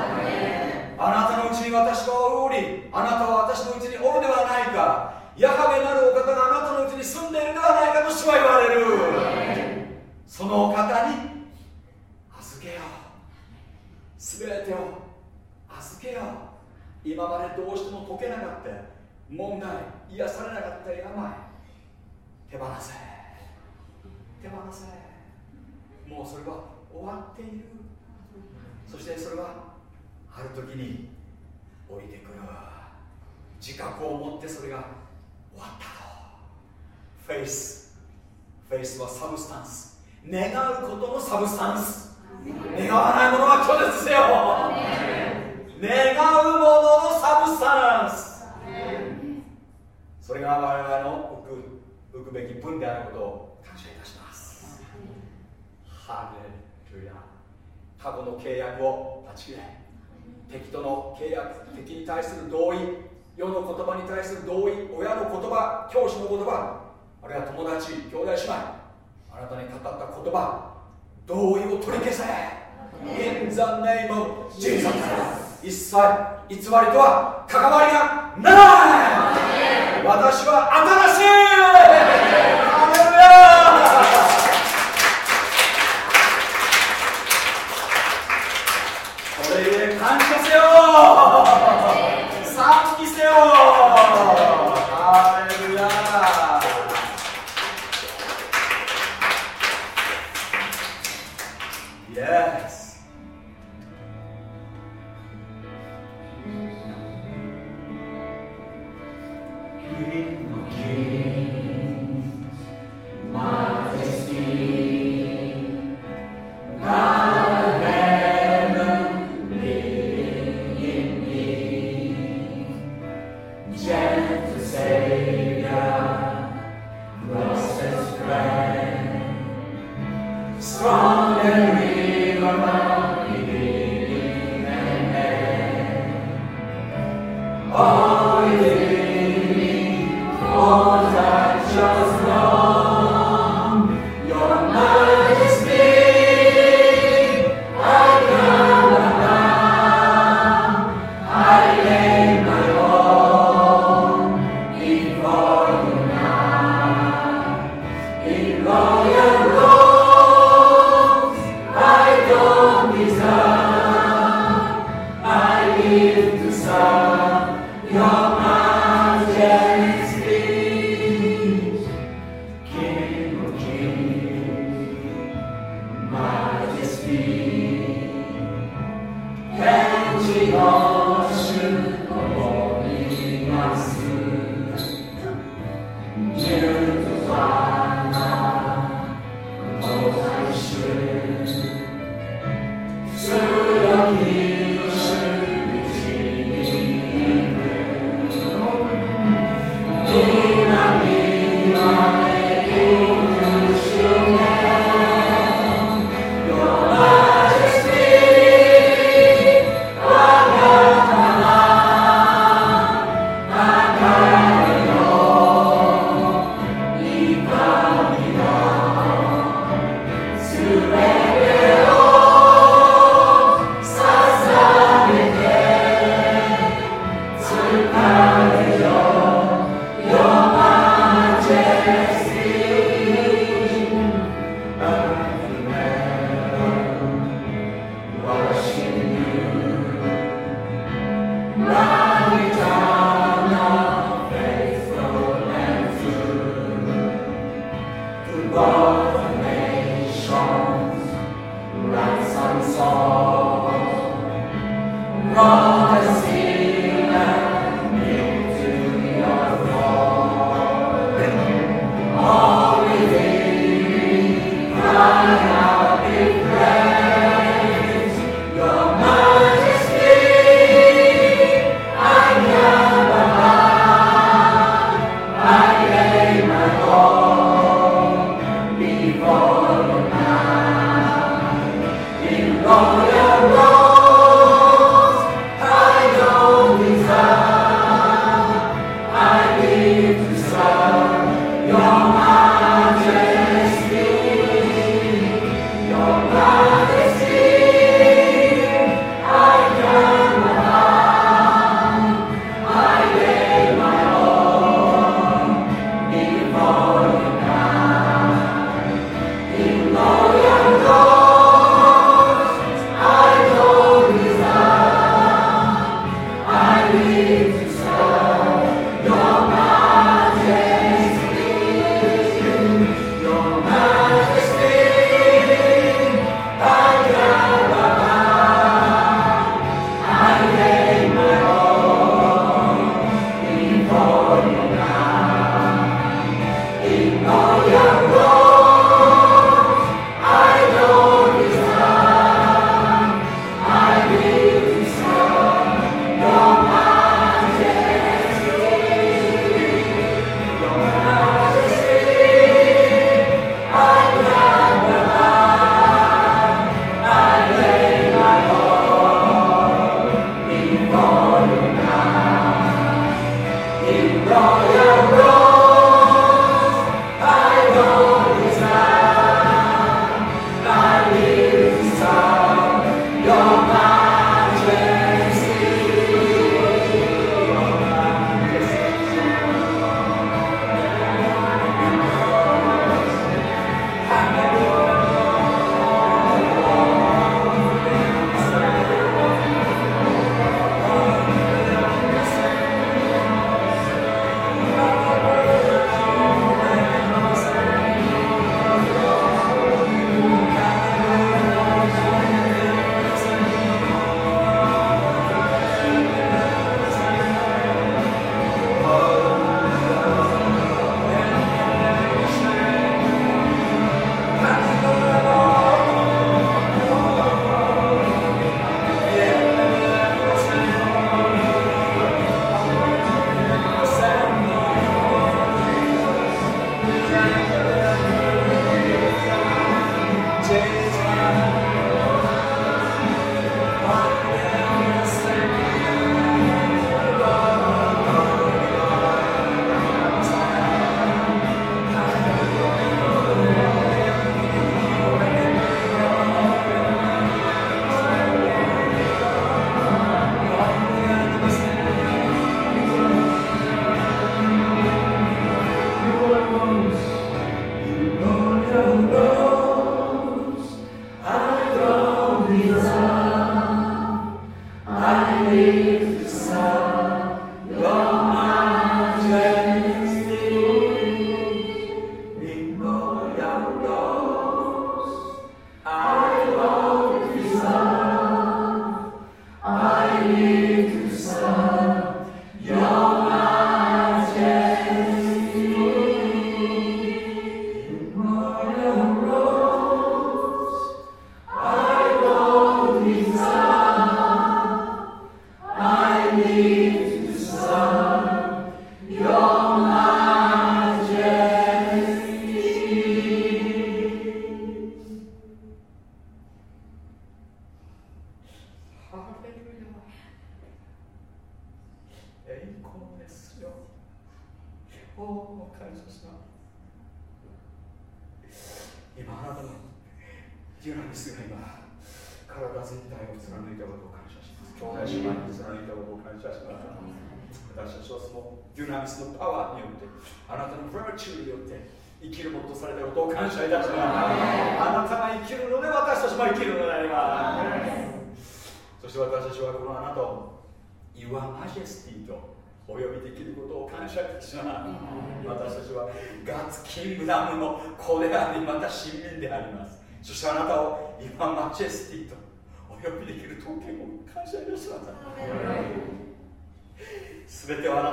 なたのうちに私がおりあなたは私のうちにおるではないか。ヤハベなるお方があなたのうちに住んでいるではないかと主は言われる。そのお方に預けよう。全てを預けよう今までどうしても解けなかった問題癒されなかった病手放せ。手放せ。もうそれは終わっている。そしてそれはある時に降りてくる。自覚を持ってそれが終わったと。フェイス。フェイスはサブスタンス。願うことの substance。願わないものは拒絶せよ願うものの substance。それが我々の浮く浮くべき分であることを感謝いたします。ハレルヤ。過去の契約を断ち切れ。敵との契約敵に対する同意世の言葉に対する同意親の言葉教師の言葉あるいは友達兄弟姉妹あなたに語った言葉同意を取り消せ。In the name of Jesus 一切偽りとは関わりがない私は新しい。ハレルヤこれゆえ感謝せよ。賛美せよ。belong.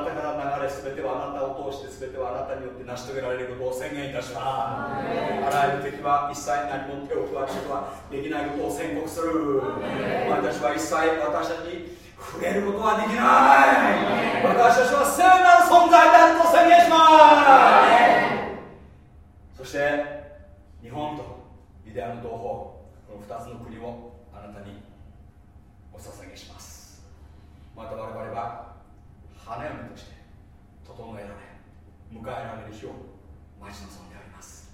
なたから流れすべてはあなたを通してすべてはあなたによって成し遂げられることを宣言いたします。あらゆる敵は一切何も手を加えることはできないことを宣告する私は一切私たちに触れることはできない。私たちは聖なる存在であると宣言します。そして日本とユダヤの同胞この2つの国をあなたにお捧げします。また我々は花嫁として整えられ迎えられる日を待ち望んでおります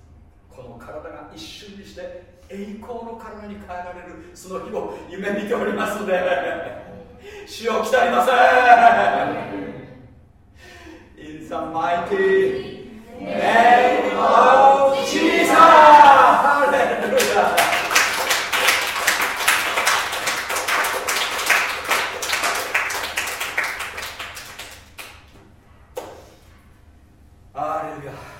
この体が一瞬にして栄光の体に変えられるその日を夢見ておりますので死を鍛えません In the mighty name of Jesus! Hallelujah!